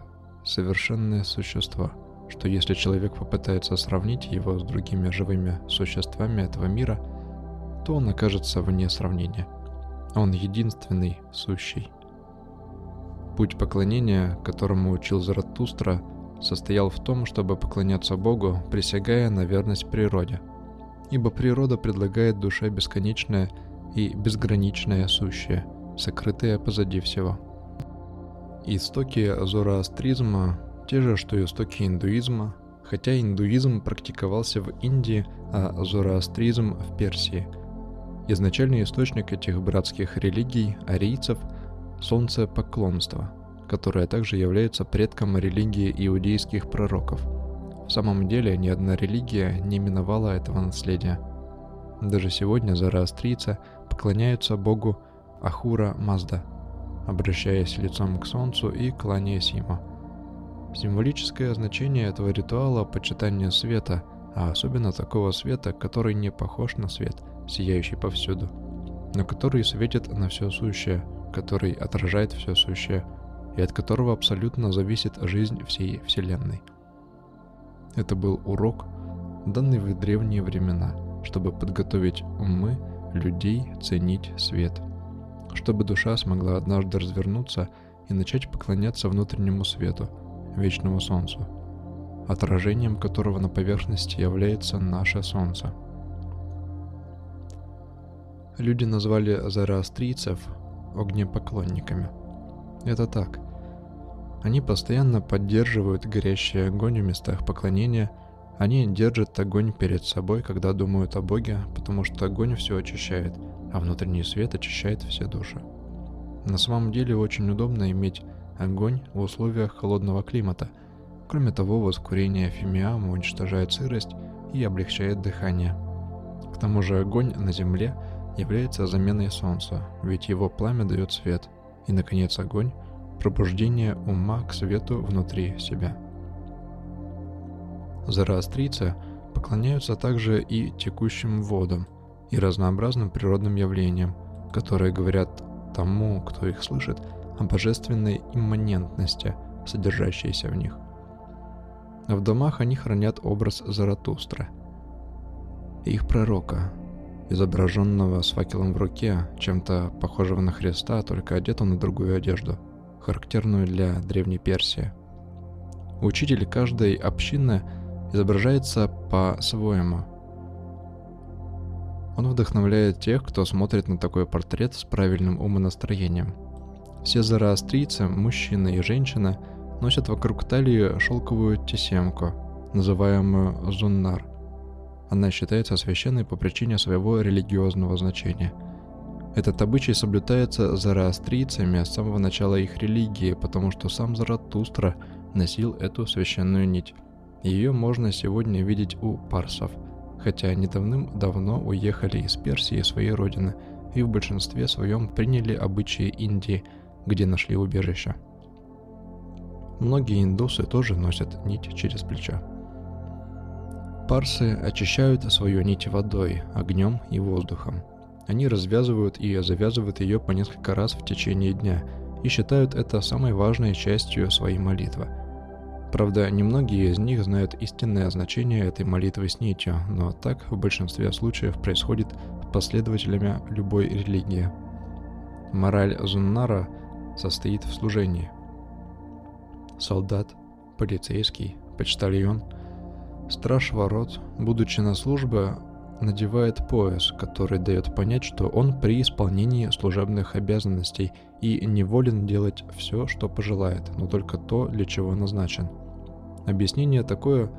совершенное существо, что если человек попытается сравнить его с другими живыми существами этого мира, то он окажется вне сравнения. Он единственный сущий. Путь поклонения, которому учил Заратустра, состоял в том, чтобы поклоняться Богу, присягая на верность природе. Ибо природа предлагает душе бесконечное и безграничное сущее, сокрытое позади всего – Истоки зороастризма те же, что и истоки индуизма, хотя индуизм практиковался в Индии, а зороастризм в Персии. Изначальный источник этих братских религий – арийцев – солнцепоклонство, которое также является предком религии иудейских пророков. В самом деле ни одна религия не миновала этого наследия. Даже сегодня зороастрийцы поклоняются богу Ахура Мазда, обращаясь лицом к солнцу и кланяясь ему – Символическое значение этого ритуала – почитание света, а особенно такого света, который не похож на свет, сияющий повсюду, но который светит на все сущее, который отражает все сущее, и от которого абсолютно зависит жизнь всей Вселенной. Это был урок, данный в древние времена, чтобы подготовить умы людей ценить свет, чтобы душа смогла однажды развернуться и начать поклоняться внутреннему свету – вечному Солнцу, отражением которого на поверхности является наше Солнце. Люди назвали зороастрийцев огнепоклонниками. Это так. Они постоянно поддерживают горящий огонь в местах поклонения, они держат огонь перед собой, когда думают о Боге, потому что огонь все очищает, а внутренний свет очищает все души. На самом деле очень удобно иметь огонь в условиях холодного климата. Кроме того, воскурение фимиама уничтожает сырость и облегчает дыхание. К тому же огонь на Земле является заменой Солнца, ведь его пламя дает свет. И, наконец, огонь – пробуждение ума к свету внутри себя. Зороастрийцы поклоняются также и текущим водам, и разнообразным природным явлениям, которые говорят тому, кто их слышит – о божественной имманентности, содержащейся в них. В домах они хранят образ Заратустра, их пророка, изображенного с факелом в руке, чем-то похожего на Христа, только одетого на другую одежду, характерную для Древней Персии. Учитель каждой общины изображается по-своему. Он вдохновляет тех, кто смотрит на такой портрет с правильным умонастроением – все зороастрийцы, мужчина и женщина, носят вокруг талии шелковую тесемку, называемую зуннар. Она считается священной по причине своего религиозного значения. Этот обычай соблюдается зороастрийцами с самого начала их религии, потому что сам Заратустра носил эту священную нить. Ее можно сегодня видеть у парсов, хотя они давным-давно уехали из Персии, своей родины, и в большинстве своем приняли обычаи Индии – где нашли убежище. Многие индусы тоже носят нить через плечо. Парсы очищают свою нить водой, огнем и воздухом. Они развязывают и завязывают ее по несколько раз в течение дня и считают это самой важной частью своей молитвы. Правда, немногие из них знают истинное значение этой молитвы с нитью, но так в большинстве случаев происходит с последователями любой религии. Мораль Зуннара состоит в служении. Солдат, полицейский, почтальон, страж ворот, будучи на службе, надевает пояс, который дает понять, что он при исполнении служебных обязанностей и не волен делать все, что пожелает, но только то, для чего назначен. Объяснение такое,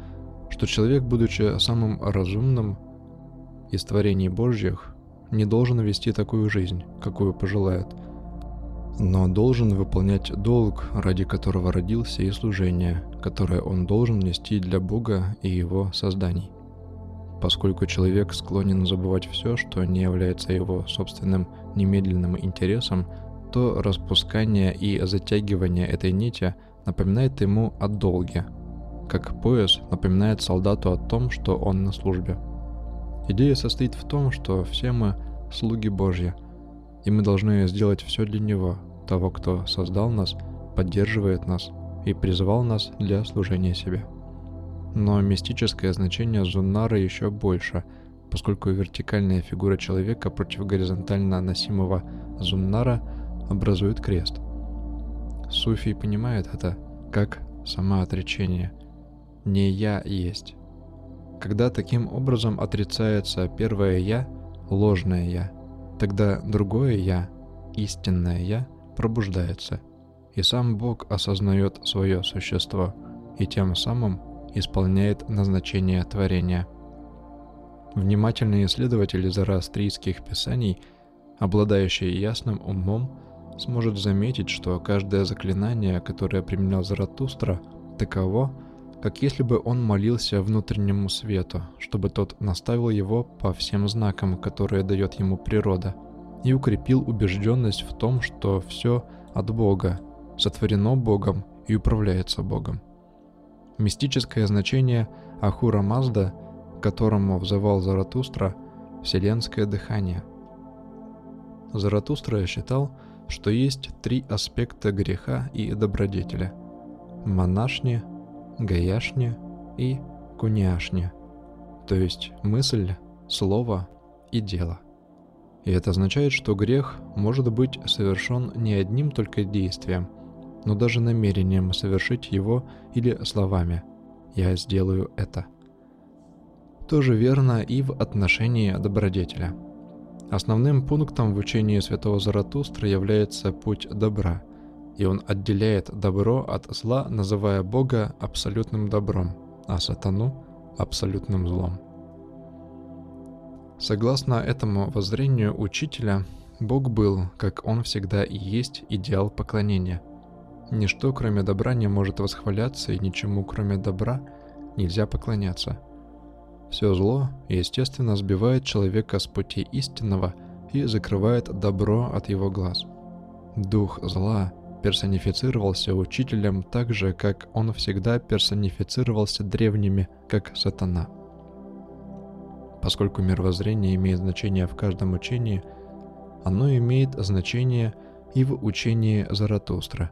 что человек, будучи самым разумным из творений Божьих, не должен вести такую жизнь, какую пожелает – но должен выполнять долг, ради которого родился, и служение, которое он должен нести для Бога и его созданий. Поскольку человек склонен забывать все, что не является его собственным немедленным интересом, то распускание и затягивание этой нити напоминает ему о долге, как пояс напоминает солдату о том, что он на службе. Идея состоит в том, что все мы слуги Божьи – и мы должны сделать все для Него, того, кто создал нас, поддерживает нас и призывал нас для служения себе. Но мистическое значение Зуннара еще больше, поскольку вертикальная фигура человека против горизонтально носимого Зуннара образует крест. Суфий понимает это как самоотречение. Не «я» есть. Когда таким образом отрицается первое «я», ложное «я», Тогда другое «я», истинное «я» пробуждается, и сам Бог осознает свое существо, и тем самым исполняет назначение творения. Внимательный исследователь зороастрийских писаний, обладающий ясным умом, сможет заметить, что каждое заклинание, которое применял Заратустра, таково, как если бы он молился внутреннему свету, чтобы тот наставил его по всем знакам, которые дает ему природа, и укрепил убежденность в том, что все от Бога, сотворено Богом и управляется Богом. Мистическое значение Ахура Мазда, которому взывал Заратустра, вселенское дыхание. Заратустра считал, что есть три аспекта греха и добродетеля – монашне, гаяшне и куняшне, то есть мысль, слово и дело. И это означает, что грех может быть совершен не одним только действием, но даже намерением совершить его или словами «я сделаю это». Тоже верно и в отношении добродетеля – Основным пунктом в учении святого Заратустра является путь добра, и он отделяет добро от зла, называя Бога абсолютным добром, а сатану – абсолютным злом. Согласно этому воззрению учителя, Бог был, как он всегда и есть, идеал поклонения. Ничто, кроме добра, не может восхваляться, и ничему, кроме добра, нельзя поклоняться – все зло, естественно, сбивает человека с пути истинного и закрывает добро от его глаз. Дух зла персонифицировался учителем так же, как он всегда персонифицировался древними, как сатана. Поскольку мировоззрение имеет значение в каждом учении, оно имеет значение и в учении Заратустра.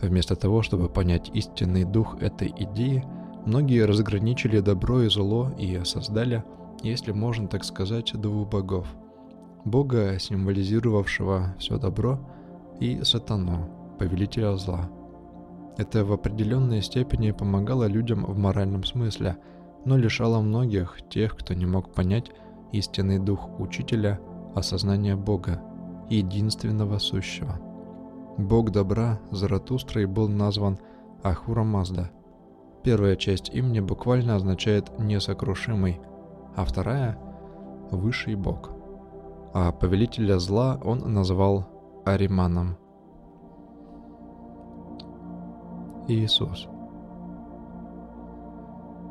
Вместо того, чтобы понять истинный дух этой идеи – Многие разграничили добро и зло и создали, если можно так сказать, двух богов. Бога, символизировавшего все добро, и сатану, повелителя зла. Это в определенной степени помогало людям в моральном смысле, но лишало многих, тех, кто не мог понять истинный дух учителя, осознания Бога, единственного сущего. Бог добра Заратустрой был назван Ахура Мазда, Первая часть имени буквально означает «несокрушимый», а вторая – «высший бог». А повелителя зла он назвал Ариманом. Иисус.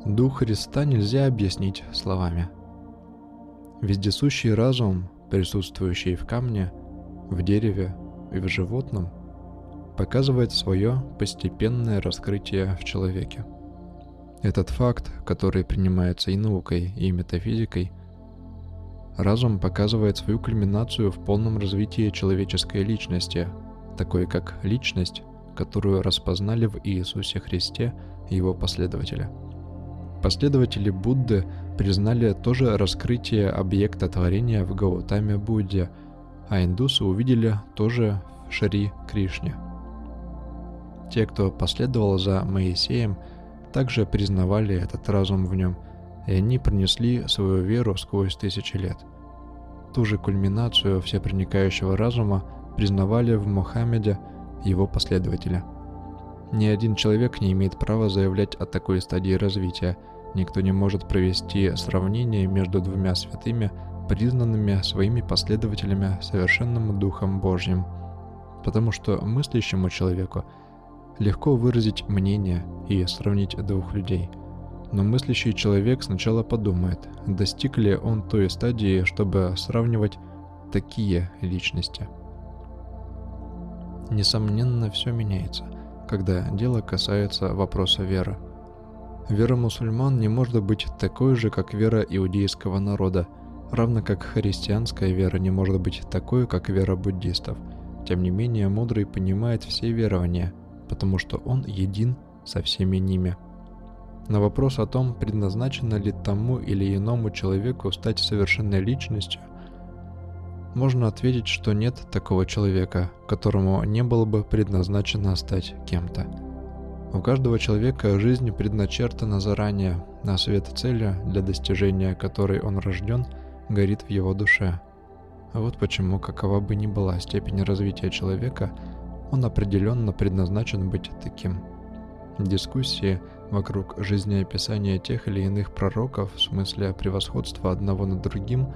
Дух Христа нельзя объяснить словами. Вездесущий разум, присутствующий в камне, в дереве и в животном, показывает свое постепенное раскрытие в человеке – этот факт, который принимается и наукой, и метафизикой, разум показывает свою кульминацию в полном развитии человеческой личности, такой как личность, которую распознали в Иисусе Христе его последователя. Последователи Будды признали тоже раскрытие объекта творения в Гаутаме Будде, а индусы увидели тоже в Шри Кришне. Те, кто последовал за Моисеем – также признавали этот разум в нем, и они пронесли свою веру сквозь тысячи лет. Ту же кульминацию всепроникающего разума признавали в Мухаммеде его последователя. Ни один человек не имеет права заявлять о такой стадии развития, никто не может провести сравнение между двумя святыми, признанными своими последователями совершенным Духом Божьим. Потому что мыслящему человеку – Легко выразить мнение и сравнить двух людей. Но мыслящий человек сначала подумает, достиг ли он той стадии, чтобы сравнивать такие личности. Несомненно, все меняется, когда дело касается вопроса веры. Вера мусульман не может быть такой же, как вера иудейского народа, равно как христианская вера не может быть такой, как вера буддистов. Тем не менее, мудрый понимает все верования – потому что он един со всеми ними. На вопрос о том, предназначено ли тому или иному человеку стать совершенной личностью, можно ответить, что нет такого человека, которому не было бы предназначено стать кем-то. У каждого человека жизнь предначертана заранее, а свет цели, для достижения которой он рожден, горит в его душе. Вот почему, какова бы ни была степень развития человека – он определенно предназначен быть таким. Дискуссии вокруг жизнеописания тех или иных пророков в смысле превосходства одного над другим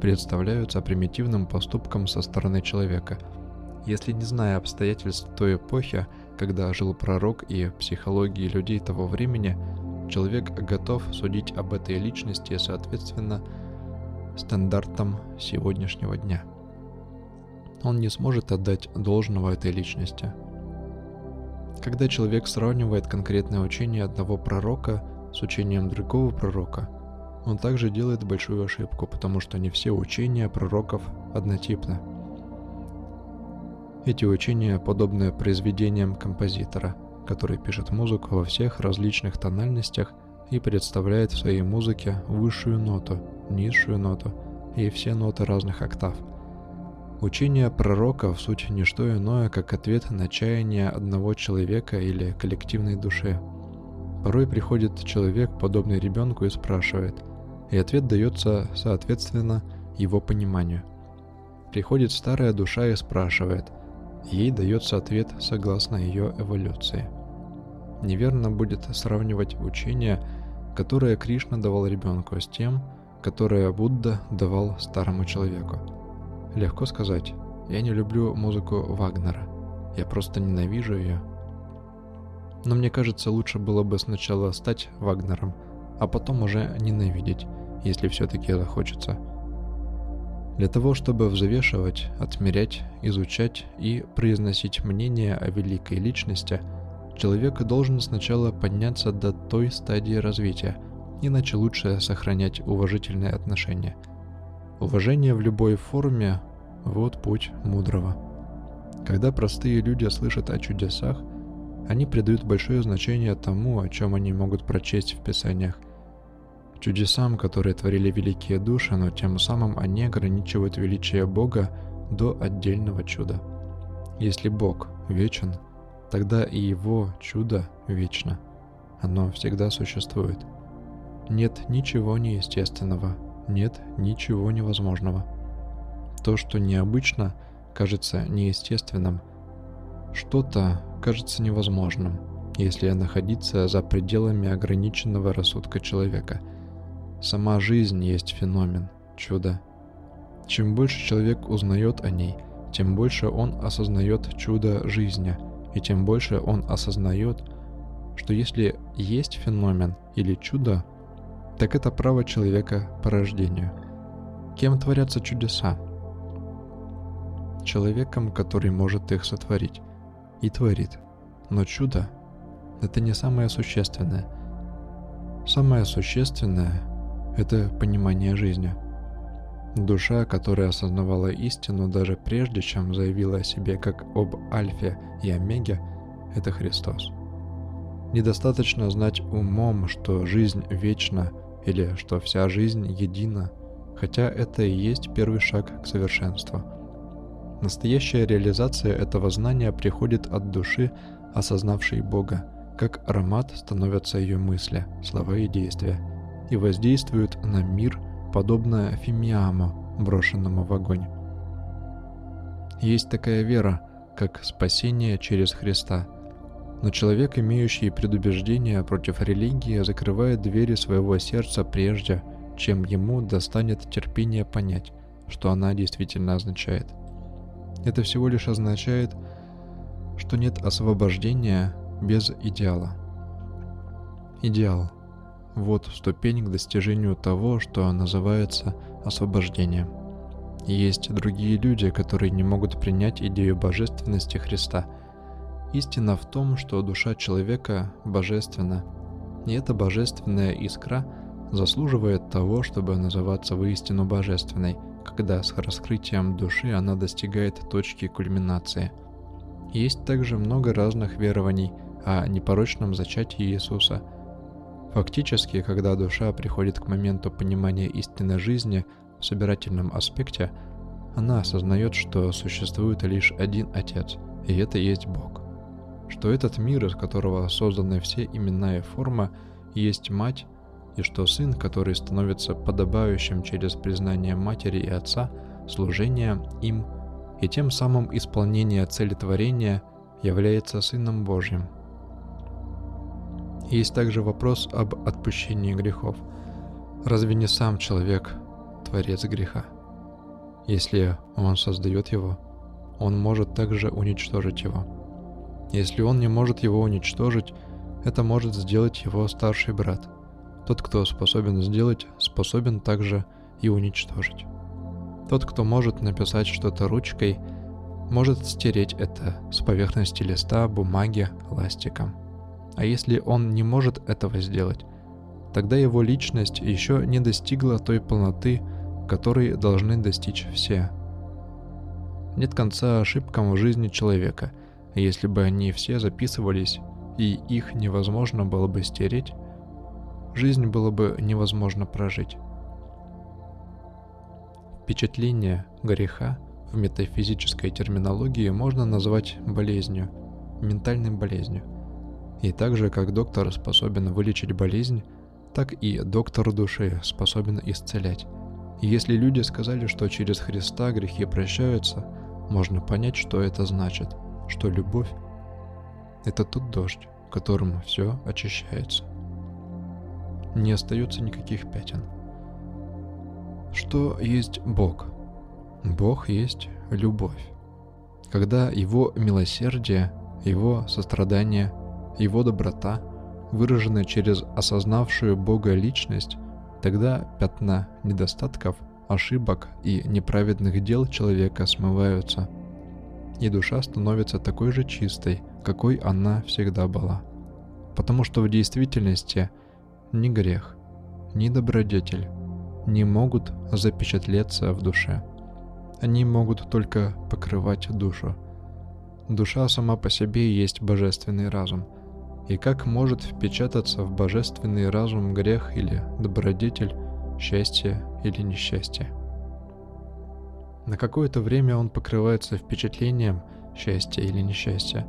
представляются примитивным поступком со стороны человека. Если не зная обстоятельств той эпохи, когда жил пророк и психологии людей того времени, человек готов судить об этой личности соответственно стандартам сегодняшнего дня. Он не сможет отдать должного этой личности – когда человек сравнивает конкретное учение одного пророка с учением другого пророка, он также делает большую ошибку, потому что не все учения пророков однотипны. Эти учения подобны произведениям композитора, который пишет музыку во всех различных тональностях и представляет в своей музыке высшую ноту, низшую ноту и все ноты разных октав – Учение пророка в сути не что иное, как ответ на чаяние одного человека или коллективной души. Порой приходит человек, подобный ребенку, и спрашивает, и ответ дается соответственно его пониманию. Приходит старая душа и спрашивает, ей дается ответ согласно ее эволюции. Неверно будет сравнивать учение, которое Кришна давал ребенку, с тем, которое Будда давал старому человеку. Легко сказать. Я не люблю музыку Вагнера. Я просто ненавижу ее. Но мне кажется, лучше было бы сначала стать Вагнером, а потом уже ненавидеть, если все-таки захочется. Для того, чтобы взвешивать, отмерять, изучать и произносить мнение о великой личности, человек должен сначала подняться до той стадии развития, иначе лучше сохранять уважительные отношения – Уважение в любой форме – вот путь мудрого. Когда простые люди слышат о чудесах, они придают большое значение тому, о чем они могут прочесть в Писаниях. Чудесам, которые творили великие души, но тем самым они ограничивают величие Бога до отдельного чуда. Если Бог вечен, тогда и Его чудо вечно. Оно всегда существует. Нет ничего неестественного – нет ничего невозможного. То, что необычно, кажется неестественным. Что-то кажется невозможным, если находиться за пределами ограниченного рассудка человека. Сама жизнь есть феномен, чудо. Чем больше человек узнает о ней, тем больше он осознает чудо жизни, и тем больше он осознает, что если есть феномен или чудо, так это право человека по рождению. Кем творятся чудеса? Человеком, который может их сотворить. И творит. Но чудо – это не самое существенное. Самое существенное – это понимание жизни. Душа, которая осознавала истину даже прежде, чем заявила о себе как об Альфе и Омеге, это Христос. Недостаточно знать умом, что жизнь вечна – или что вся жизнь едина, хотя это и есть первый шаг к совершенству. Настоящая реализация этого знания приходит от души, осознавшей Бога, как аромат становятся ее мысли, слова и действия, и воздействуют на мир, подобно фимиаму, брошенному в огонь. Есть такая вера, как спасение через Христа – но человек, имеющий предубеждения против религии, закрывает двери своего сердца прежде, чем ему достанет терпение понять, что она действительно означает. Это всего лишь означает, что нет освобождения без идеала. Идеал – вот ступень к достижению того, что называется освобождением. Есть другие люди, которые не могут принять идею божественности Христа – Истина в том, что душа человека божественна, и эта божественная искра заслуживает того, чтобы называться воистину божественной, когда с раскрытием души она достигает точки кульминации. Есть также много разных верований о непорочном зачатии Иисуса. Фактически, когда душа приходит к моменту понимания истинной жизни в собирательном аспекте, она осознает, что существует лишь один Отец, и это есть Бог что этот мир, из которого созданы все имена и форма, есть мать, и что сын, который становится подобающим через признание матери и отца, служение им и тем самым исполнение цели творения, является Сыном Божьим. Есть также вопрос об отпущении грехов. Разве не сам человек творец греха? Если он создает его, он может также уничтожить его. Если он не может его уничтожить, это может сделать его старший брат. Тот, кто способен сделать, способен также и уничтожить. Тот, кто может написать что-то ручкой, может стереть это с поверхности листа, бумаги, ластиком. А если он не может этого сделать, тогда его личность еще не достигла той полноты, которой должны достичь все. Нет конца ошибкам в жизни человека. Если бы они все записывались, и их невозможно было бы стереть, жизнь было бы невозможно прожить. Впечатление греха в метафизической терминологии можно назвать болезнью, ментальной болезнью. И так же, как доктор способен вылечить болезнь, так и доктор души способен исцелять. И если люди сказали, что через Христа грехи прощаются, можно понять, что это значит, что любовь – это тот дождь, которым все очищается. Не остается никаких пятен. Что есть Бог? Бог есть любовь. Когда Его милосердие, Его сострадание, Его доброта выражены через осознавшую Бога личность, тогда пятна недостатков, ошибок и неправедных дел человека смываются, и душа становится такой же чистой, какой она всегда была. Потому что в действительности ни грех, ни добродетель не могут запечатлеться в душе – они могут только покрывать душу. Душа сама по себе есть божественный разум. И как может впечататься в божественный разум грех или добродетель, счастье или несчастье? На какое-то время он покрывается впечатлением счастья или несчастья.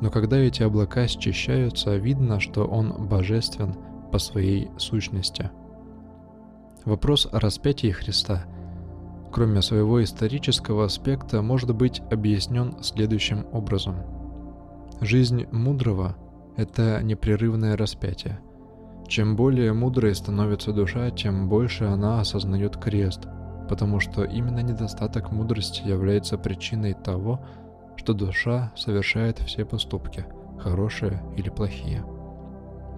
Но когда эти облака счищаются, видно, что он божествен по своей сущности. Вопрос о распятии Христа – кроме своего исторического аспекта, может быть объяснен следующим образом. Жизнь мудрого – это непрерывное распятие. Чем более мудрой становится душа, тем больше она осознает крест, потому что именно недостаток мудрости является причиной того, что душа совершает все поступки, хорошие или плохие.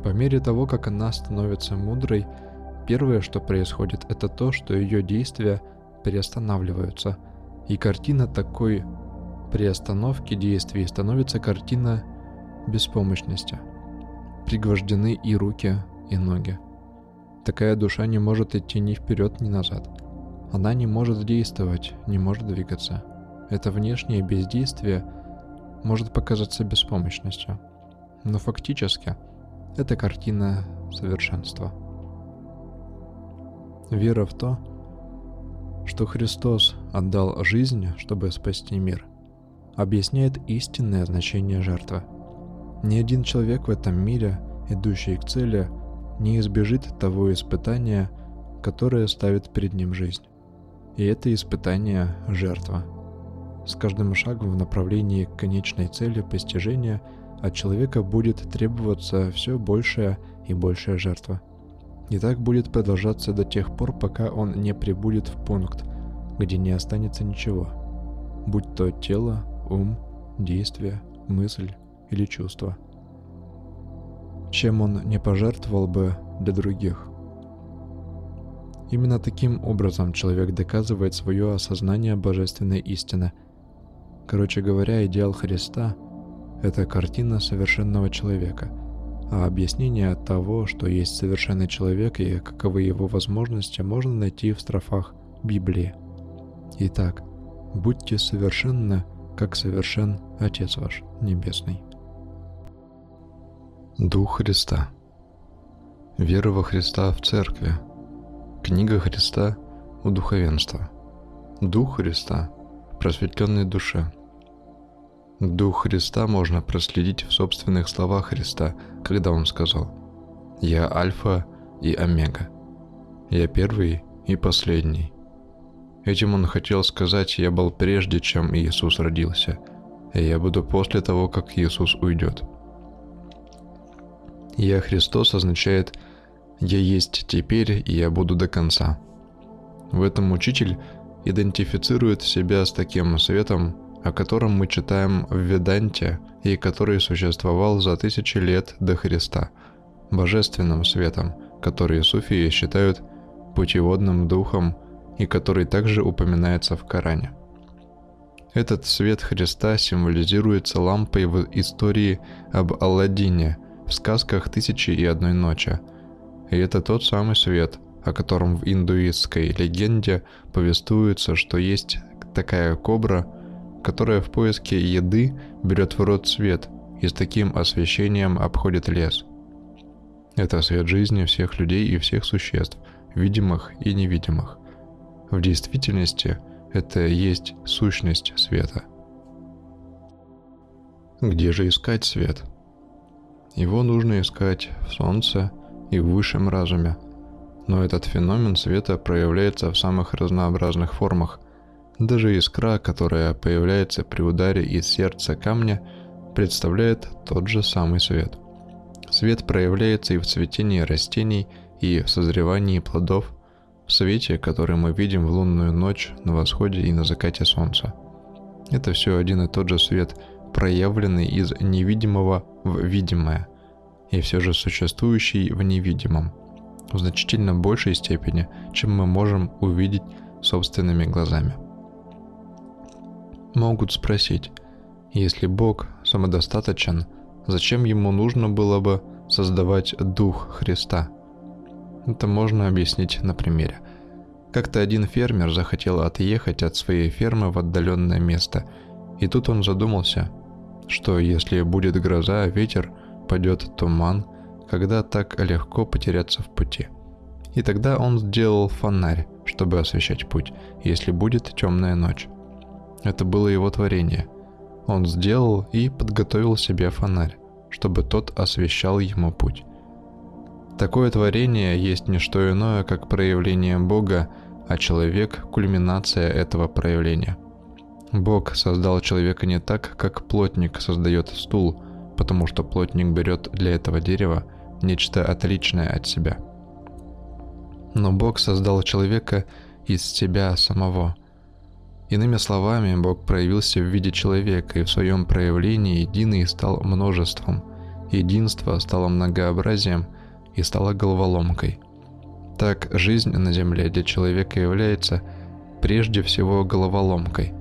По мере того, как она становится мудрой, первое, что происходит, это то, что ее действия – приостанавливаются, и картина такой приостановки действий становится картина беспомощности. Пригвождены и руки, и ноги. Такая душа не может идти ни вперед, ни назад. Она не может действовать, не может двигаться. Это внешнее бездействие может показаться беспомощностью. Но фактически это картина совершенства. Вера в то, что Христос отдал жизнь, чтобы спасти мир, объясняет истинное значение жертвы. Ни один человек в этом мире, идущий к цели, не избежит того испытания, которое ставит перед ним жизнь. И это испытание – жертва. С каждым шагом в направлении к конечной цели постижения от человека будет требоваться все большая и большая жертва – и так будет продолжаться до тех пор, пока он не прибудет в пункт, где не останется ничего, будь то тело, ум, действие, мысль или чувство. Чем он не пожертвовал бы для других. Именно таким образом человек доказывает свое осознание божественной истины. Короче говоря, идеал Христа – это картина совершенного человека – а объяснение того, что есть совершенный человек и каковы его возможности, можно найти в строфах Библии. Итак, будьте совершенны, как совершен Отец ваш Небесный. Дух Христа. Вера во Христа в Церкви. Книга Христа у духовенства. Дух Христа в просветленной душе – Дух Христа можно проследить в собственных словах Христа, когда Он сказал «Я Альфа и Омега, я первый и последний». Этим Он хотел сказать «Я был прежде, чем Иисус родился, и я буду после того, как Иисус уйдет». «Я Христос» означает «Я есть теперь, и я буду до конца». В этом учитель идентифицирует себя с таким светом, о котором мы читаем в Веданте и который существовал за тысячи лет до Христа, божественным светом, который суфии считают путеводным духом и который также упоминается в Коране. Этот свет Христа символизируется лампой в истории об Алладине в сказках «Тысячи и одной ночи». И это тот самый свет, о котором в индуистской легенде повествуется, что есть такая кобра, которая в поиске еды берет в рот свет и с таким освещением обходит лес. Это свет жизни всех людей и всех существ, видимых и невидимых. В действительности это есть сущность света. Где же искать свет? Его нужно искать в солнце и в высшем разуме – но этот феномен света проявляется в самых разнообразных формах. Даже искра, которая появляется при ударе из сердца камня, представляет тот же самый свет. Свет проявляется и в цветении растений, и в созревании плодов, в свете, который мы видим в лунную ночь на восходе и на закате солнца. Это все один и тот же свет, проявленный из невидимого в видимое, и все же существующий в невидимом – в значительно большей степени, чем мы можем увидеть собственными глазами. Могут спросить, если Бог самодостаточен, зачем ему нужно было бы создавать Дух Христа? Это можно объяснить на примере. Как-то один фермер захотел отъехать от своей фермы в отдаленное место, и тут он задумался, что если будет гроза, ветер, пойдет туман – когда так легко потеряться в пути. И тогда он сделал фонарь, чтобы освещать путь, если будет темная ночь. Это было его творение. Он сделал и подготовил себе фонарь, чтобы тот освещал ему путь. Такое творение есть не что иное, как проявление Бога, а человек – кульминация этого проявления. Бог создал человека не так, как плотник создает стул, потому что плотник берет для этого дерева – нечто отличное от себя. Но Бог создал человека из себя самого. Иными словами, Бог проявился в виде человека, и в своем проявлении единый стал множеством. Единство стало многообразием и стало головоломкой. Так жизнь на Земле для человека является прежде всего головоломкой.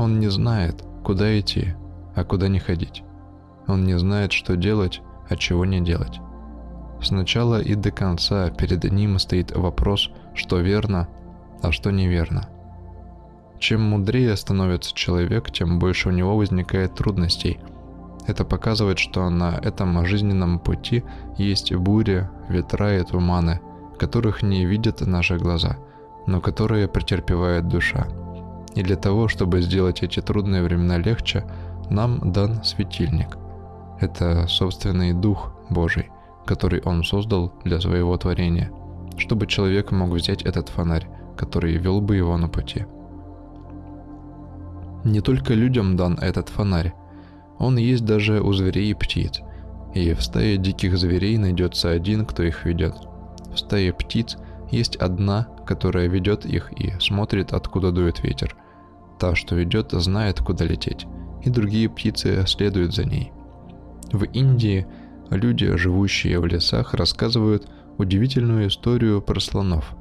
Он не знает, куда идти, а куда не ходить. Он не знает, что делать, а чего не делать. Сначала и до конца перед ним стоит вопрос, что верно, а что неверно. Чем мудрее становится человек, тем больше у него возникает трудностей. Это показывает, что на этом жизненном пути есть бури, ветра и туманы, которых не видят наши глаза, но которые претерпевает душа. И для того, чтобы сделать эти трудные времена легче, нам дан светильник. Это собственный Дух Божий – который он создал для своего творения, чтобы человек мог взять этот фонарь, который вел бы его на пути. Не только людям дан этот фонарь, он есть даже у зверей и птиц, и в стае диких зверей найдется один, кто их ведет. В стае птиц есть одна, которая ведет их и смотрит, откуда дует ветер. Та, что ведет, знает, куда лететь, и другие птицы следуют за ней. В Индии – люди, живущие в лесах, рассказывают удивительную историю про слонов.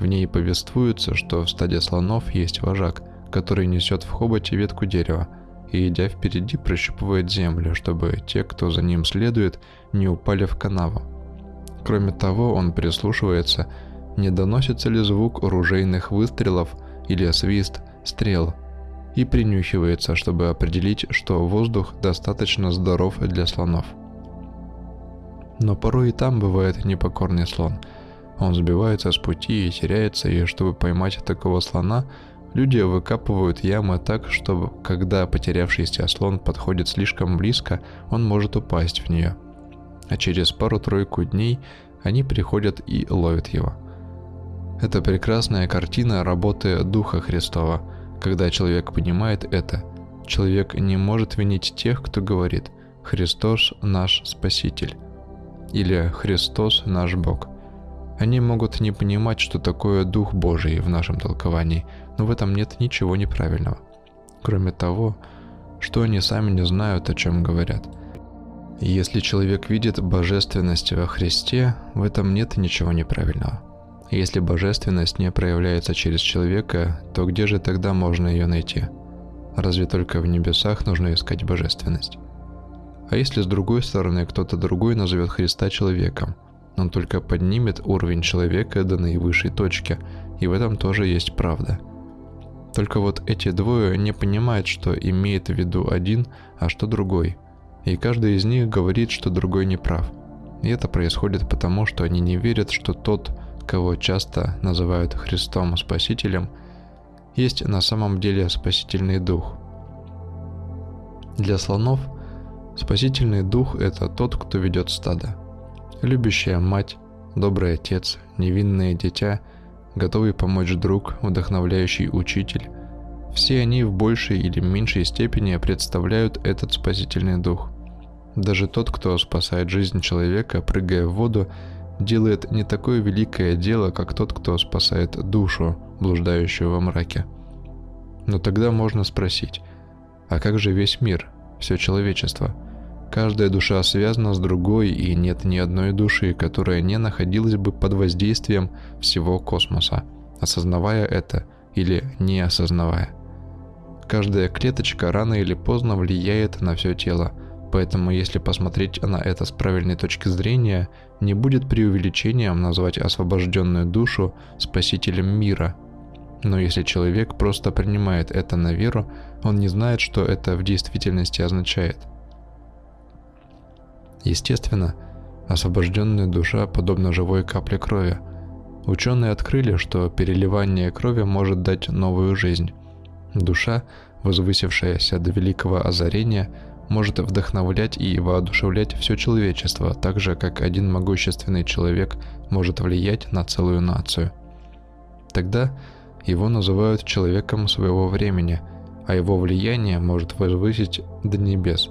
В ней повествуется, что в стаде слонов есть вожак, который несет в хоботе ветку дерева и, идя впереди, прощупывает землю, чтобы те, кто за ним следует, не упали в канаву. Кроме того, он прислушивается, не доносится ли звук оружейных выстрелов или свист стрел, и принюхивается, чтобы определить, что воздух достаточно здоров для слонов. Но порой и там бывает непокорный слон. Он сбивается с пути и теряется, и чтобы поймать такого слона, люди выкапывают ямы так, чтобы когда потерявшийся слон подходит слишком близко, он может упасть в нее. А через пару-тройку дней они приходят и ловят его. Это прекрасная картина работы Духа Христова. Когда человек понимает это, человек не может винить тех, кто говорит «Христос наш Спаситель». или «Христос наш Бог». Они могут не понимать, что такое Дух Божий в нашем толковании, но в этом нет ничего неправильного. Кроме того, что они сами не знают, о чем говорят. Если человек видит божественность во Христе, в этом нет ничего неправильного. Если божественность не проявляется через человека, то где же тогда можно ее найти? Разве только в небесах нужно искать божественность? А если с другой стороны кто-то другой назовет Христа человеком, он только поднимет уровень человека до наивысшей точки, и в этом тоже есть правда. Только вот эти двое не понимают, что имеет в виду один, а что другой. И каждый из них говорит, что другой не прав. И это происходит потому, что они не верят, что тот, кого часто называют Христом Спасителем, есть на самом деле Спасительный Дух. Для слонов Спасительный Дух – это тот, кто ведет стадо. Любящая мать, добрый отец, невинное дитя, готовый помочь друг, вдохновляющий учитель – все они в большей или меньшей степени представляют этот спасительный дух. Даже тот, кто спасает жизнь человека, прыгая в воду, делает не такое великое дело, как тот, кто спасает душу, блуждающую во мраке. Но тогда можно спросить, а как же весь мир, все человечество? Каждая душа связана с другой, и нет ни одной души, которая не находилась бы под воздействием всего космоса, осознавая это или не осознавая. Каждая клеточка рано или поздно влияет на все тело – Поэтому если посмотреть на это с правильной точки зрения, не будет преувеличением назвать освобожденную душу спасителем мира. Но если человек просто принимает это на веру, он не знает, что это в действительности означает. Естественно, освобожденная душа подобна живой капле крови. Ученые открыли, что переливание крови может дать новую жизнь. Душа, возвысившаяся до великого озарения, может вдохновлять и воодушевлять все человечество, так же как один могущественный человек может влиять на целую нацию. Тогда его называют человеком своего времени, а его влияние может возвысить до небес.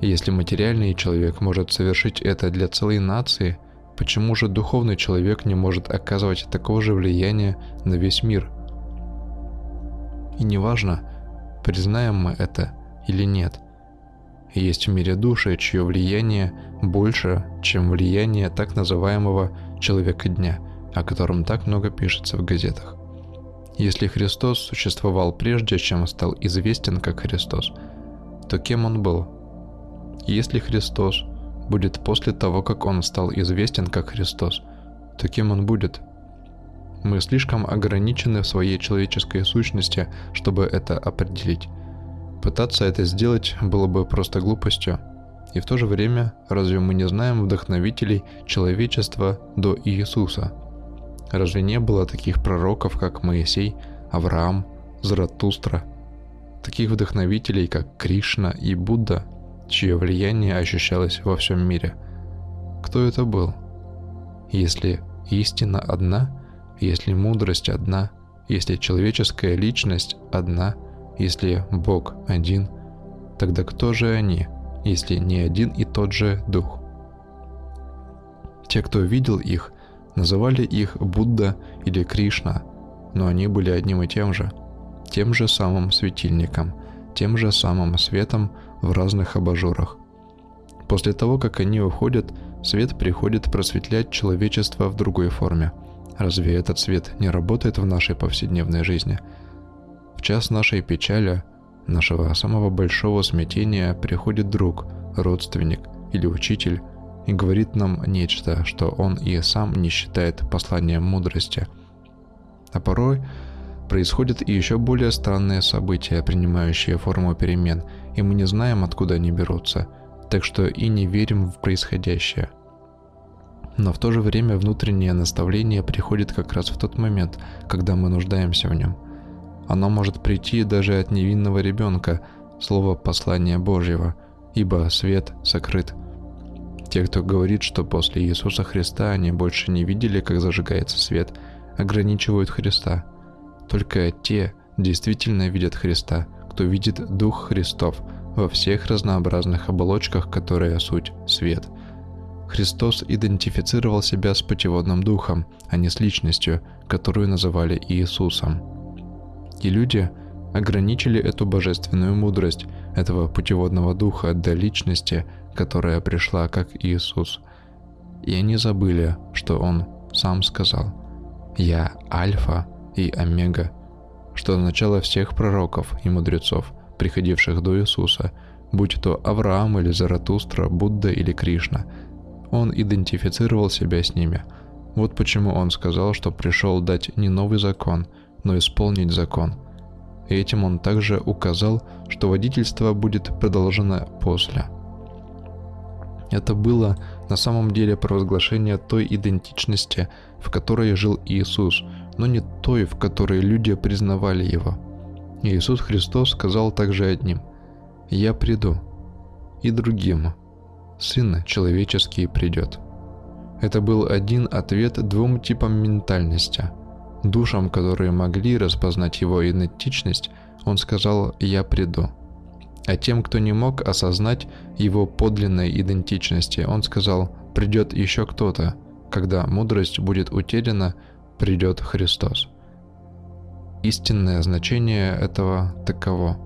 Если материальный человек может совершить это для целой нации, почему же духовный человек не может оказывать такого же влияния на весь мир? И неважно, признаем мы это или нет – есть в мире души, чье влияние больше, чем влияние так называемого «человека дня», о котором так много пишется в газетах. Если Христос существовал прежде, чем стал известен как Христос, то кем он был? Если Христос будет после того, как он стал известен как Христос, то кем он будет? Мы слишком ограничены в своей человеческой сущности, чтобы это определить. Пытаться это сделать было бы просто глупостью. И в то же время, разве мы не знаем вдохновителей человечества до Иисуса? Разве не было таких пророков, как Моисей, Авраам, Заратустра? Таких вдохновителей, как Кришна и Будда, чье влияние ощущалось во всем мире? Кто это был? Если истина одна, если мудрость одна, если человеческая личность одна – если Бог один, тогда кто же они, если не один и тот же Дух? Те, кто видел их, называли их Будда или Кришна, но они были одним и тем же, тем же самым светильником, тем же самым светом в разных абажурах. После того, как они уходят, свет приходит просветлять человечество в другой форме. Разве этот свет не работает в нашей повседневной жизни – в час нашей печали, нашего самого большого смятения приходит друг, родственник или учитель и говорит нам нечто, что он и сам не считает посланием мудрости. А порой происходят и еще более странные события, принимающие форму перемен, и мы не знаем, откуда они берутся, так что и не верим в происходящее. Но в то же время внутреннее наставление приходит как раз в тот момент, когда мы нуждаемся в нем – оно может прийти даже от невинного ребенка, слово послания Божьего, ибо свет сокрыт. Те, кто говорит, что после Иисуса Христа они больше не видели, как зажигается свет, ограничивают Христа. Только те действительно видят Христа, кто видит Дух Христов во всех разнообразных оболочках, которые суть свет. Христос идентифицировал себя с путеводным духом, а не с личностью, которую называли Иисусом. И люди ограничили эту божественную мудрость этого путеводного духа до личности, которая пришла как Иисус. И они забыли, что Он сам сказал «Я Альфа и Омега», что означало всех пророков и мудрецов, приходивших до Иисуса, будь то Авраам или Заратустра, Будда или Кришна. Он идентифицировал себя с ними. Вот почему он сказал, что пришел дать не новый закон, но исполнить закон. И этим он также указал, что водительство будет продолжено после. Это было на самом деле провозглашение той идентичности, в которой жил Иисус, но не той, в которой люди признавали Его. Иисус Христос сказал также одним «Я приду», и другим «Сын человеческий придет». Это был один ответ двум типам ментальности. Душам, которые могли распознать его идентичность, он сказал «Я приду». А тем, кто не мог осознать его подлинной идентичности, он сказал «Придет еще кто-то, когда мудрость будет утеряна, придет Христос». Истинное значение этого таково.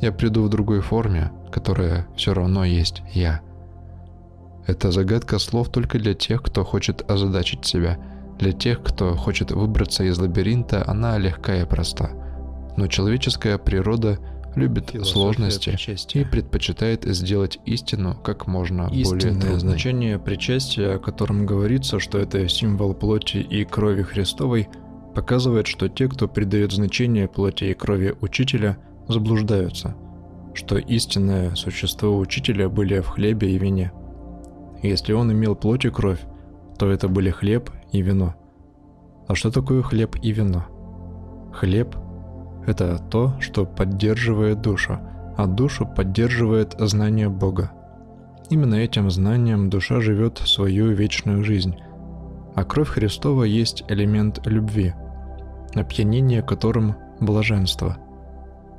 Я приду в другой форме, которая все равно есть я. Это загадка слов только для тех, кто хочет озадачить себя. Для тех, кто хочет выбраться из лабиринта, она легка и проста. Но человеческая природа любит Философия сложности причастия. и предпочитает сделать истину как можно Истинное более трудной. значение причастия, о котором говорится, что это символ плоти и крови Христовой, показывает, что те, кто придает значение плоти и крови учителя, заблуждаются, что истинное существо учителя были в хлебе и вине. Если он имел плоть и кровь, то это были хлеб и вино. А что такое хлеб и вино? Хлеб это то, что поддерживает душу, а душу поддерживает знание Бога. Именно этим знанием душа живет свою вечную жизнь. А кровь Христова есть элемент любви, опьянение которым – блаженство.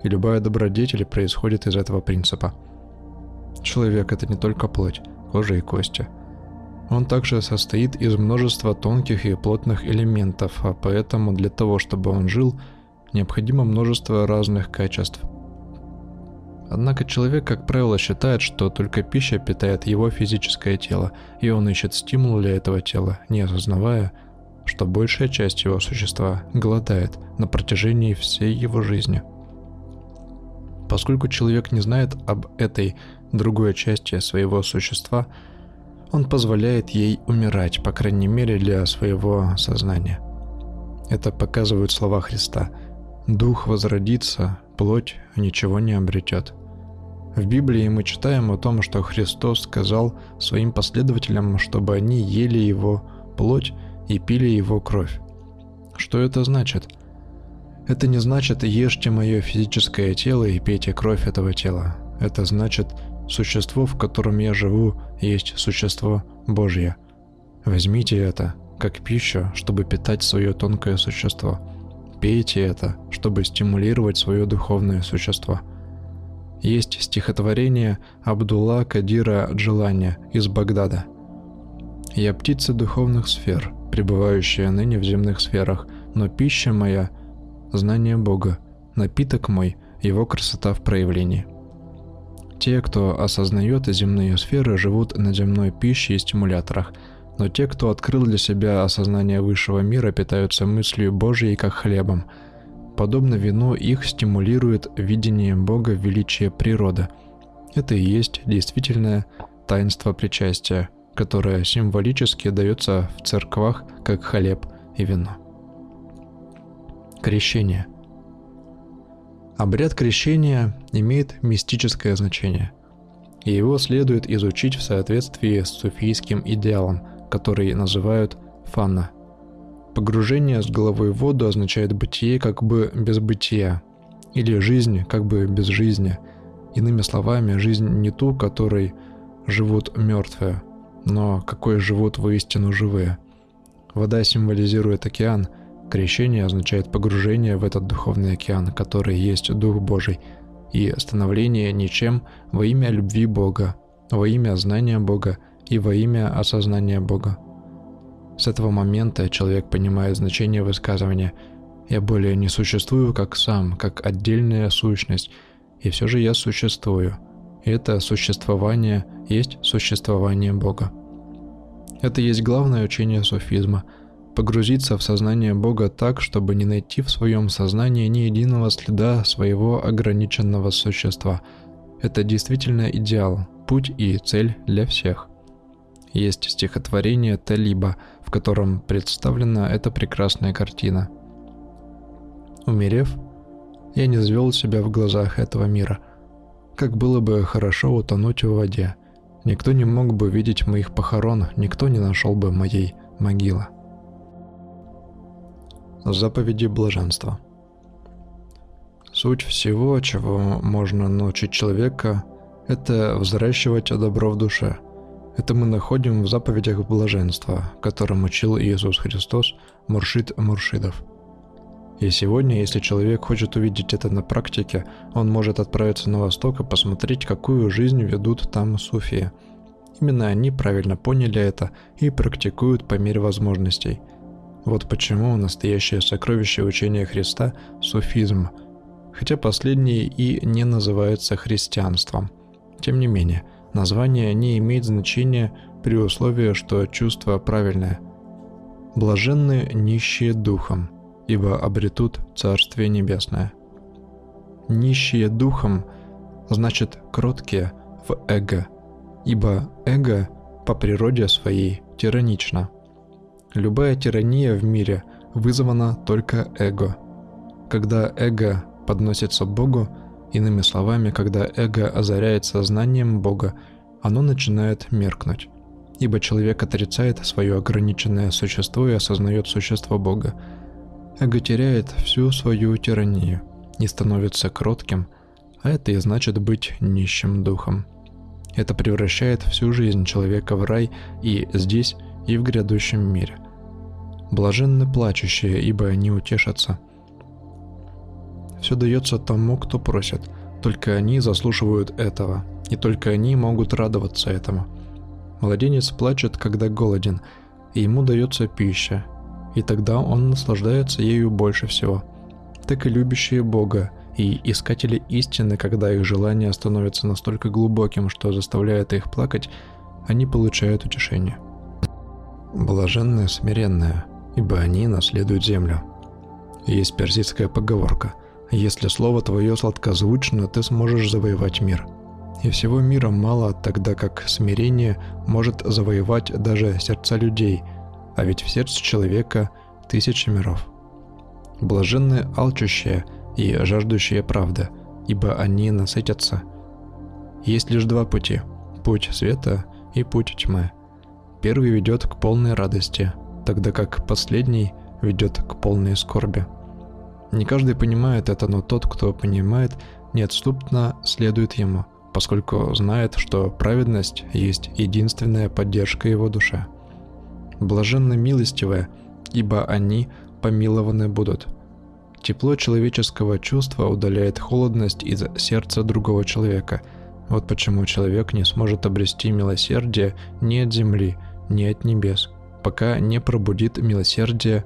И любая добродетель происходит из этого принципа. Человек – это не только плоть, кожа и кости. Он также состоит из множества тонких и плотных элементов, а поэтому для того, чтобы он жил – необходимо множество разных качеств. Однако человек, как правило, считает, что только пища питает его физическое тело, и он ищет стимул для этого тела, не осознавая, что большая часть его существа голодает на протяжении всей его жизни. Поскольку человек не знает об этой другой части своего существа, он позволяет ей умирать, по крайней мере для своего сознания. Это показывают слова Христа – Дух возродится, плоть ничего не обретет. В Библии мы читаем о том, что Христос сказал своим последователям, чтобы они ели Его плоть и пили Его кровь. Что это значит? Это не значит «ешьте мое физическое тело и пейте кровь этого тела». Это значит «существо, в котором я живу, есть существо Божье». Возьмите это, как пищу, чтобы питать свое тонкое существо – Пейте это, чтобы стимулировать свое духовное существо. Есть стихотворение Абдулла Кадира Джилания из Багдада. «Я птица духовных сфер, пребывающая ныне в земных сферах, но пища моя – знание Бога, напиток мой – его красота в проявлении». Те, кто осознает земные сферы, живут на земной пище и стимуляторах – но те, кто открыл для себя осознание высшего мира, питаются мыслью Божьей как хлебом. Подобно вину их стимулирует видение Бога в величие природы. Это и есть действительное таинство причастия, которое символически дается в церквах как хлеб и вино. Крещение. Обряд крещения имеет мистическое значение, и его следует изучить в соответствии с суфийским идеалом – который называют фанна. Погружение с головой в воду означает бытие как бы без бытия, или жизнь как бы без жизни. Иными словами, жизнь не ту, которой живут мертвые, но какой живут воистину живые. Вода символизирует океан, крещение означает погружение в этот духовный океан, который есть Дух Божий, и становление ничем во имя любви Бога, во имя знания Бога и во имя осознания Бога. С этого момента человек понимает значение высказывания «Я более не существую как сам, как отдельная сущность, и все же я существую». И это существование есть существование Бога. Это есть главное учение суфизма – погрузиться в сознание Бога так, чтобы не найти в своем сознании ни единого следа своего ограниченного существа. Это действительно идеал, путь и цель для всех. Есть стихотворение Талиба, в котором представлена эта прекрасная картина. Умерев, я не звел себя в глазах этого мира. Как было бы хорошо утонуть в воде. Никто не мог бы видеть моих похорон, никто не нашел бы моей могилы. Заповеди блаженства. Суть всего, чего можно научить человека, это взращивать добро в душе. Это мы находим в заповедях блаженства, которым учил Иисус Христос Муршид Муршидов. И сегодня, если человек хочет увидеть это на практике, он может отправиться на восток и посмотреть, какую жизнь ведут там суфии. Именно они правильно поняли это и практикуют по мере возможностей – вот почему настоящее сокровище учения Христа – суфизм, хотя последний и не называется христианством. Тем не менее, название не имеет значения при условии, что чувство правильное. Блаженны нищие духом, ибо обретут Царствие Небесное. Нищие духом значит кроткие в эго, ибо эго по природе своей тиранично – Любая тирания в мире вызвана только эго. Когда эго подносится Богу, иными словами, когда эго озаряет сознанием Бога, оно начинает меркнуть. Ибо человек отрицает свое ограниченное существо и осознает существо Бога. Эго теряет всю свою тиранию и становится кротким, а это и значит быть нищим духом. Это превращает всю жизнь человека в рай и здесь, и в грядущем мире. Блаженны плачущие, ибо они утешатся. Все дается тому, кто просит, только они заслуживают этого, и только они могут радоваться этому. Младенец плачет, когда голоден, и ему дается пища, и тогда он наслаждается ею больше всего. Так и любящие Бога, и искатели истины, когда их желание становится настолько глубоким, что заставляет их плакать, они получают утешение. Блаженное смиренное – ибо они наследуют землю. Есть персидская поговорка «Если слово твое сладкозвучно, ты сможешь завоевать мир». И всего мира мало, тогда как смирение может завоевать даже сердца людей, а ведь в сердце человека тысячи миров. Блаженны алчущие и жаждущие правды, ибо они насытятся. Есть лишь два пути – путь света и путь тьмы. Первый ведет к полной радости – тогда как последний ведет к полной скорби. Не каждый понимает это, но тот, кто понимает, неотступно следует ему, поскольку знает, что праведность есть единственная поддержка его душе. Блаженны милостивые, ибо они помилованы будут. Тепло человеческого чувства удаляет холодность из сердца другого человека. Вот почему человек не сможет обрести милосердие ни от земли, ни от небес – пока не пробудит милосердие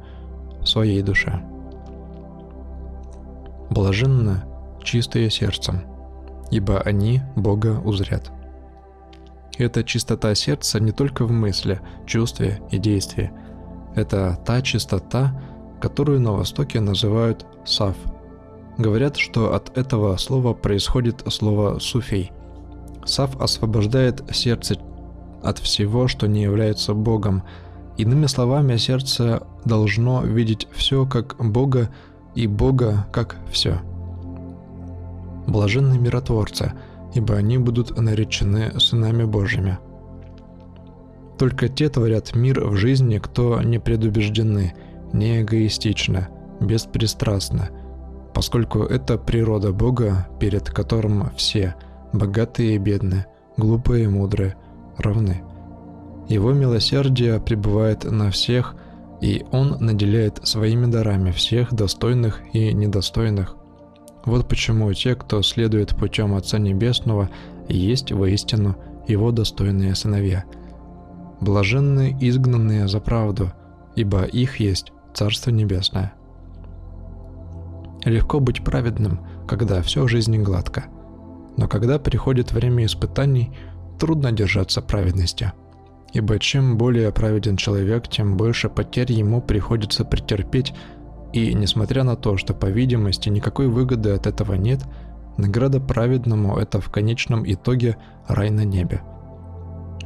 в своей душе. Блаженно чистые сердцем, ибо они Бога узрят. Эта чистота сердца не только в мысли, чувстве и действии. Это та чистота, которую на Востоке называют саф. Говорят, что от этого слова происходит слово суфей. Саф освобождает сердце от всего, что не является Богом, Иными словами, сердце должно видеть все как Бога и Бога как все. Блаженны миротворцы, ибо они будут наречены сынами Божьими. Только те творят мир в жизни, кто не предубеждены, не эгоистичны, беспристрастны, поскольку это природа Бога, перед которым все, богатые и бедные, глупые и мудрые, равны. Его милосердие пребывает на всех, и Он наделяет своими дарами всех достойных и недостойных. Вот почему те, кто следует путем Отца Небесного, есть воистину Его достойные сыновья. Блаженны изгнанные за правду, ибо их есть Царство Небесное. Легко быть праведным, когда все в жизни гладко. Но когда приходит время испытаний, трудно держаться праведности. Ибо чем более праведен человек, тем больше потерь ему приходится претерпеть, и несмотря на то, что по видимости никакой выгоды от этого нет, награда праведному – это в конечном итоге рай на небе.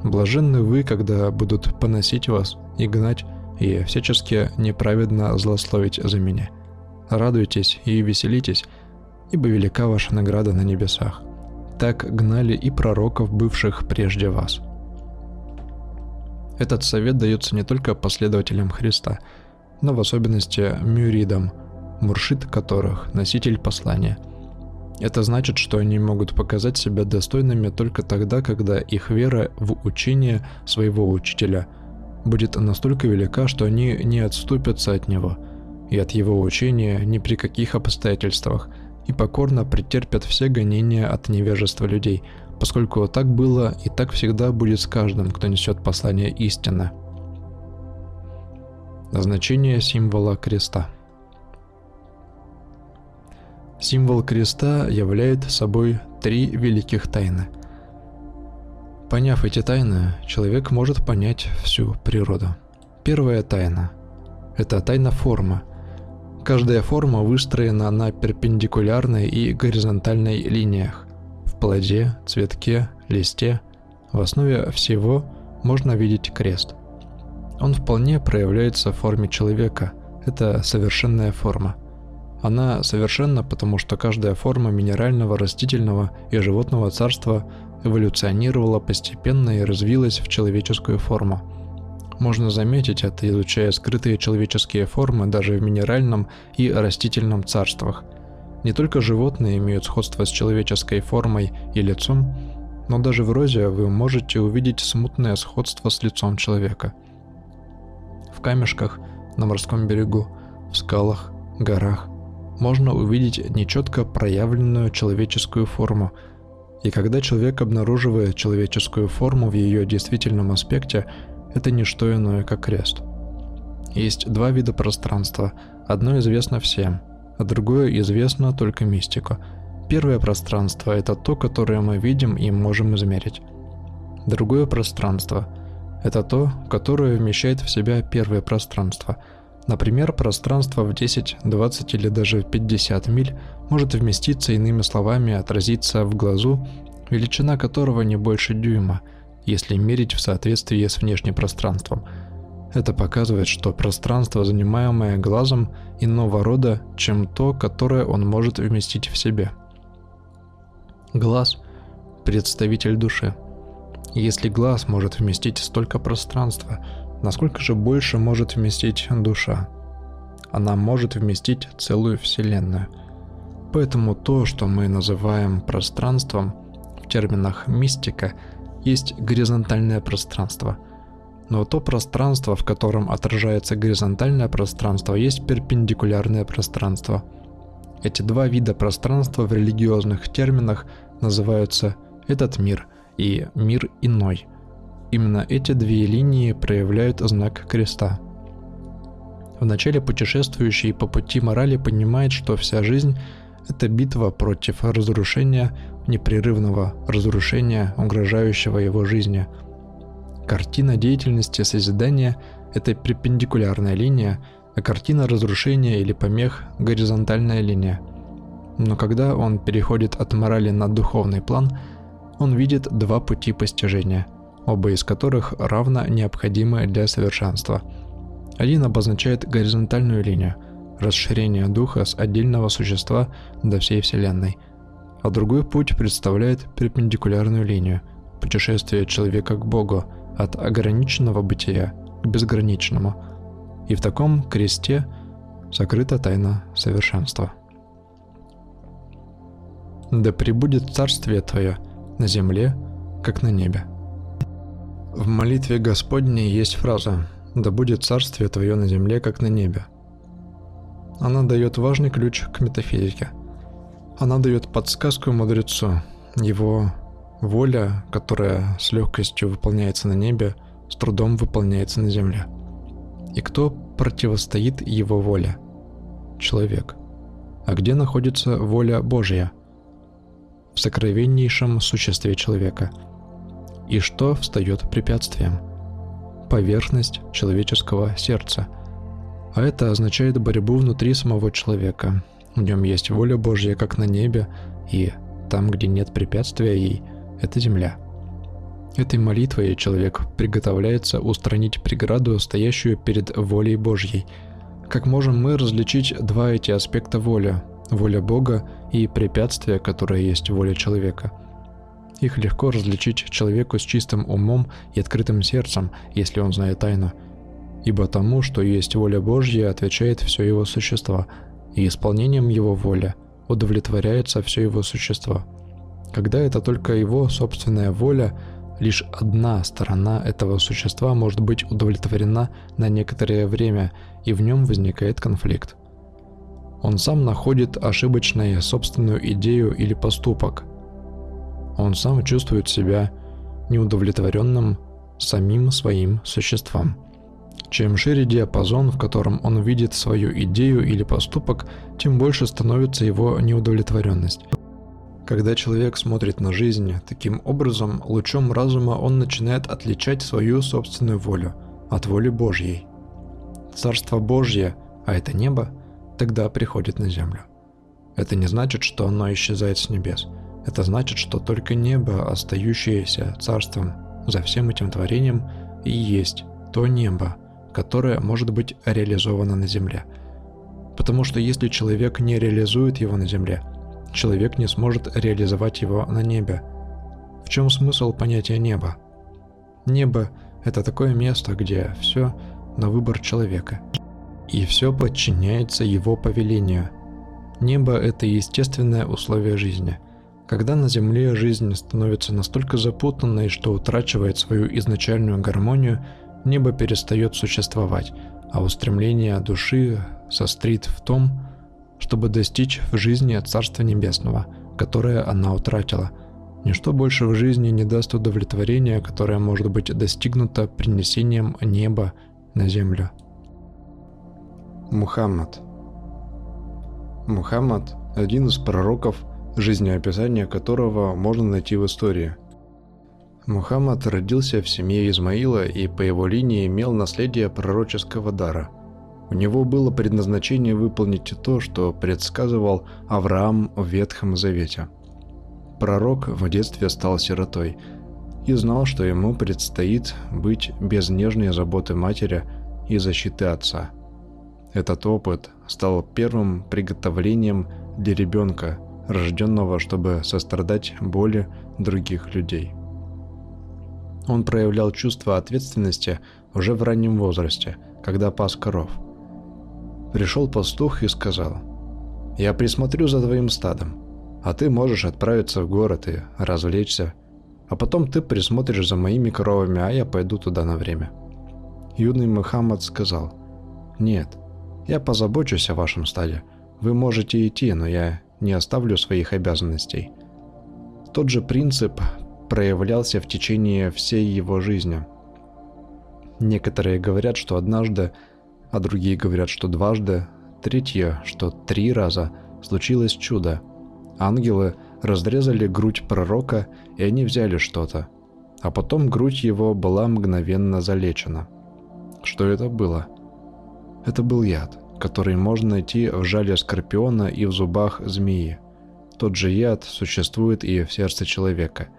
Блаженны вы, когда будут поносить вас и гнать, и всячески неправедно злословить за меня. Радуйтесь и веселитесь, ибо велика ваша награда на небесах. Так гнали и пророков, бывших прежде вас. Этот совет дается не только последователям Христа, но в особенности мюридам, муршид которых – носитель послания. Это значит, что они могут показать себя достойными только тогда, когда их вера в учение своего учителя будет настолько велика, что они не отступятся от него и от его учения ни при каких обстоятельствах и покорно претерпят все гонения от невежества людей – поскольку так было и так всегда будет с каждым, кто несет послание истины. Значение символа креста Символ креста являет собой три великих тайны. Поняв эти тайны, человек может понять всю природу. Первая тайна – это тайна формы. Каждая форма выстроена на перпендикулярной и горизонтальной линиях плоде, цветке, листе, в основе всего можно видеть крест. Он вполне проявляется в форме человека, это совершенная форма. Она совершенна, потому что каждая форма минерального, растительного и животного царства эволюционировала постепенно и развилась в человеческую форму. Можно заметить это, изучая скрытые человеческие формы даже в минеральном и растительном царствах – не только животные имеют сходство с человеческой формой и лицом, но даже в розе вы можете увидеть смутное сходство с лицом человека. В камешках, на морском берегу, в скалах, горах можно увидеть нечетко проявленную человеческую форму, и когда человек обнаруживает человеческую форму в ее действительном аспекте, это не что иное, как крест. Есть два вида пространства. Одно известно всем – а другое известно только мистику. Первое пространство – это то, которое мы видим и можем измерить. Другое пространство – это то, которое вмещает в себя первое пространство. Например, пространство в 10, 20 или даже 50 миль может вместиться, иными словами, отразиться в глазу, величина которого не больше дюйма, если мерить в соответствии с внешним пространством – это показывает, что пространство, занимаемое глазом, иного рода, чем то, которое он может вместить в себе. Глаз – представитель души. Если глаз может вместить столько пространства, насколько же больше может вместить душа? Она может вместить целую Вселенную. Поэтому то, что мы называем пространством, в терминах мистика, есть горизонтальное пространство – но то пространство, в котором отражается горизонтальное пространство, есть перпендикулярное пространство. Эти два вида пространства в религиозных терминах называются «этот мир» и «мир иной». Именно эти две линии проявляют знак креста. Вначале путешествующий по пути морали понимает, что вся жизнь – это битва против разрушения, непрерывного разрушения, угрожающего его жизни – Картина деятельности созидания – это перпендикулярная линия, а картина разрушения или помех – горизонтальная линия. Но когда он переходит от морали на духовный план, он видит два пути постижения, оба из которых равно необходимы для совершенства. Один обозначает горизонтальную линию – расширение духа с отдельного существа до всей Вселенной, а другой путь представляет перпендикулярную линию – путешествие человека к Богу – от ограниченного бытия к безграничному, и в таком кресте сокрыта тайна совершенства. Да пребудет царствие Твое на земле, как на небе. В молитве Господней есть фраза «Да будет царствие Твое на земле, как на небе». Она дает важный ключ к метафизике. Она дает подсказку мудрецу, его Воля, которая с легкостью выполняется на небе, с трудом выполняется на земле. И кто противостоит его воле? Человек. А где находится воля Божья? В сокровеннейшем существе человека. И что встает препятствием? Поверхность человеческого сердца. А это означает борьбу внутри самого человека. В нем есть воля Божья как на небе, и там, где нет препятствия ей, это земля – Этой молитвой человек приготовляется устранить преграду, стоящую перед волей Божьей. Как можем мы различить два эти аспекта воли – воля Бога и препятствия, которое есть воля человека? Их легко различить человеку с чистым умом и открытым сердцем, если он знает тайну. Ибо тому, что есть воля Божья, отвечает все его существо, и исполнением его воли удовлетворяется все его существо. Когда это только его собственная воля – Лишь одна сторона этого существа может быть удовлетворена на некоторое время, и в нем возникает конфликт. Он сам находит ошибочной собственную идею или поступок. Он сам чувствует себя неудовлетворенным самим своим существом. Чем шире диапазон, в котором он видит свою идею или поступок, тем больше становится его неудовлетворенность. Когда человек смотрит на жизнь таким образом, лучом разума он начинает отличать свою собственную волю от воли Божьей. Царство Божье, а это небо, тогда приходит на землю. Это не значит, что оно исчезает с небес. Это значит, что только небо, остающееся царством за всем этим творением, и есть то небо, которое может быть реализовано на земле. Потому что если человек не реализует его на земле – человек не сможет реализовать его на небе. В чем смысл понятия неба? Небо – это такое место, где все на выбор человека. И все подчиняется его повелению. Небо – это естественное условие жизни. Когда на Земле жизнь становится настолько запутанной, что утрачивает свою изначальную гармонию, небо перестает существовать, а устремление души сострит в том, чтобы достичь в жизни Царства Небесного, которое она утратила. Ничто больше в жизни не даст удовлетворения, которое может быть достигнуто принесением неба на землю. Мухаммад Мухаммад – один из пророков, жизнеописание которого можно найти в истории. Мухаммад родился в семье Измаила и по его линии имел наследие пророческого дара – у него было предназначение выполнить то, что предсказывал Авраам в Ветхом Завете. Пророк в детстве стал сиротой и знал, что ему предстоит быть без нежной заботы матери и защиты отца. Этот опыт стал первым приготовлением для ребенка, рожденного, чтобы сострадать боли других людей. Он проявлял чувство ответственности уже в раннем возрасте, когда пас коров – Пришел пастух и сказал, «Я присмотрю за твоим стадом, а ты можешь отправиться в город и развлечься, а потом ты присмотришь за моими коровами, а я пойду туда на время». Юный Мухаммад сказал, «Нет, я позабочусь о вашем стаде. Вы можете идти, но я не оставлю своих обязанностей». Тот же принцип проявлялся в течение всей его жизни. Некоторые говорят, что однажды а другие говорят, что дважды, третье, что три раза случилось чудо. Ангелы разрезали грудь пророка, и они взяли что-то. А потом грудь его была мгновенно залечена. Что это было? Это был яд, который можно найти в жале скорпиона и в зубах змеи. Тот же яд существует и в сердце человека.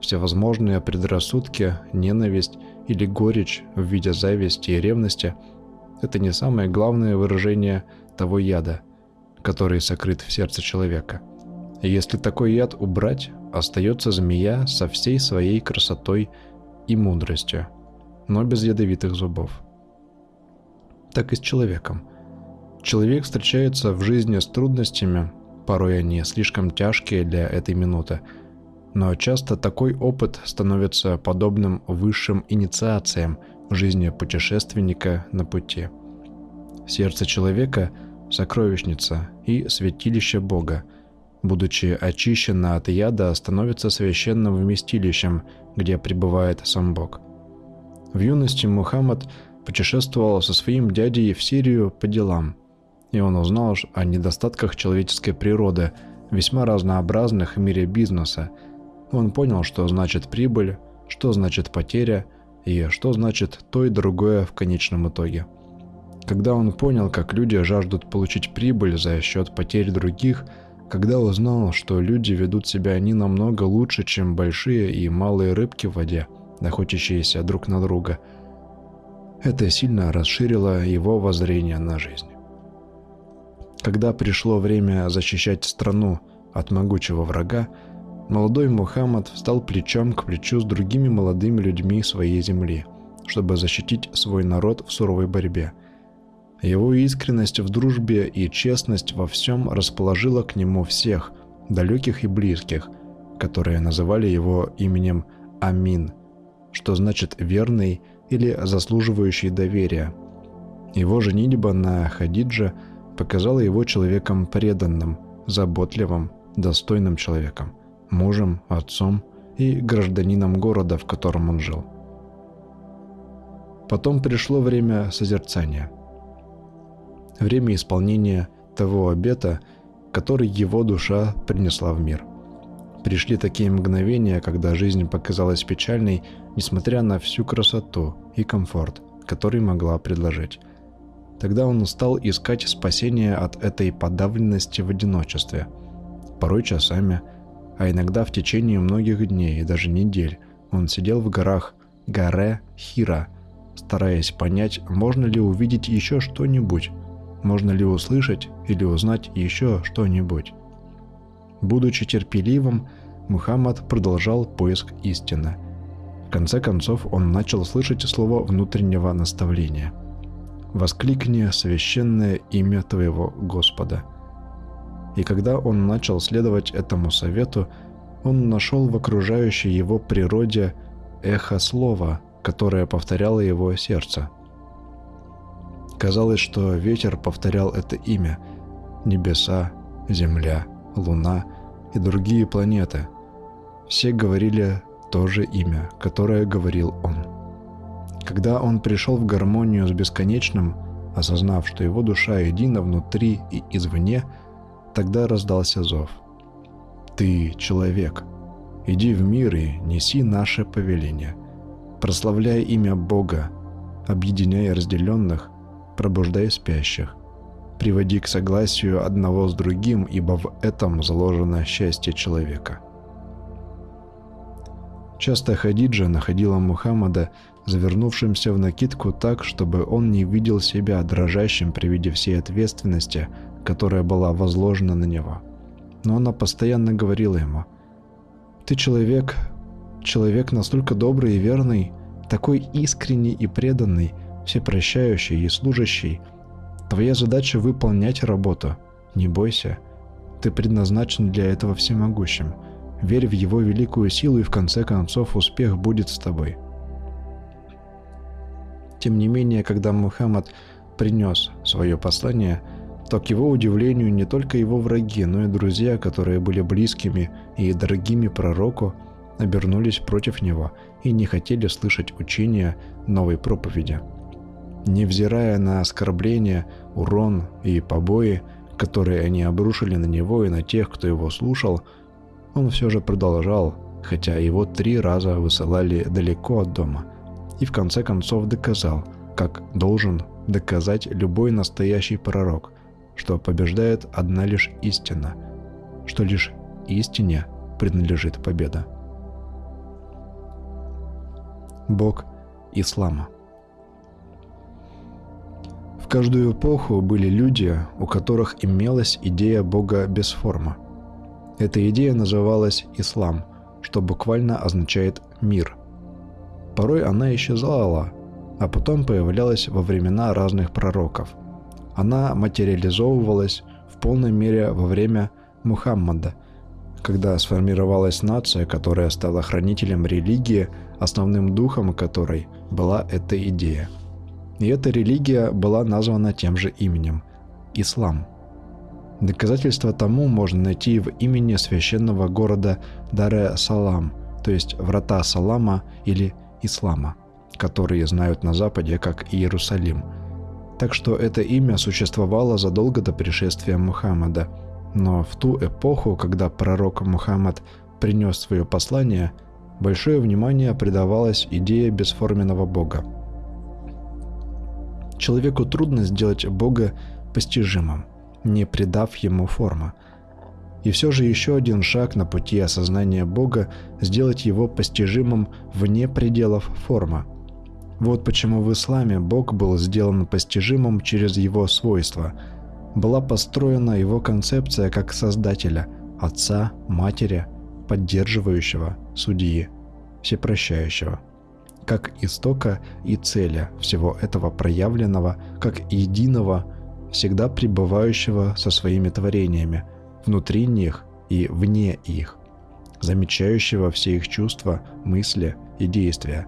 Всевозможные предрассудки, ненависть или горечь в виде зависти и ревности – это не самое главное выражение того яда, который сокрыт в сердце человека. И если такой яд убрать, остается змея со всей своей красотой и мудростью, но без ядовитых зубов. Так и с человеком. Человек встречается в жизни с трудностями, порой они слишком тяжкие для этой минуты, но часто такой опыт становится подобным высшим инициациям – жизни путешественника на пути. Сердце человека – сокровищница и святилище Бога. Будучи очищено от яда, становится священным вместилищем, где пребывает сам Бог. В юности Мухаммад путешествовал со своим дядей в Сирию по делам, и он узнал о недостатках человеческой природы, весьма разнообразных в мире бизнеса. Он понял, что значит прибыль, что значит потеря и что значит то и другое в конечном итоге. Когда он понял, как люди жаждут получить прибыль за счет потерь других, когда узнал, что люди ведут себя не намного лучше, чем большие и малые рыбки в воде, охотящиеся друг на друга, это сильно расширило его воззрение на жизнь. Когда пришло время защищать страну от могучего врага, молодой Мухаммад встал плечом к плечу с другими молодыми людьми своей земли, чтобы защитить свой народ в суровой борьбе – его искренность в дружбе и честность во всем расположила к нему всех, далеких и близких, которые называли его именем Амин, что значит «верный» или «заслуживающий доверия». Его женитьба на Хадидже показала его человеком преданным, заботливым, достойным человеком, мужем, отцом и гражданином города, в котором он жил. Потом пришло время созерцания – время исполнения того обета, который его душа принесла в мир. Пришли такие мгновения, когда жизнь показалась печальной, несмотря на всю красоту и комфорт, который могла предложить. Тогда он стал искать спасения от этой подавленности в одиночестве. Порой часами, а иногда в течение многих дней и даже недель он сидел в горах Гаре Хира, стараясь понять, можно ли увидеть еще что-нибудь, можно ли услышать или узнать еще что-нибудь. Будучи терпеливым, Мухаммад продолжал поиск истины. В конце концов он начал слышать слово внутреннего наставления. «Воскликни священное имя твоего Господа». И когда он начал следовать этому совету, он нашел в окружающей его природе эхо слова, которое повторяло его сердце – Казалось, что ветер повторял это имя. Небеса, Земля, Луна и другие планеты. Все говорили то же имя, которое говорил он. Когда он пришел в гармонию с бесконечным, осознав, что его душа едина внутри и извне, тогда раздался зов. «Ты человек. Иди в мир и неси наше повеление. Прославляй имя Бога, объединяй разделенных, пробуждай спящих. Приводи к согласию одного с другим, ибо в этом заложено счастье человека. Часто Хадиджа находила Мухаммада завернувшимся в накидку так, чтобы он не видел себя дрожащим при виде всей ответственности, которая была возложена на него. Но она постоянно говорила ему, «Ты человек, человек настолько добрый и верный, такой искренний и преданный, всепрощающий и служащий. Твоя задача выполнять работу. Не бойся. Ты предназначен для этого всемогущим. Верь в его великую силу, и в конце концов успех будет с тобой. Тем не менее, когда Мухаммад принес свое послание, то, к его удивлению, не только его враги, но и друзья, которые были близкими и дорогими пророку, обернулись против него и не хотели слышать учения новой проповеди – Невзирая на оскорбления, урон и побои, которые они обрушили на него и на тех, кто его слушал, он все же продолжал, хотя его три раза высылали далеко от дома, и в конце концов доказал, как должен доказать любой настоящий пророк, что побеждает одна лишь истина, что лишь истине принадлежит победа. Бог Ислама в каждую эпоху были люди, у которых имелась идея Бога без формы. Эта идея называлась «ислам», что буквально означает «мир». Порой она исчезала, а потом появлялась во времена разных пророков. Она материализовывалась в полной мере во время Мухаммада, когда сформировалась нация, которая стала хранителем религии, основным духом которой была эта идея – и эта религия была названа тем же именем – Ислам. Доказательство тому можно найти в имени священного города Даре-Салам, то есть Врата Салама или Ислама, который знают на Западе как Иерусалим. Так что это имя существовало задолго до пришествия Мухаммада. Но в ту эпоху, когда пророк Мухаммад принес свое послание, большое внимание придавалось идее бесформенного Бога. Человеку трудно сделать Бога постижимым, не придав ему формы – и все же еще один шаг на пути осознания Бога – сделать его постижимым вне пределов формы. Вот почему в исламе Бог был сделан постижимым через его свойства. Была построена его концепция как Создателя, Отца, Матери, поддерживающего, Судьи, Всепрощающего как истока и цели всего этого проявленного, как единого, всегда пребывающего со своими творениями – внутри них и вне их, замечающего все их чувства, мысли и действия,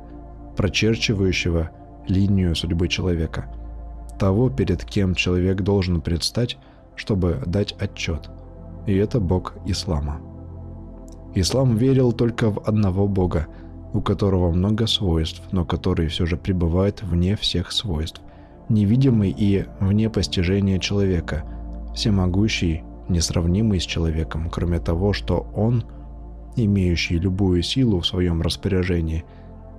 прочерчивающего линию судьбы человека, того, перед кем человек должен предстать, чтобы дать отчет. И это Бог Ислама. Ислам верил только в одного Бога, у которого много свойств, но который все же пребывает вне всех свойств, невидимый и вне постижения человека, всемогущий несравнимый с человеком, кроме того, что он, имеющий любую силу в своем распоряжении,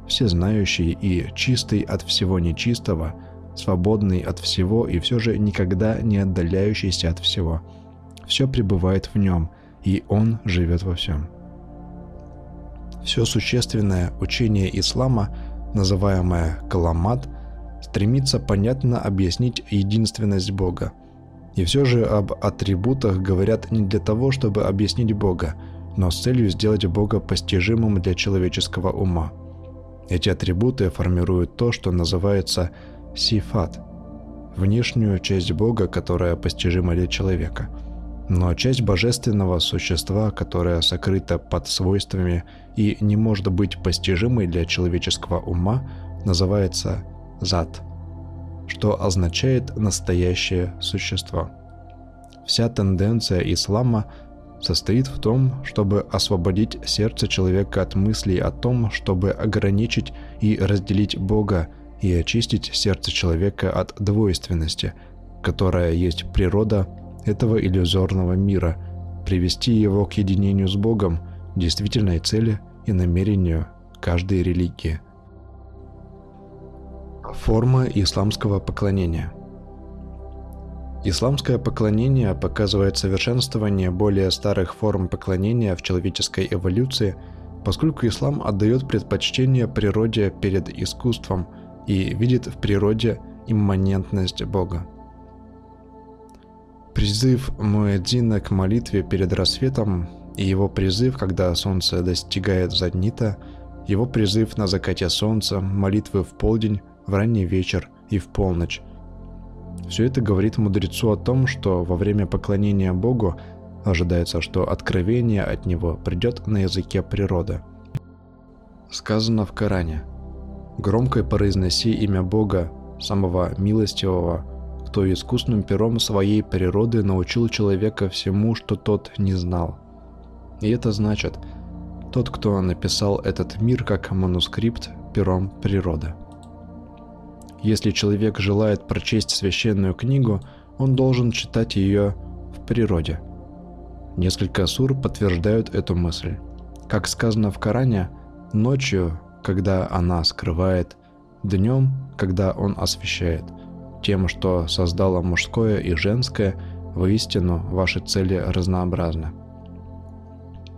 всезнающий и чистый от всего нечистого, свободный от всего и все же никогда не отдаляющийся от всего. Все пребывает в нем, и он живет во всем. Все существенное учение ислама, называемое Каламат, стремится понятно объяснить единственность Бога – и все же об атрибутах говорят не для того, чтобы объяснить Бога, но с целью сделать Бога постижимым для человеческого ума. Эти атрибуты формируют то, что называется сифат – внешнюю часть Бога, которая постижима для человека. Но часть божественного существа, которая сокрыта под свойствами и не может быть постижимой для человеческого ума, называется зад – что означает «настоящее существо». Вся тенденция ислама состоит в том, чтобы освободить сердце человека от мыслей о том, чтобы ограничить и разделить Бога и очистить сердце человека от двойственности, которая есть природа этого иллюзорного мира, привести его к единению с Богом, действительной цели и намерению каждой религии – Форма исламского поклонения Исламское поклонение показывает совершенствование более старых форм поклонения в человеческой эволюции, поскольку ислам отдает предпочтение природе перед искусством и видит в природе имманентность Бога. Призыв Муэдзина к молитве перед рассветом и его призыв, когда солнце достигает заднита, его призыв на закате солнца, молитвы в полдень в ранний вечер и в полночь. Все это говорит мудрецу о том, что во время поклонения Богу ожидается, что откровение от него придет на языке природы. Сказано в Коране «Громко произноси имя Бога, самого милостивого, кто искусным пером своей природы научил человека всему, что тот не знал». И это значит, тот, кто написал этот мир как манускрипт пером природы. Если человек желает прочесть священную книгу, он должен читать ее в природе. Несколько сур подтверждают эту мысль. Как сказано в Коране, ночью, когда она скрывает, днем, когда он освещает. Тем, что создало мужское и женское, воистину ваши цели разнообразны.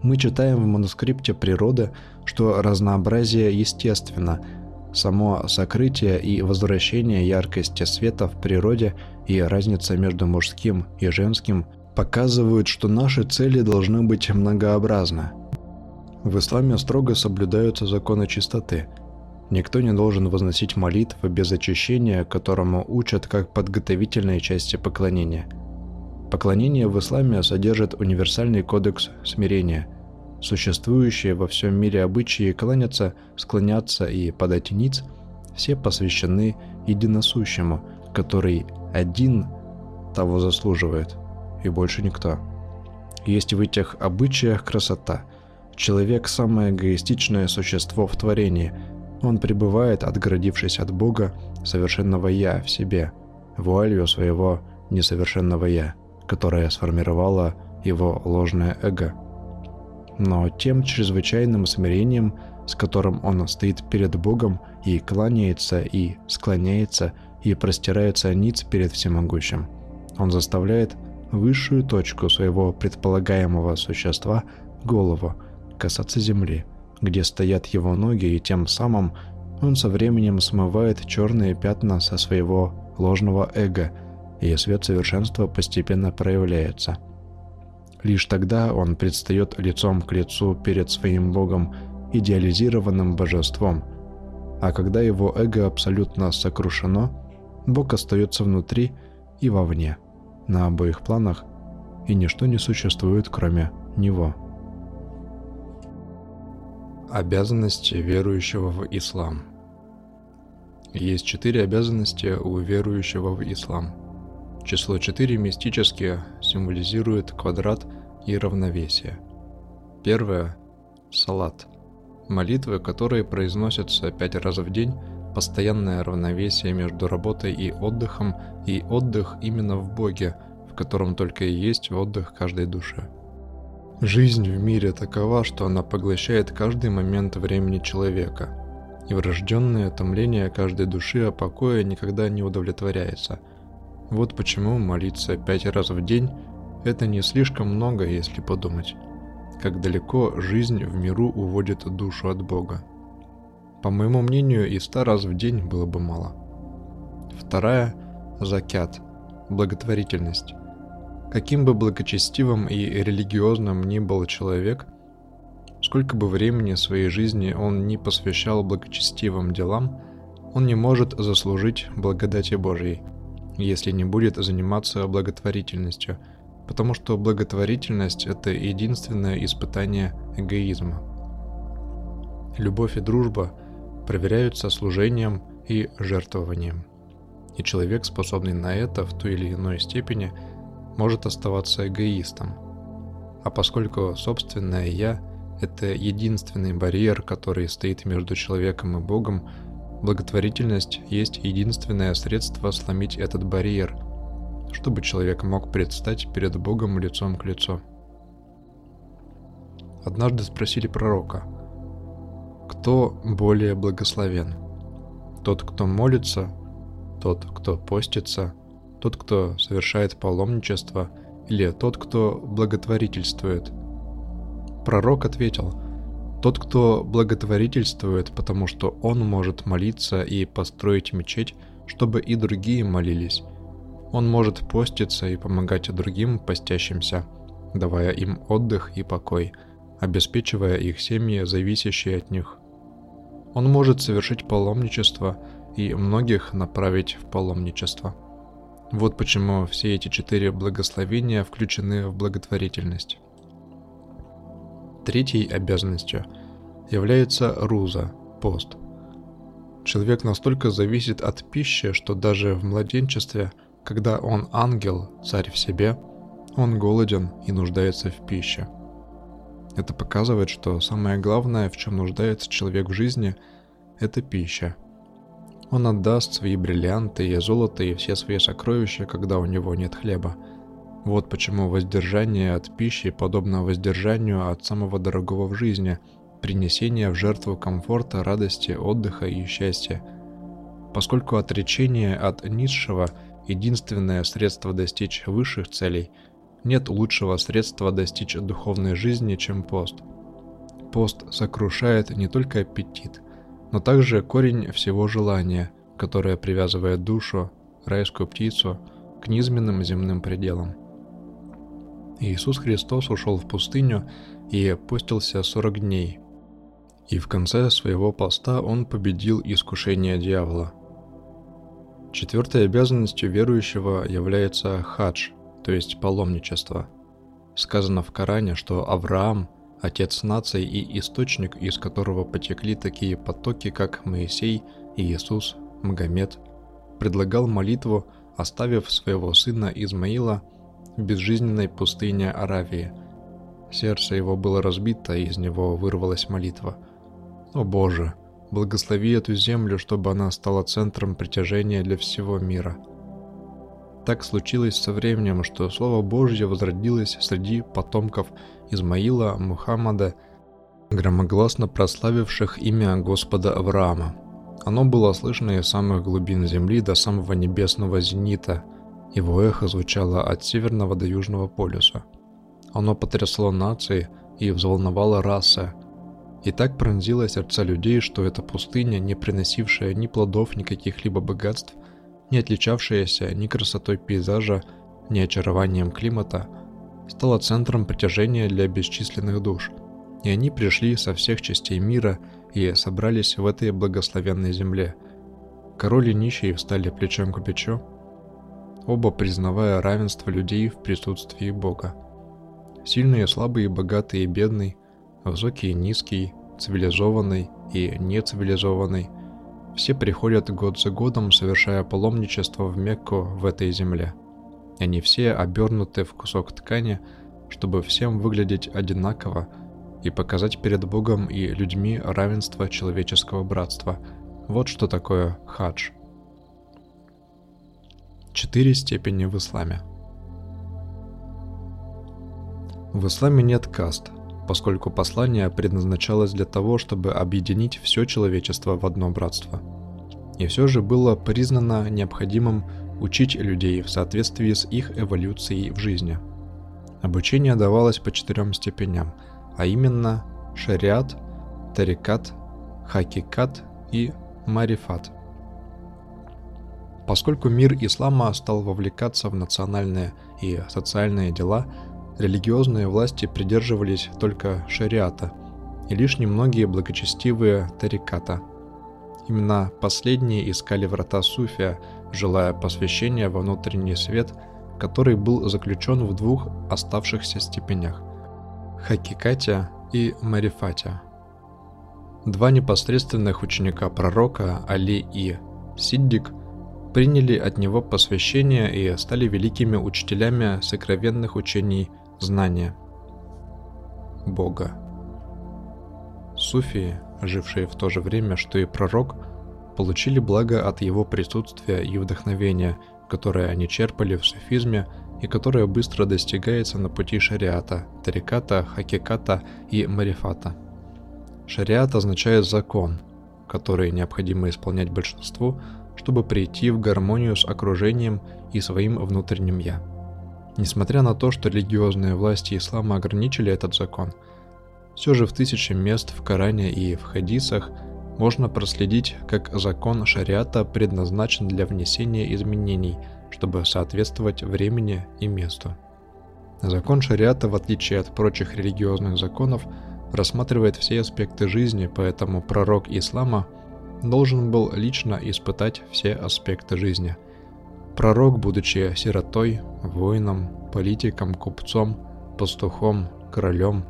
Мы читаем в манускрипте природы, что разнообразие естественно – Само сокрытие и возвращение яркости света в природе и разница между мужским и женским показывают, что наши цели должны быть многообразны. В исламе строго соблюдаются законы чистоты. Никто не должен возносить молитвы без очищения, которому учат как подготовительной части поклонения. Поклонение в исламе содержит универсальный кодекс смирения – Существующие во всем мире обычаи кланяться, склоняться и подать ниц все посвящены единосущему, который один того заслуживает, и больше никто. Есть в этих обычаях красота. Человек – самое эгоистичное существо в творении. Он пребывает, отгородившись от Бога, совершенного «я» в себе, вуалью своего несовершенного «я», которое сформировало его ложное эго. Но тем чрезвычайным смирением, с которым он стоит перед Богом и кланяется, и склоняется, и простирается ниц перед всемогущим, он заставляет высшую точку своего предполагаемого существа, голову, касаться земли, где стоят его ноги, и тем самым он со временем смывает черные пятна со своего ложного эго, и свет совершенства постепенно проявляется. Лишь тогда он предстает лицом к лицу перед своим Богом, идеализированным божеством. А когда его эго абсолютно сокрушено, Бог остается внутри и вовне, на обоих планах, и ничто не существует, кроме него. Обязанности верующего в ислам – есть четыре обязанности у верующего в ислам. Число четыре мистически символизирует квадрат и равновесие. Первое – салат. Молитвы, которые произносятся пять раз в день, постоянное равновесие между работой и отдыхом, и отдых именно в Боге, в котором только и есть отдых каждой душе. Жизнь в мире такова, что она поглощает каждый момент времени человека – и врожденное томление каждой души о покое никогда не удовлетворяется. Вот почему молиться пять раз в день – это не слишком много, если подумать. Как далеко жизнь в миру уводит душу от Бога. По моему мнению, и ста раз в день было бы мало. Вторая – закят, благотворительность. Каким бы благочестивым и религиозным ни был человек – Сколько бы времени своей жизни он не посвящал благочестивым делам, он не может заслужить благодати Божьей, если не будет заниматься благотворительностью, потому что благотворительность – это единственное испытание эгоизма. Любовь и дружба проверяются служением и жертвованием. И человек, способный на это в той или иной степени, может оставаться эгоистом. А поскольку собственное «я» Это единственный барьер, который стоит между человеком и Богом. Благотворительность есть единственное средство сломить этот барьер, чтобы человек мог предстать перед Богом лицом к лицу. Однажды спросили пророка, кто более благословен? Тот, кто молится, тот, кто постится, тот, кто совершает паломничество, или тот, кто благотворительствует – Пророк ответил, «Тот, кто благотворительствует, потому что он может молиться и построить мечеть, чтобы и другие молились. Он может поститься и помогать другим постящимся, давая им отдых и покой, обеспечивая их семьи, зависящие от них. Он может совершить паломничество и многих направить в паломничество. Вот почему все эти четыре благословения включены в благотворительность. Третьей обязанностью является руза, пост. Человек настолько зависит от пищи, что даже в младенчестве, когда он ангел, царь в себе, он голоден и нуждается в пище. Это показывает, что самое главное, в чем нуждается человек в жизни, это пища. Он отдаст свои бриллианты и золото и все свои сокровища, когда у него нет хлеба – вот почему воздержание от пищи подобно воздержанию от самого дорогого в жизни, принесение в жертву комфорта, радости, отдыха и счастья. Поскольку отречение от низшего – единственное средство достичь высших целей, нет лучшего средства достичь духовной жизни, чем пост. Пост сокрушает не только аппетит, но также корень всего желания, которое привязывает душу, райскую птицу, к низменным земным пределам. Иисус Христос ушел в пустыню и постился 40 дней. И в конце своего поста он победил искушение дьявола. Четвертой обязанностью верующего является хадж, то есть паломничество. Сказано в Коране, что Авраам – отец наций и источник, из которого потекли такие потоки, как Моисей, Иисус, Магомед, предлагал молитву, оставив своего сына Измаила – безжизненной пустыне Аравии. Сердце его было разбито, и из него вырвалась молитва. «О Боже, благослови эту землю, чтобы она стала центром притяжения для всего мира. Так случилось со временем, что Слово Божье возродилось среди потомков Измаила, Мухаммада, громогласно прославивших имя Господа Авраама. Оно было слышно из самых глубин земли до самого небесного зенита. Его эхо звучало от северного до южного полюса. Оно потрясло нации и взволновало расы. И так пронзило сердца людей, что эта пустыня, не приносившая ни плодов, ни каких-либо богатств, не отличавшаяся ни красотой пейзажа, ни очарованием климата, стала центром притяжения для бесчисленных душ. И они пришли со всех частей мира и собрались в этой благословенной земле. Король и нищие встали плечом к плечу, оба признавая равенство людей в присутствии Бога. Сильный и слабый, богатый и бедный, высокий и низкий, цивилизованный и нецивилизованный, все приходят год за годом, совершая паломничество в Мекку в этой земле. Они все обернуты в кусок ткани, чтобы всем выглядеть одинаково и показать перед Богом и людьми равенство человеческого братства. Вот что такое хадж. Четыре степени в исламе. В исламе нет каст, поскольку послание предназначалось для того, чтобы объединить все человечество в одно братство. И все же было признано необходимым учить людей в соответствии с их эволюцией в жизни. Обучение давалось по четырем степеням, а именно шариат, тарикат, хакикат и марифат. Поскольку мир ислама стал вовлекаться в национальные и социальные дела, религиозные власти придерживались только шариата, и лишь немногие благочестивые тариката. Именно последние искали врата суфия, желая посвящения во внутренний свет, который был заключен в двух оставшихся степенях – Хакикате и Марифате. Два непосредственных ученика пророка Али и Сиддик приняли от него посвящение и стали великими учителями сокровенных учений знания Бога. Суфии, жившие в то же время, что и пророк, получили благо от его присутствия и вдохновения, которое они черпали в суфизме и которое быстро достигается на пути шариата, тариката, хакиката и марифата. Шариат означает закон, который необходимо исполнять большинству, чтобы прийти в гармонию с окружением и своим внутренним «я». Несмотря на то, что религиозные власти ислама ограничили этот закон, все же в тысячи мест в Коране и в хадисах можно проследить, как закон шариата предназначен для внесения изменений, чтобы соответствовать времени и месту. Закон шариата, в отличие от прочих религиозных законов, рассматривает все аспекты жизни, поэтому пророк ислама должен был лично испытать все аспекты жизни – Пророк, будучи сиротой, воином, политиком, купцом, пастухом, королем,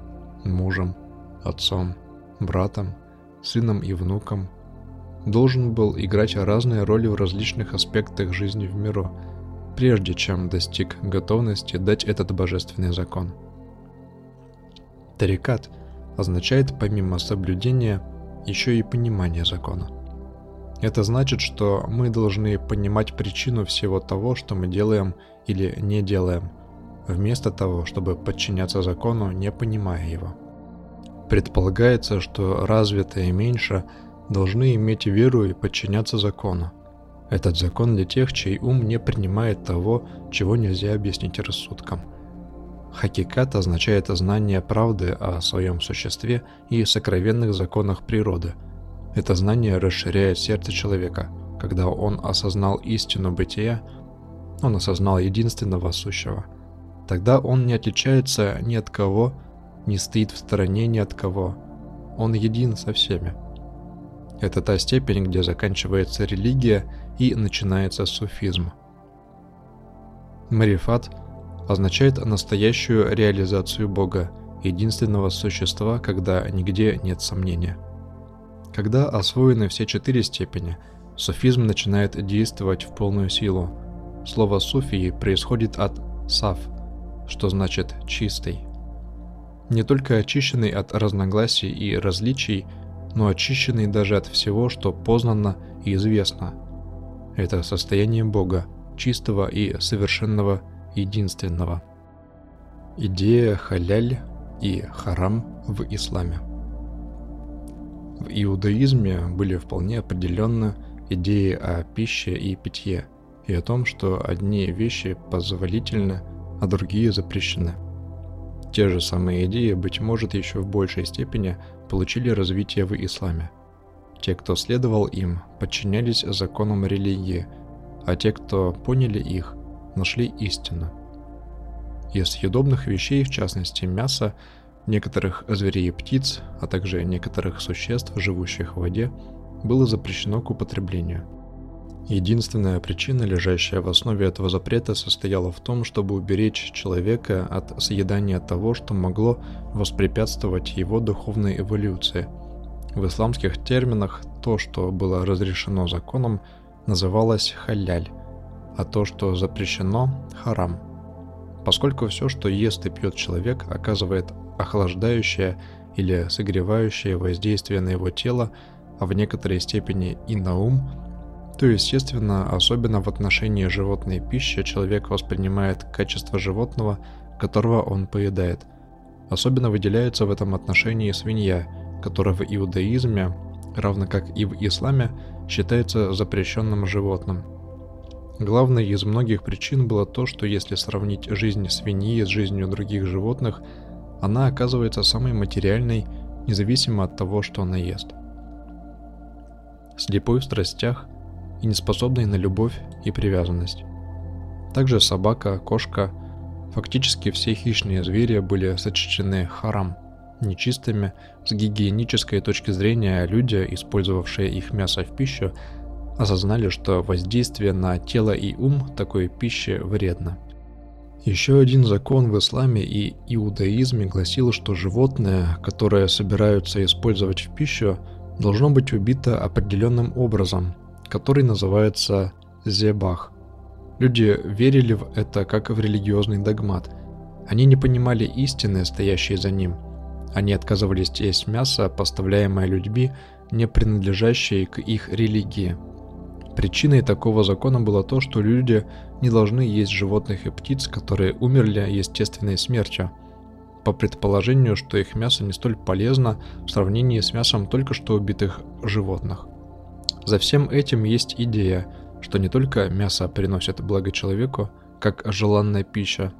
мужем, отцом, братом, сыном и внуком, должен был играть разные роли в различных аспектах жизни в миру, прежде чем достиг готовности дать этот божественный закон. Тарикат означает помимо соблюдения еще и понимание закона – это значит, что мы должны понимать причину всего того, что мы делаем или не делаем, вместо того, чтобы подчиняться закону, не понимая его. Предполагается, что развитые меньше должны иметь веру и подчиняться закону. Этот закон для тех, чей ум не принимает того, чего нельзя объяснить рассудком. Хакикат означает знание правды о своем существе и сокровенных законах природы – это знание расширяет сердце человека. Когда он осознал истину бытия, он осознал единственного сущего. Тогда он не отличается ни от кого, не стоит в стороне ни от кого. Он един со всеми. Это та степень, где заканчивается религия и начинается суфизм. Марифат означает настоящую реализацию Бога, единственного существа, когда нигде нет сомнения – когда освоены все четыре степени, суфизм начинает действовать в полную силу. Слово «суфии» происходит от «саф», что значит «чистый». Не только очищенный от разногласий и различий, но очищенный даже от всего, что познано и известно. Это состояние Бога, чистого и совершенного единственного. Идея халяль и харам в исламе. В иудаизме были вполне определенно идеи о пище и питье, и о том, что одни вещи позволительны, а другие запрещены. Те же самые идеи, быть может, еще в большей степени получили развитие в исламе. Те, кто следовал им, подчинялись законам религии, а те, кто поняли их, нашли истину. Из съедобных вещей, в частности мяса, некоторых зверей и птиц, а также некоторых существ, живущих в воде, было запрещено к употреблению. Единственная причина, лежащая в основе этого запрета, состояла в том, чтобы уберечь человека от съедания того, что могло воспрепятствовать его духовной эволюции. В исламских терминах то, что было разрешено законом, называлось халяль, а то, что запрещено – харам. Поскольку все, что ест и пьет человек, оказывает охлаждающее или согревающее воздействие на его тело, а в некоторой степени и на ум, то, естественно, особенно в отношении животной пищи человек воспринимает качество животного, которого он поедает. Особенно выделяется в этом отношении свинья, которая в иудаизме, равно как и в исламе, считается запрещенным животным. Главной из многих причин было то, что если сравнить жизнь свиньи с жизнью других животных – она оказывается самой материальной, независимо от того, что она ест. Слепой в страстях и неспособной на любовь и привязанность. Также собака, кошка, фактически все хищные звери были сочтены харам, нечистыми с гигиенической точки зрения, люди, использовавшие их мясо в пищу, осознали, что воздействие на тело и ум такой пищи вредно – еще один закон в исламе и иудаизме гласил, что животное, которое собираются использовать в пищу, должно быть убито определенным образом, который называется зебах. Люди верили в это как в религиозный догмат. Они не понимали истины, стоящей за ним. Они отказывались есть мясо, поставляемое людьми, не принадлежащее к их религии – Причиной такого закона было то, что люди не должны есть животных и птиц, которые умерли естественной смертью, по предположению, что их мясо не столь полезно в сравнении с мясом только что убитых животных. За всем этим есть идея, что не только мясо приносит благо человеку, как желанная пища,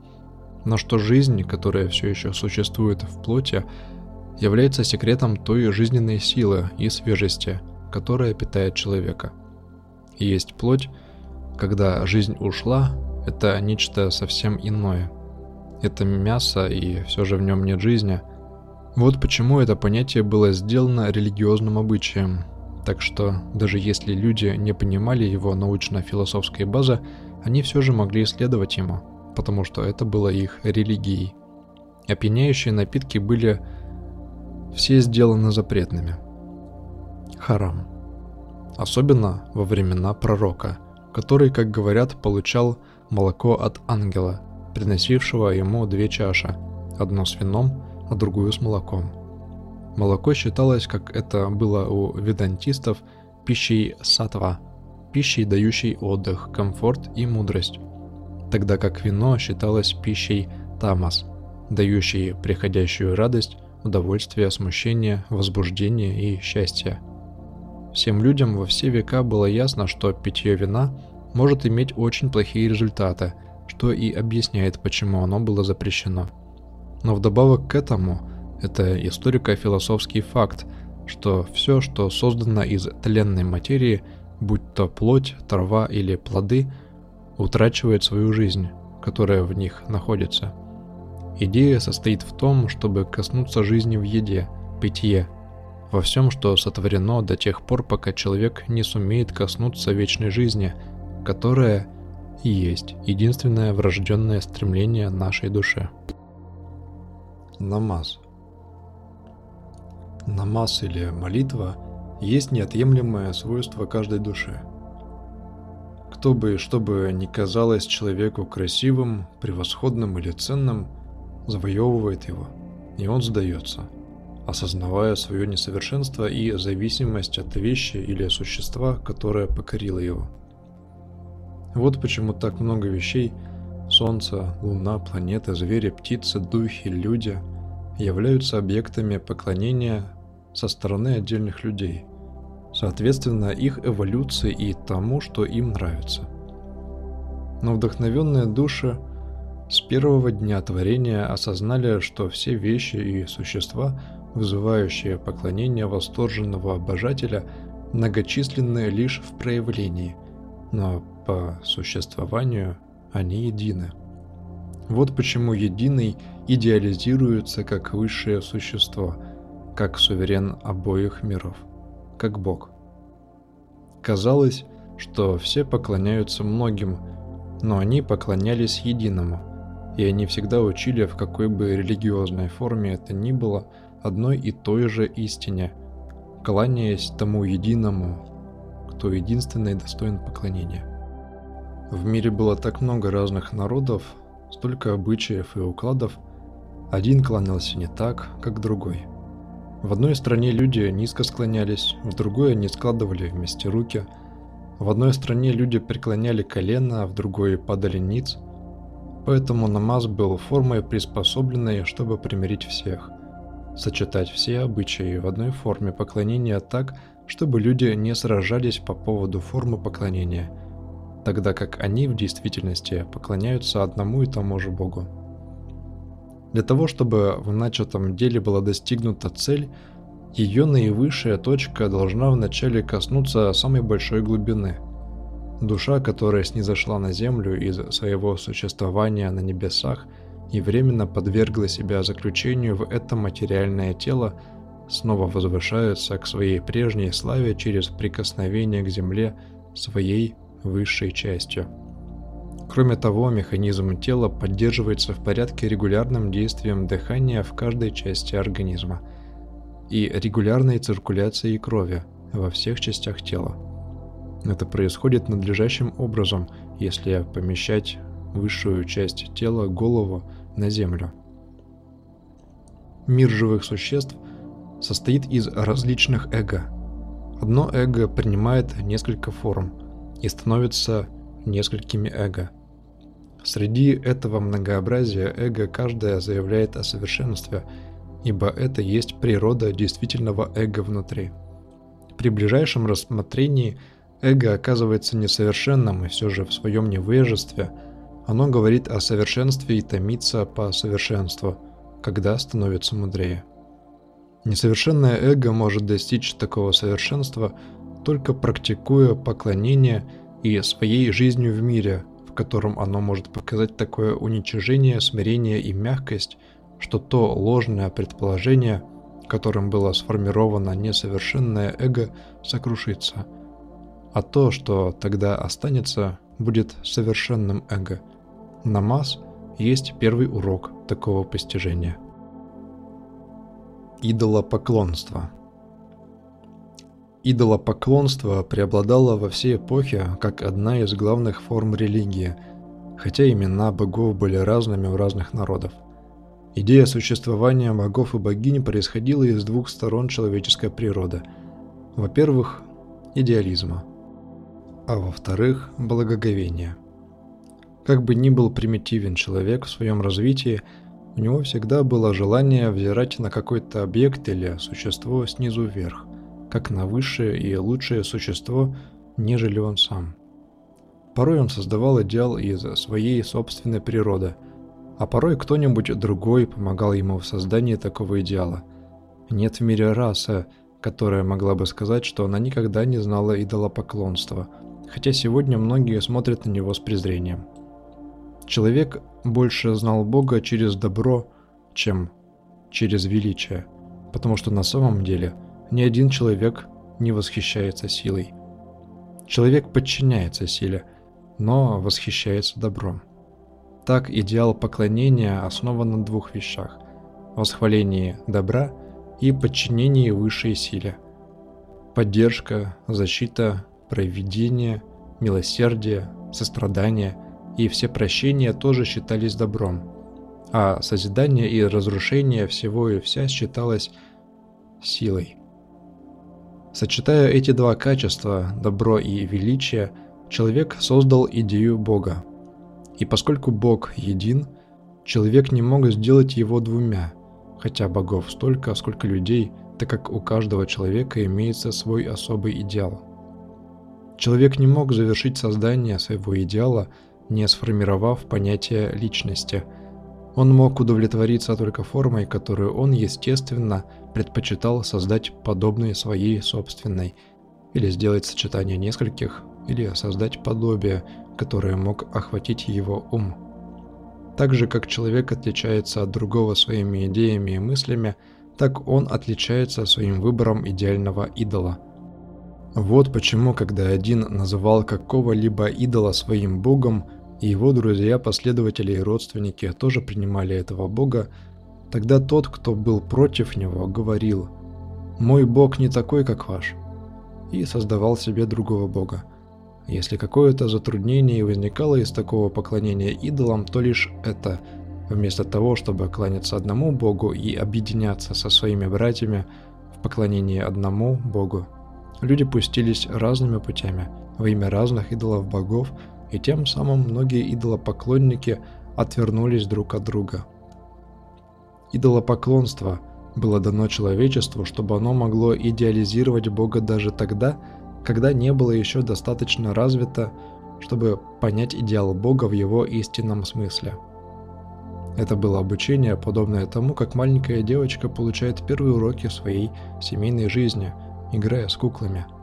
но что жизнь, которая все еще существует в плоти, является секретом той жизненной силы и свежести, которая питает человека – есть плоть, когда жизнь ушла, это нечто совсем иное. Это мясо, и все же в нем нет жизни. Вот почему это понятие было сделано религиозным обычаем. Так что, даже если люди не понимали его научно-философской базы, они все же могли исследовать ему, потому что это было их религией. Опьяняющие напитки были все сделаны запретными. Харам особенно во времена пророка, который, как говорят, получал молоко от ангела, приносившего ему две чаши, одну с вином, а другую с молоком. Молоко считалось, как это было у ведантистов, пищей сатва, пищей, дающей отдых, комфорт и мудрость, тогда как вино считалось пищей тамас, дающей приходящую радость, удовольствие, смущение, возбуждение и счастье – Всем людям во все века было ясно, что питье вина может иметь очень плохие результаты, что и объясняет, почему оно было запрещено. Но вдобавок к этому, это историко-философский факт, что все, что создано из тленной материи, будь то плоть, трава или плоды, утрачивает свою жизнь, которая в них находится. Идея состоит в том, чтобы коснуться жизни в еде, питье – во всем, что сотворено до тех пор, пока человек не сумеет коснуться вечной жизни, которая и есть единственное врожденное стремление нашей души. Намаз Намаз или молитва есть неотъемлемое свойство каждой души. Кто бы и что бы ни казалось человеку красивым, превосходным или ценным, завоевывает его, и он сдается – осознавая свое несовершенство и зависимость от вещи или существа, которое покорило его. Вот почему так много вещей – Солнце, Луна, планеты, звери, птицы, духи, люди – являются объектами поклонения со стороны отдельных людей, соответственно их эволюции и тому, что им нравится. Но вдохновенные души с первого дня творения осознали, что все вещи и существа – вызывающие поклонение восторженного обожателя, многочисленны лишь в проявлении, но по существованию они едины. Вот почему единый идеализируется как высшее существо, как суверен обоих миров, как Бог. Казалось, что все поклоняются многим, но они поклонялись единому, и они всегда учили, в какой бы религиозной форме это ни было – одной и той же истине, кланяясь тому единому, кто единственный достоин поклонения. В мире было так много разных народов, столько обычаев и укладов, один кланялся не так, как другой. В одной стране люди низко склонялись, в другой они складывали вместе руки, в одной стране люди преклоняли колено, а в другой падали ниц, поэтому намаз был формой приспособленной, чтобы примирить всех сочетать все обычаи в одной форме поклонения так, чтобы люди не сражались по поводу формы поклонения, тогда как они в действительности поклоняются одному и тому же Богу. Для того, чтобы в начатом деле была достигнута цель, ее наивысшая точка должна вначале коснуться самой большой глубины. Душа, которая снизошла на землю из своего существования на небесах – и временно подвергла себя заключению в это материальное тело, снова возвышается к своей прежней славе через прикосновение к земле своей высшей частью. Кроме того, механизм тела поддерживается в порядке регулярным действием дыхания в каждой части организма и регулярной циркуляцией крови во всех частях тела. Это происходит надлежащим образом, если помещать высшую часть тела, голову, на Землю. Мир живых существ состоит из различных эго. Одно эго принимает несколько форм и становится несколькими эго. Среди этого многообразия эго каждое заявляет о совершенстве, ибо это есть природа действительного эго внутри. При ближайшем рассмотрении эго оказывается несовершенным и все же в своем невежестве – оно говорит о совершенстве и томится по совершенству, когда становится мудрее. Несовершенное эго может достичь такого совершенства, только практикуя поклонение и своей жизнью в мире, в котором оно может показать такое уничижение, смирение и мягкость, что то ложное предположение, которым было сформировано несовершенное эго, сокрушится. А то, что тогда останется, будет совершенным эго – Намаз есть первый урок такого постижения. Идолопоклонство Идолопоклонство преобладало во все эпохи как одна из главных форм религии, хотя имена богов были разными у разных народов. Идея существования богов и богинь происходила из двух сторон человеческой природы. Во-первых, идеализма, а во-вторых, благоговения – как бы ни был примитивен человек в своем развитии, у него всегда было желание взирать на какой-то объект или существо снизу вверх, как на высшее и лучшее существо, нежели он сам. Порой он создавал идеал из своей собственной природы, а порой кто-нибудь другой помогал ему в создании такого идеала. Нет в мире расы, которая могла бы сказать, что она никогда не знала идолопоклонства, хотя сегодня многие смотрят на него с презрением. Человек больше знал Бога через добро, чем через величие, потому что на самом деле ни один человек не восхищается силой. Человек подчиняется силе, но восхищается добром. Так идеал поклонения основан на двух вещах – восхвалении добра и подчинении высшей силе. Поддержка, защита, проведение, милосердие, сострадание – и все прощения тоже считались добром, а созидание и разрушение всего и вся считалось силой. Сочетая эти два качества, добро и величие, человек создал идею Бога. И поскольку Бог един, человек не мог сделать его двумя, хотя богов столько, сколько людей, так как у каждого человека имеется свой особый идеал. Человек не мог завершить создание своего идеала, не сформировав понятие личности – он мог удовлетвориться только формой, которую он, естественно, предпочитал создать подобной своей собственной, или сделать сочетание нескольких, или создать подобие, которое мог охватить его ум. Так же, как человек отличается от другого своими идеями и мыслями, так он отличается своим выбором идеального идола. Вот почему, когда один называл какого-либо идола своим богом – и его друзья, последователи и родственники тоже принимали этого бога, тогда тот, кто был против него, говорил «Мой бог не такой, как ваш», и создавал себе другого бога. Если какое-то затруднение возникало из такого поклонения идолам, то лишь это, вместо того, чтобы кланяться одному богу и объединяться со своими братьями в поклонении одному богу, люди пустились разными путями во имя разных идолов-богов, и тем самым многие идолопоклонники отвернулись друг от друга. Идолопоклонство было дано человечеству, чтобы оно могло идеализировать Бога даже тогда, когда не было еще достаточно развито, чтобы понять идеал Бога в его истинном смысле. Это было обучение, подобное тому, как маленькая девочка получает первые уроки своей семейной жизни, играя с куклами –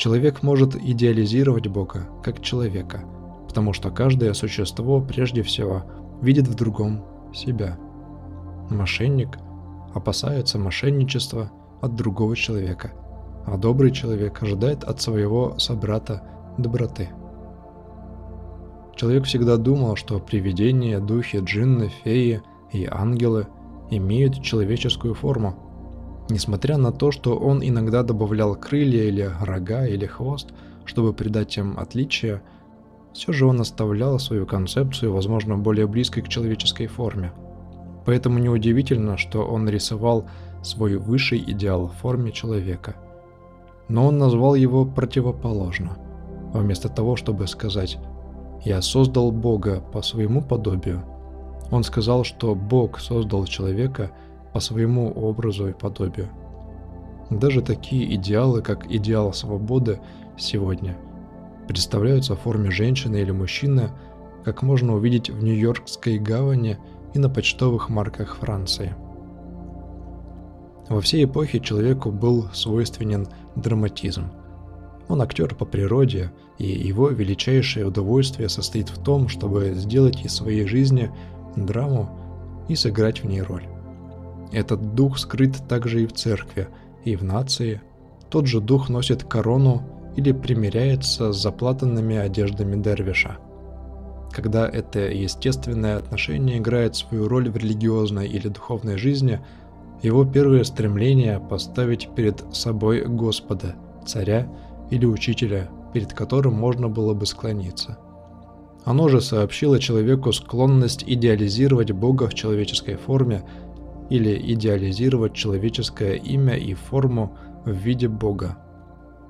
Человек может идеализировать Бога как человека, потому что каждое существо прежде всего видит в другом себя. Мошенник опасается мошенничества от другого человека, а добрый человек ожидает от своего собрата доброты. Человек всегда думал, что привидения, духи, джинны, феи и ангелы имеют человеческую форму – Несмотря на то, что он иногда добавлял крылья или рога или хвост, чтобы придать им отличие, все же он оставлял свою концепцию, возможно, более близкой к человеческой форме. Поэтому неудивительно, что он рисовал свой высший идеал в форме человека. Но он назвал его противоположно. Вместо того, чтобы сказать «Я создал Бога по своему подобию», он сказал, что Бог создал человека – по своему образу и подобию. Даже такие идеалы, как идеал свободы сегодня, представляются в форме женщины или мужчины, как можно увидеть в Нью-Йоркской гавани и на почтовых марках Франции. Во всей эпохе человеку был свойственен драматизм. Он актер по природе, и его величайшее удовольствие состоит в том, чтобы сделать из своей жизни драму и сыграть в ней роль. Этот дух скрыт также и в церкви, и в нации. Тот же дух носит корону или примиряется с заплатанными одеждами дервиша. Когда это естественное отношение играет свою роль в религиозной или духовной жизни, его первое стремление поставить перед собой Господа, царя или учителя, перед которым можно было бы склониться. Оно же сообщило человеку склонность идеализировать Бога в человеческой форме или идеализировать человеческое имя и форму в виде Бога.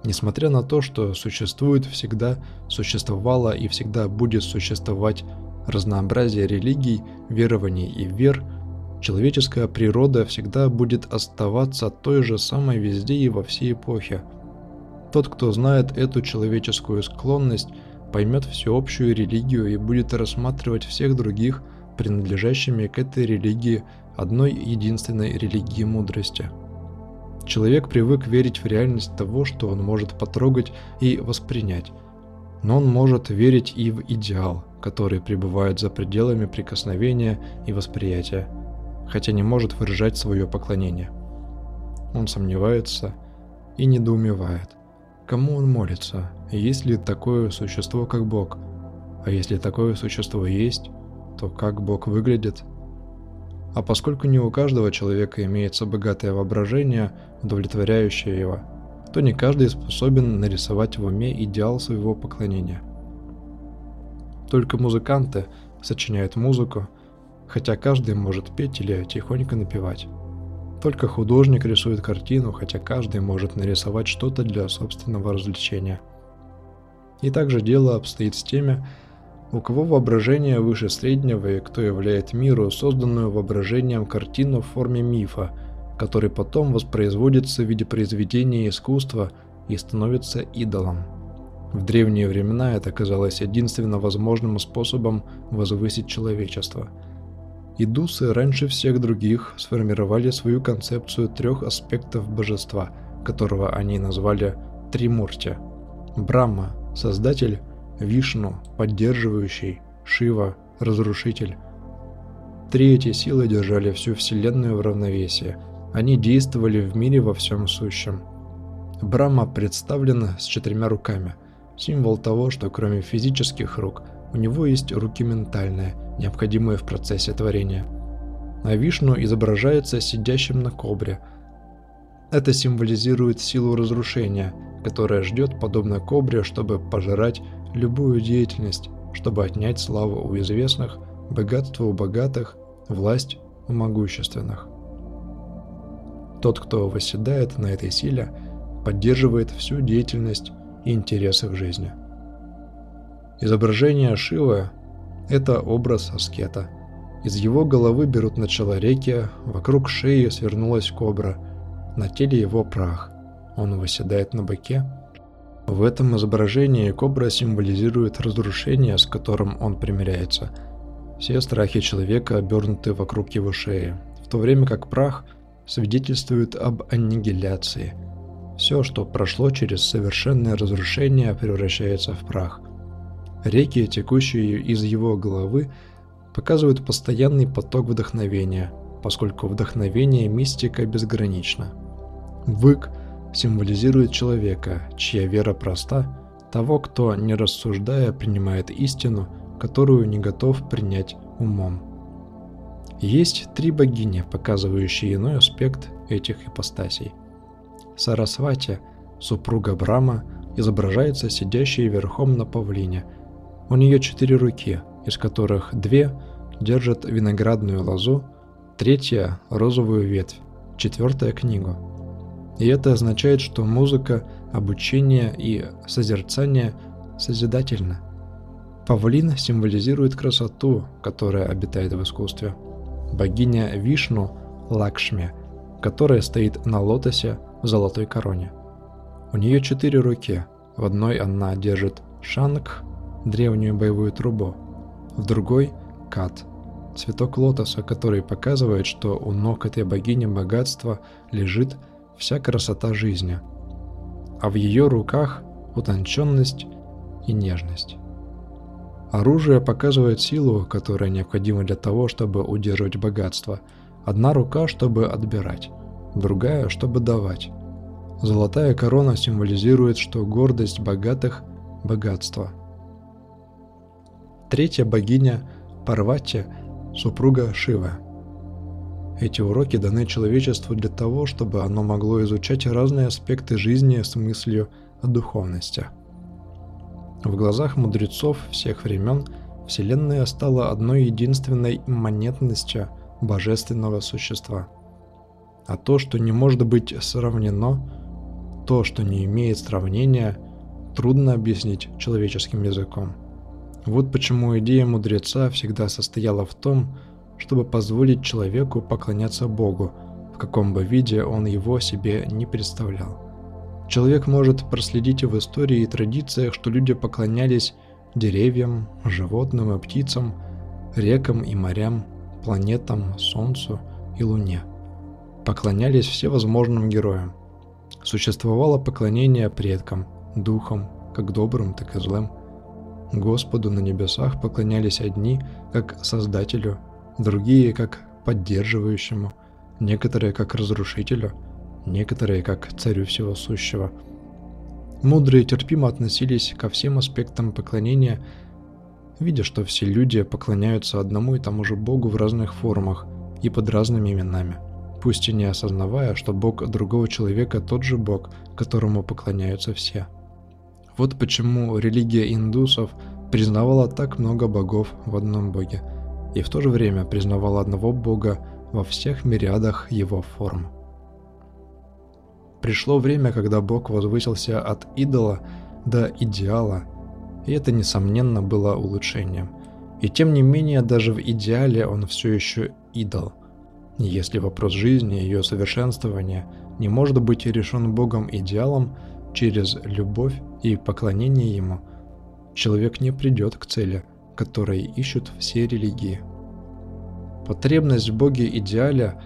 Несмотря на то, что существует всегда, существовало и всегда будет существовать разнообразие религий, верований и вер, человеческая природа всегда будет оставаться той же самой везде и во всей эпохе. Тот, кто знает эту человеческую склонность, поймет всеобщую религию и будет рассматривать всех других, принадлежащими к этой религии, одной единственной религии мудрости. Человек привык верить в реальность того, что он может потрогать и воспринять, но он может верить и в идеал, который пребывает за пределами прикосновения и восприятия, хотя не может выражать свое поклонение. Он сомневается и недоумевает, кому он молится, есть ли такое существо, как Бог, а если такое существо есть, то как Бог выглядит – а поскольку не у каждого человека имеется богатое воображение, удовлетворяющее его, то не каждый способен нарисовать в уме идеал своего поклонения. Только музыканты сочиняют музыку, хотя каждый может петь или тихонько напевать. Только художник рисует картину, хотя каждый может нарисовать что-то для собственного развлечения. И также дело обстоит с теми, у кого воображение выше среднего и кто являет миру созданную воображением картину в форме мифа, который потом воспроизводится в виде произведения искусства и становится идолом. В древние времена это казалось единственно возможным способом возвысить человечество. Идусы раньше всех других сформировали свою концепцию трех аспектов божества, которого они назвали Тримурти. Брахма – создатель, Вишну – поддерживающий, Шива – разрушитель. Три эти силы держали всю Вселенную в равновесии. Они действовали в мире во всем сущем. Брахма представлена с четырьмя руками – Символ того, что кроме физических рук, у него есть руки ментальные, необходимые в процессе творения. А Вишну изображается сидящим на кобре. Это символизирует силу разрушения, которая ждет, подобно кобре, чтобы пожирать любую деятельность, чтобы отнять славу у известных, богатство у богатых, власть у могущественных. Тот, кто восседает на этой силе, поддерживает всю деятельность и интересы в жизни. Изображение Шивы – это образ аскета. Из его головы берут начало реки, вокруг шеи свернулась кобра, на теле его прах. Он выседает на боке. В этом изображении кобра символизирует разрушение, с которым он примиряется. Все страхи человека обернуты вокруг его шеи, в то время как прах свидетельствует об аннигиляции – все, что прошло через совершенное разрушение, превращается в прах. Реки, текущие из его головы, показывают постоянный поток вдохновения, поскольку вдохновение мистика безгранично. Вык символизирует человека, чья вера проста, того, кто, не рассуждая, принимает истину, которую не готов принять умом. Есть три богини, показывающие иной аспект этих ипостасей. Сарасвати, супруга Брама, изображается сидящей верхом на павлине. У нее четыре руки, из которых две держат виноградную лозу, третья – розовую ветвь, четвертая – книгу. И это означает, что музыка, обучение и созерцание созидательно. Павлин символизирует красоту, которая обитает в искусстве. Богиня Вишну – Лакшми, которая стоит на лотосе – в золотой короне. У нее четыре руки. В одной она держит шанг, древнюю боевую трубу, в другой – кат, цветок лотоса, который показывает, что у ног этой богини богатства лежит вся красота жизни, а в ее руках утонченность и нежность. Оружие показывает силу, которая необходима для того, чтобы удерживать богатство. Одна рука, чтобы отбирать другая, чтобы давать. Золотая корона символизирует, что гордость богатых – богатство. Третья богиня – Парвати, супруга Шивы. Эти уроки даны человечеству для того, чтобы оно могло изучать разные аспекты жизни с мыслью о духовности. В глазах мудрецов всех времен Вселенная стала одной единственной имманентностью божественного существа – а то, что не может быть сравнено, то, что не имеет сравнения, трудно объяснить человеческим языком. Вот почему идея мудреца всегда состояла в том, чтобы позволить человеку поклоняться Богу, в каком бы виде он его себе не представлял. Человек может проследить в истории и традициях, что люди поклонялись деревьям, животным и птицам, рекам и морям, планетам, Солнцу и Луне – поклонялись всевозможным героям. Существовало поклонение предкам, духам, как добрым, так и злым. Господу на небесах поклонялись одни, как Создателю, другие, как поддерживающему, некоторые, как разрушителю, некоторые, как царю всего сущего. Мудрые терпимо относились ко всем аспектам поклонения, видя, что все люди поклоняются одному и тому же Богу в разных формах и под разными именами – пусть и не осознавая, что Бог другого человека тот же Бог, которому поклоняются все. Вот почему религия индусов признавала так много богов в одном боге, и в то же время признавала одного бога во всех мириадах его форм. Пришло время, когда Бог возвысился от идола до идеала, и это, несомненно, было улучшением. И тем не менее, даже в идеале он все еще идол. Если вопрос жизни и ее совершенствования не может быть решен Богом идеалом через любовь и поклонение Ему, человек не придет к цели, которой ищут все религии. Потребность в Боге идеале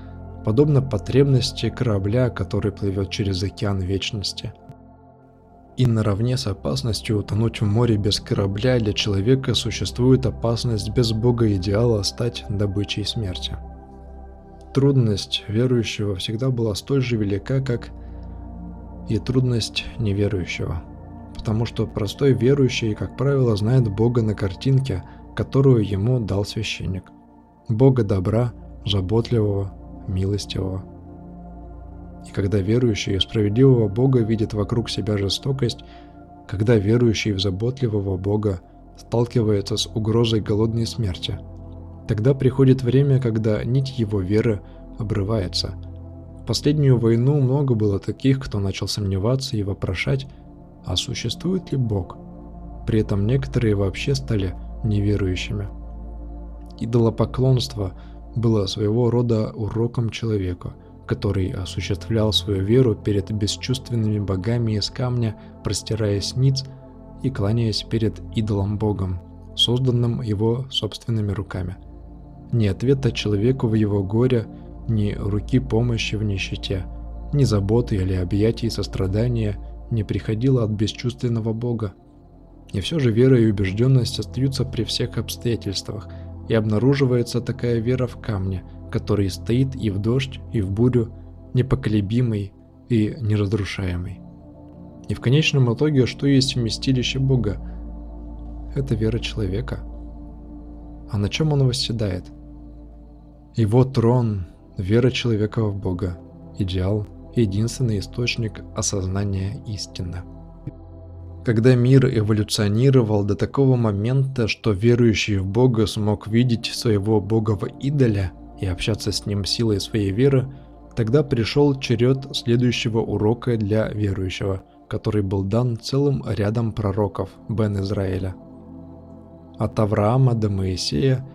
подобна потребности корабля, который плывет через океан вечности. И наравне с опасностью утонуть в море без корабля для человека существует опасность без Бога идеала стать добычей смерти. Трудность верующего всегда была столь же велика, как и трудность неверующего. Потому что простой верующий, как правило, знает Бога на картинке, которую ему дал священник. Бога добра, заботливого, милостивого. И когда верующий в справедливого Бога видит вокруг себя жестокость, когда верующий в заботливого Бога сталкивается с угрозой голодной смерти – Тогда приходит время, когда нить его веры обрывается. В последнюю войну много было таких, кто начал сомневаться и вопрошать, а существует ли Бог? При этом некоторые вообще стали неверующими. Идолопоклонство было своего рода уроком человека, который осуществлял свою веру перед бесчувственными богами из камня, простираясь ниц и кланяясь перед идолом Богом, созданным его собственными руками – ни ответа человеку в его горе, ни руки помощи в нищете, ни заботы или объятий сострадания не приходило от бесчувственного Бога. И все же вера и убежденность остаются при всех обстоятельствах, и обнаруживается такая вера в камне, который стоит и в дождь, и в бурю, непоколебимый и неразрушаемый. И в конечном итоге, что есть вместилище Бога? Это вера человека. А на чем он восседает? Его трон – вера человека в Бога, идеал – единственный источник осознания истины. Когда мир эволюционировал до такого момента, что верующий в Бога смог видеть своего Бога в идоле и общаться с ним силой своей веры, тогда пришел черед следующего урока для верующего, который был дан целым рядом пророков Бен Израиля. От Авраама до Моисея,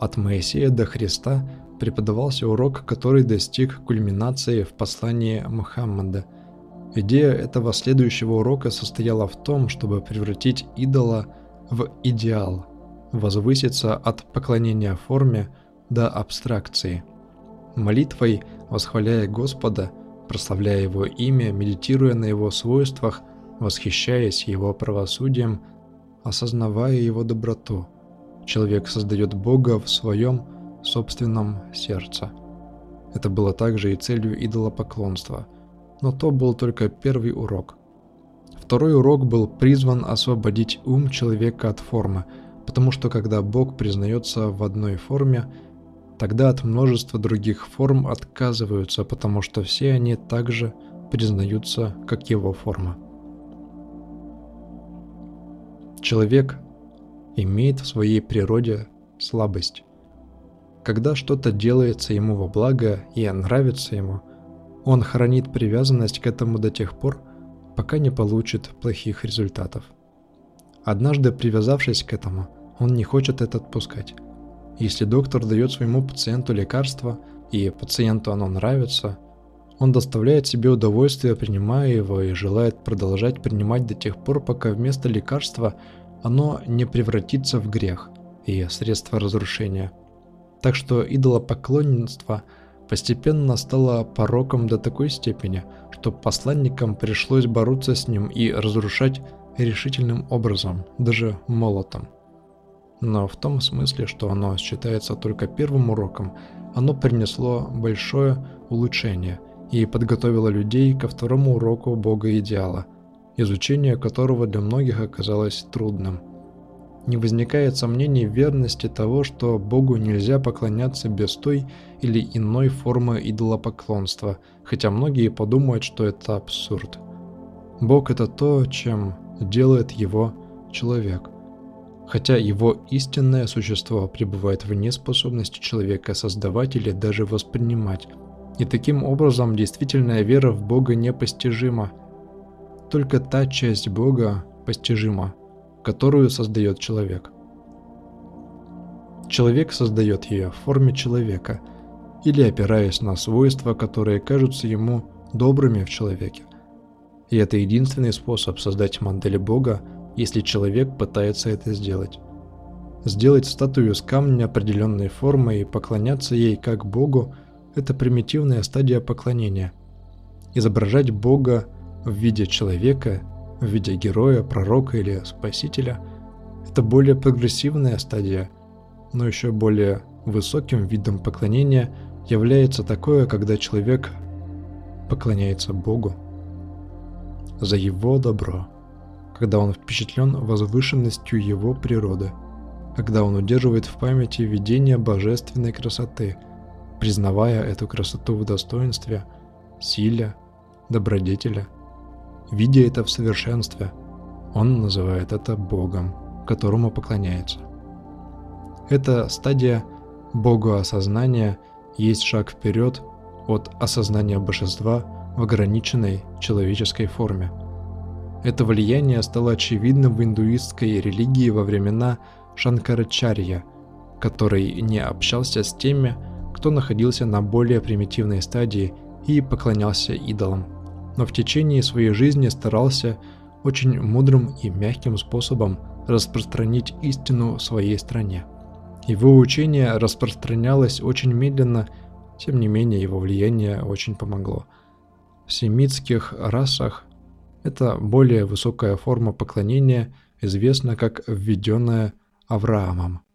от Моисея до Христа – преподавался урок, который достиг кульминации в послании Мухаммада. Идея этого следующего урока состояла в том, чтобы превратить идола в идеал, возвыситься от поклонения форме до абстракции. Молитвой, восхваляя Господа, прославляя Его имя, медитируя на Его свойствах, восхищаясь Его правосудием, осознавая Его доброту, человек создает Бога в своем собственном сердце. Это было также и целью идолопоклонства, но то был только первый урок. Второй урок был призван освободить ум человека от формы, потому что когда Бог признается в одной форме, тогда от множества других форм отказываются, потому что все они также признаются как его форма. Человек имеет в своей природе слабость. Когда что-то делается ему во благо и нравится ему, он хранит привязанность к этому до тех пор, пока не получит плохих результатов. Однажды привязавшись к этому, он не хочет это отпускать. Если доктор дает своему пациенту лекарство, и пациенту оно нравится, он доставляет себе удовольствие, принимая его, и желает продолжать принимать до тех пор, пока вместо лекарства оно не превратится в грех и средство разрушения – так что идолопоклонничество постепенно стало пороком до такой степени, что посланникам пришлось бороться с ним и разрушать решительным образом, даже молотом. Но в том смысле, что оно считается только первым уроком, оно принесло большое улучшение и подготовило людей ко второму уроку Бога Идеала, изучение которого для многих оказалось трудным – не возникает сомнений в верности того, что Богу нельзя поклоняться без той или иной формы идолопоклонства, хотя многие подумают, что это абсурд. Бог – это то, чем делает его человек. хотя его истинное существо пребывает вне способности человека создавать или даже воспринимать. И таким образом действительная вера в Бога непостижима. Только та часть Бога постижима, которую создает человек. Человек создает ее в форме человека или опираясь на свойства, которые кажутся ему добрыми в человеке. И это единственный способ создать модель Бога, если человек пытается это сделать. Сделать статую из камня определенной формы и поклоняться ей как Богу – это примитивная стадия поклонения. Изображать Бога в виде человека, в виде героя, пророка или спасителя – это более прогрессивная стадия, но еще более высоким видом поклонения является такое, когда человек поклоняется Богу за Его добро, когда он впечатлен возвышенностью Его природы, когда он удерживает в памяти видение божественной красоты, признавая эту красоту в достоинстве, силе, добродетеля. Видя это в совершенстве, он называет это Богом, которому поклоняется. Эта стадия богоосознания есть шаг вперед от осознания божества в ограниченной человеческой форме. Это влияние стало очевидным в индуистской религии во времена Шанкарачарья, который не общался с теми, кто находился на более примитивной стадии и поклонялся идолам, но в течение своей жизни старался очень мудрым и мягким способом распространить истину в своей стране. Его учение распространялось очень медленно, тем не менее его влияние очень помогло. В семитских расах это более высокая форма поклонения известна как введенная Авраамом.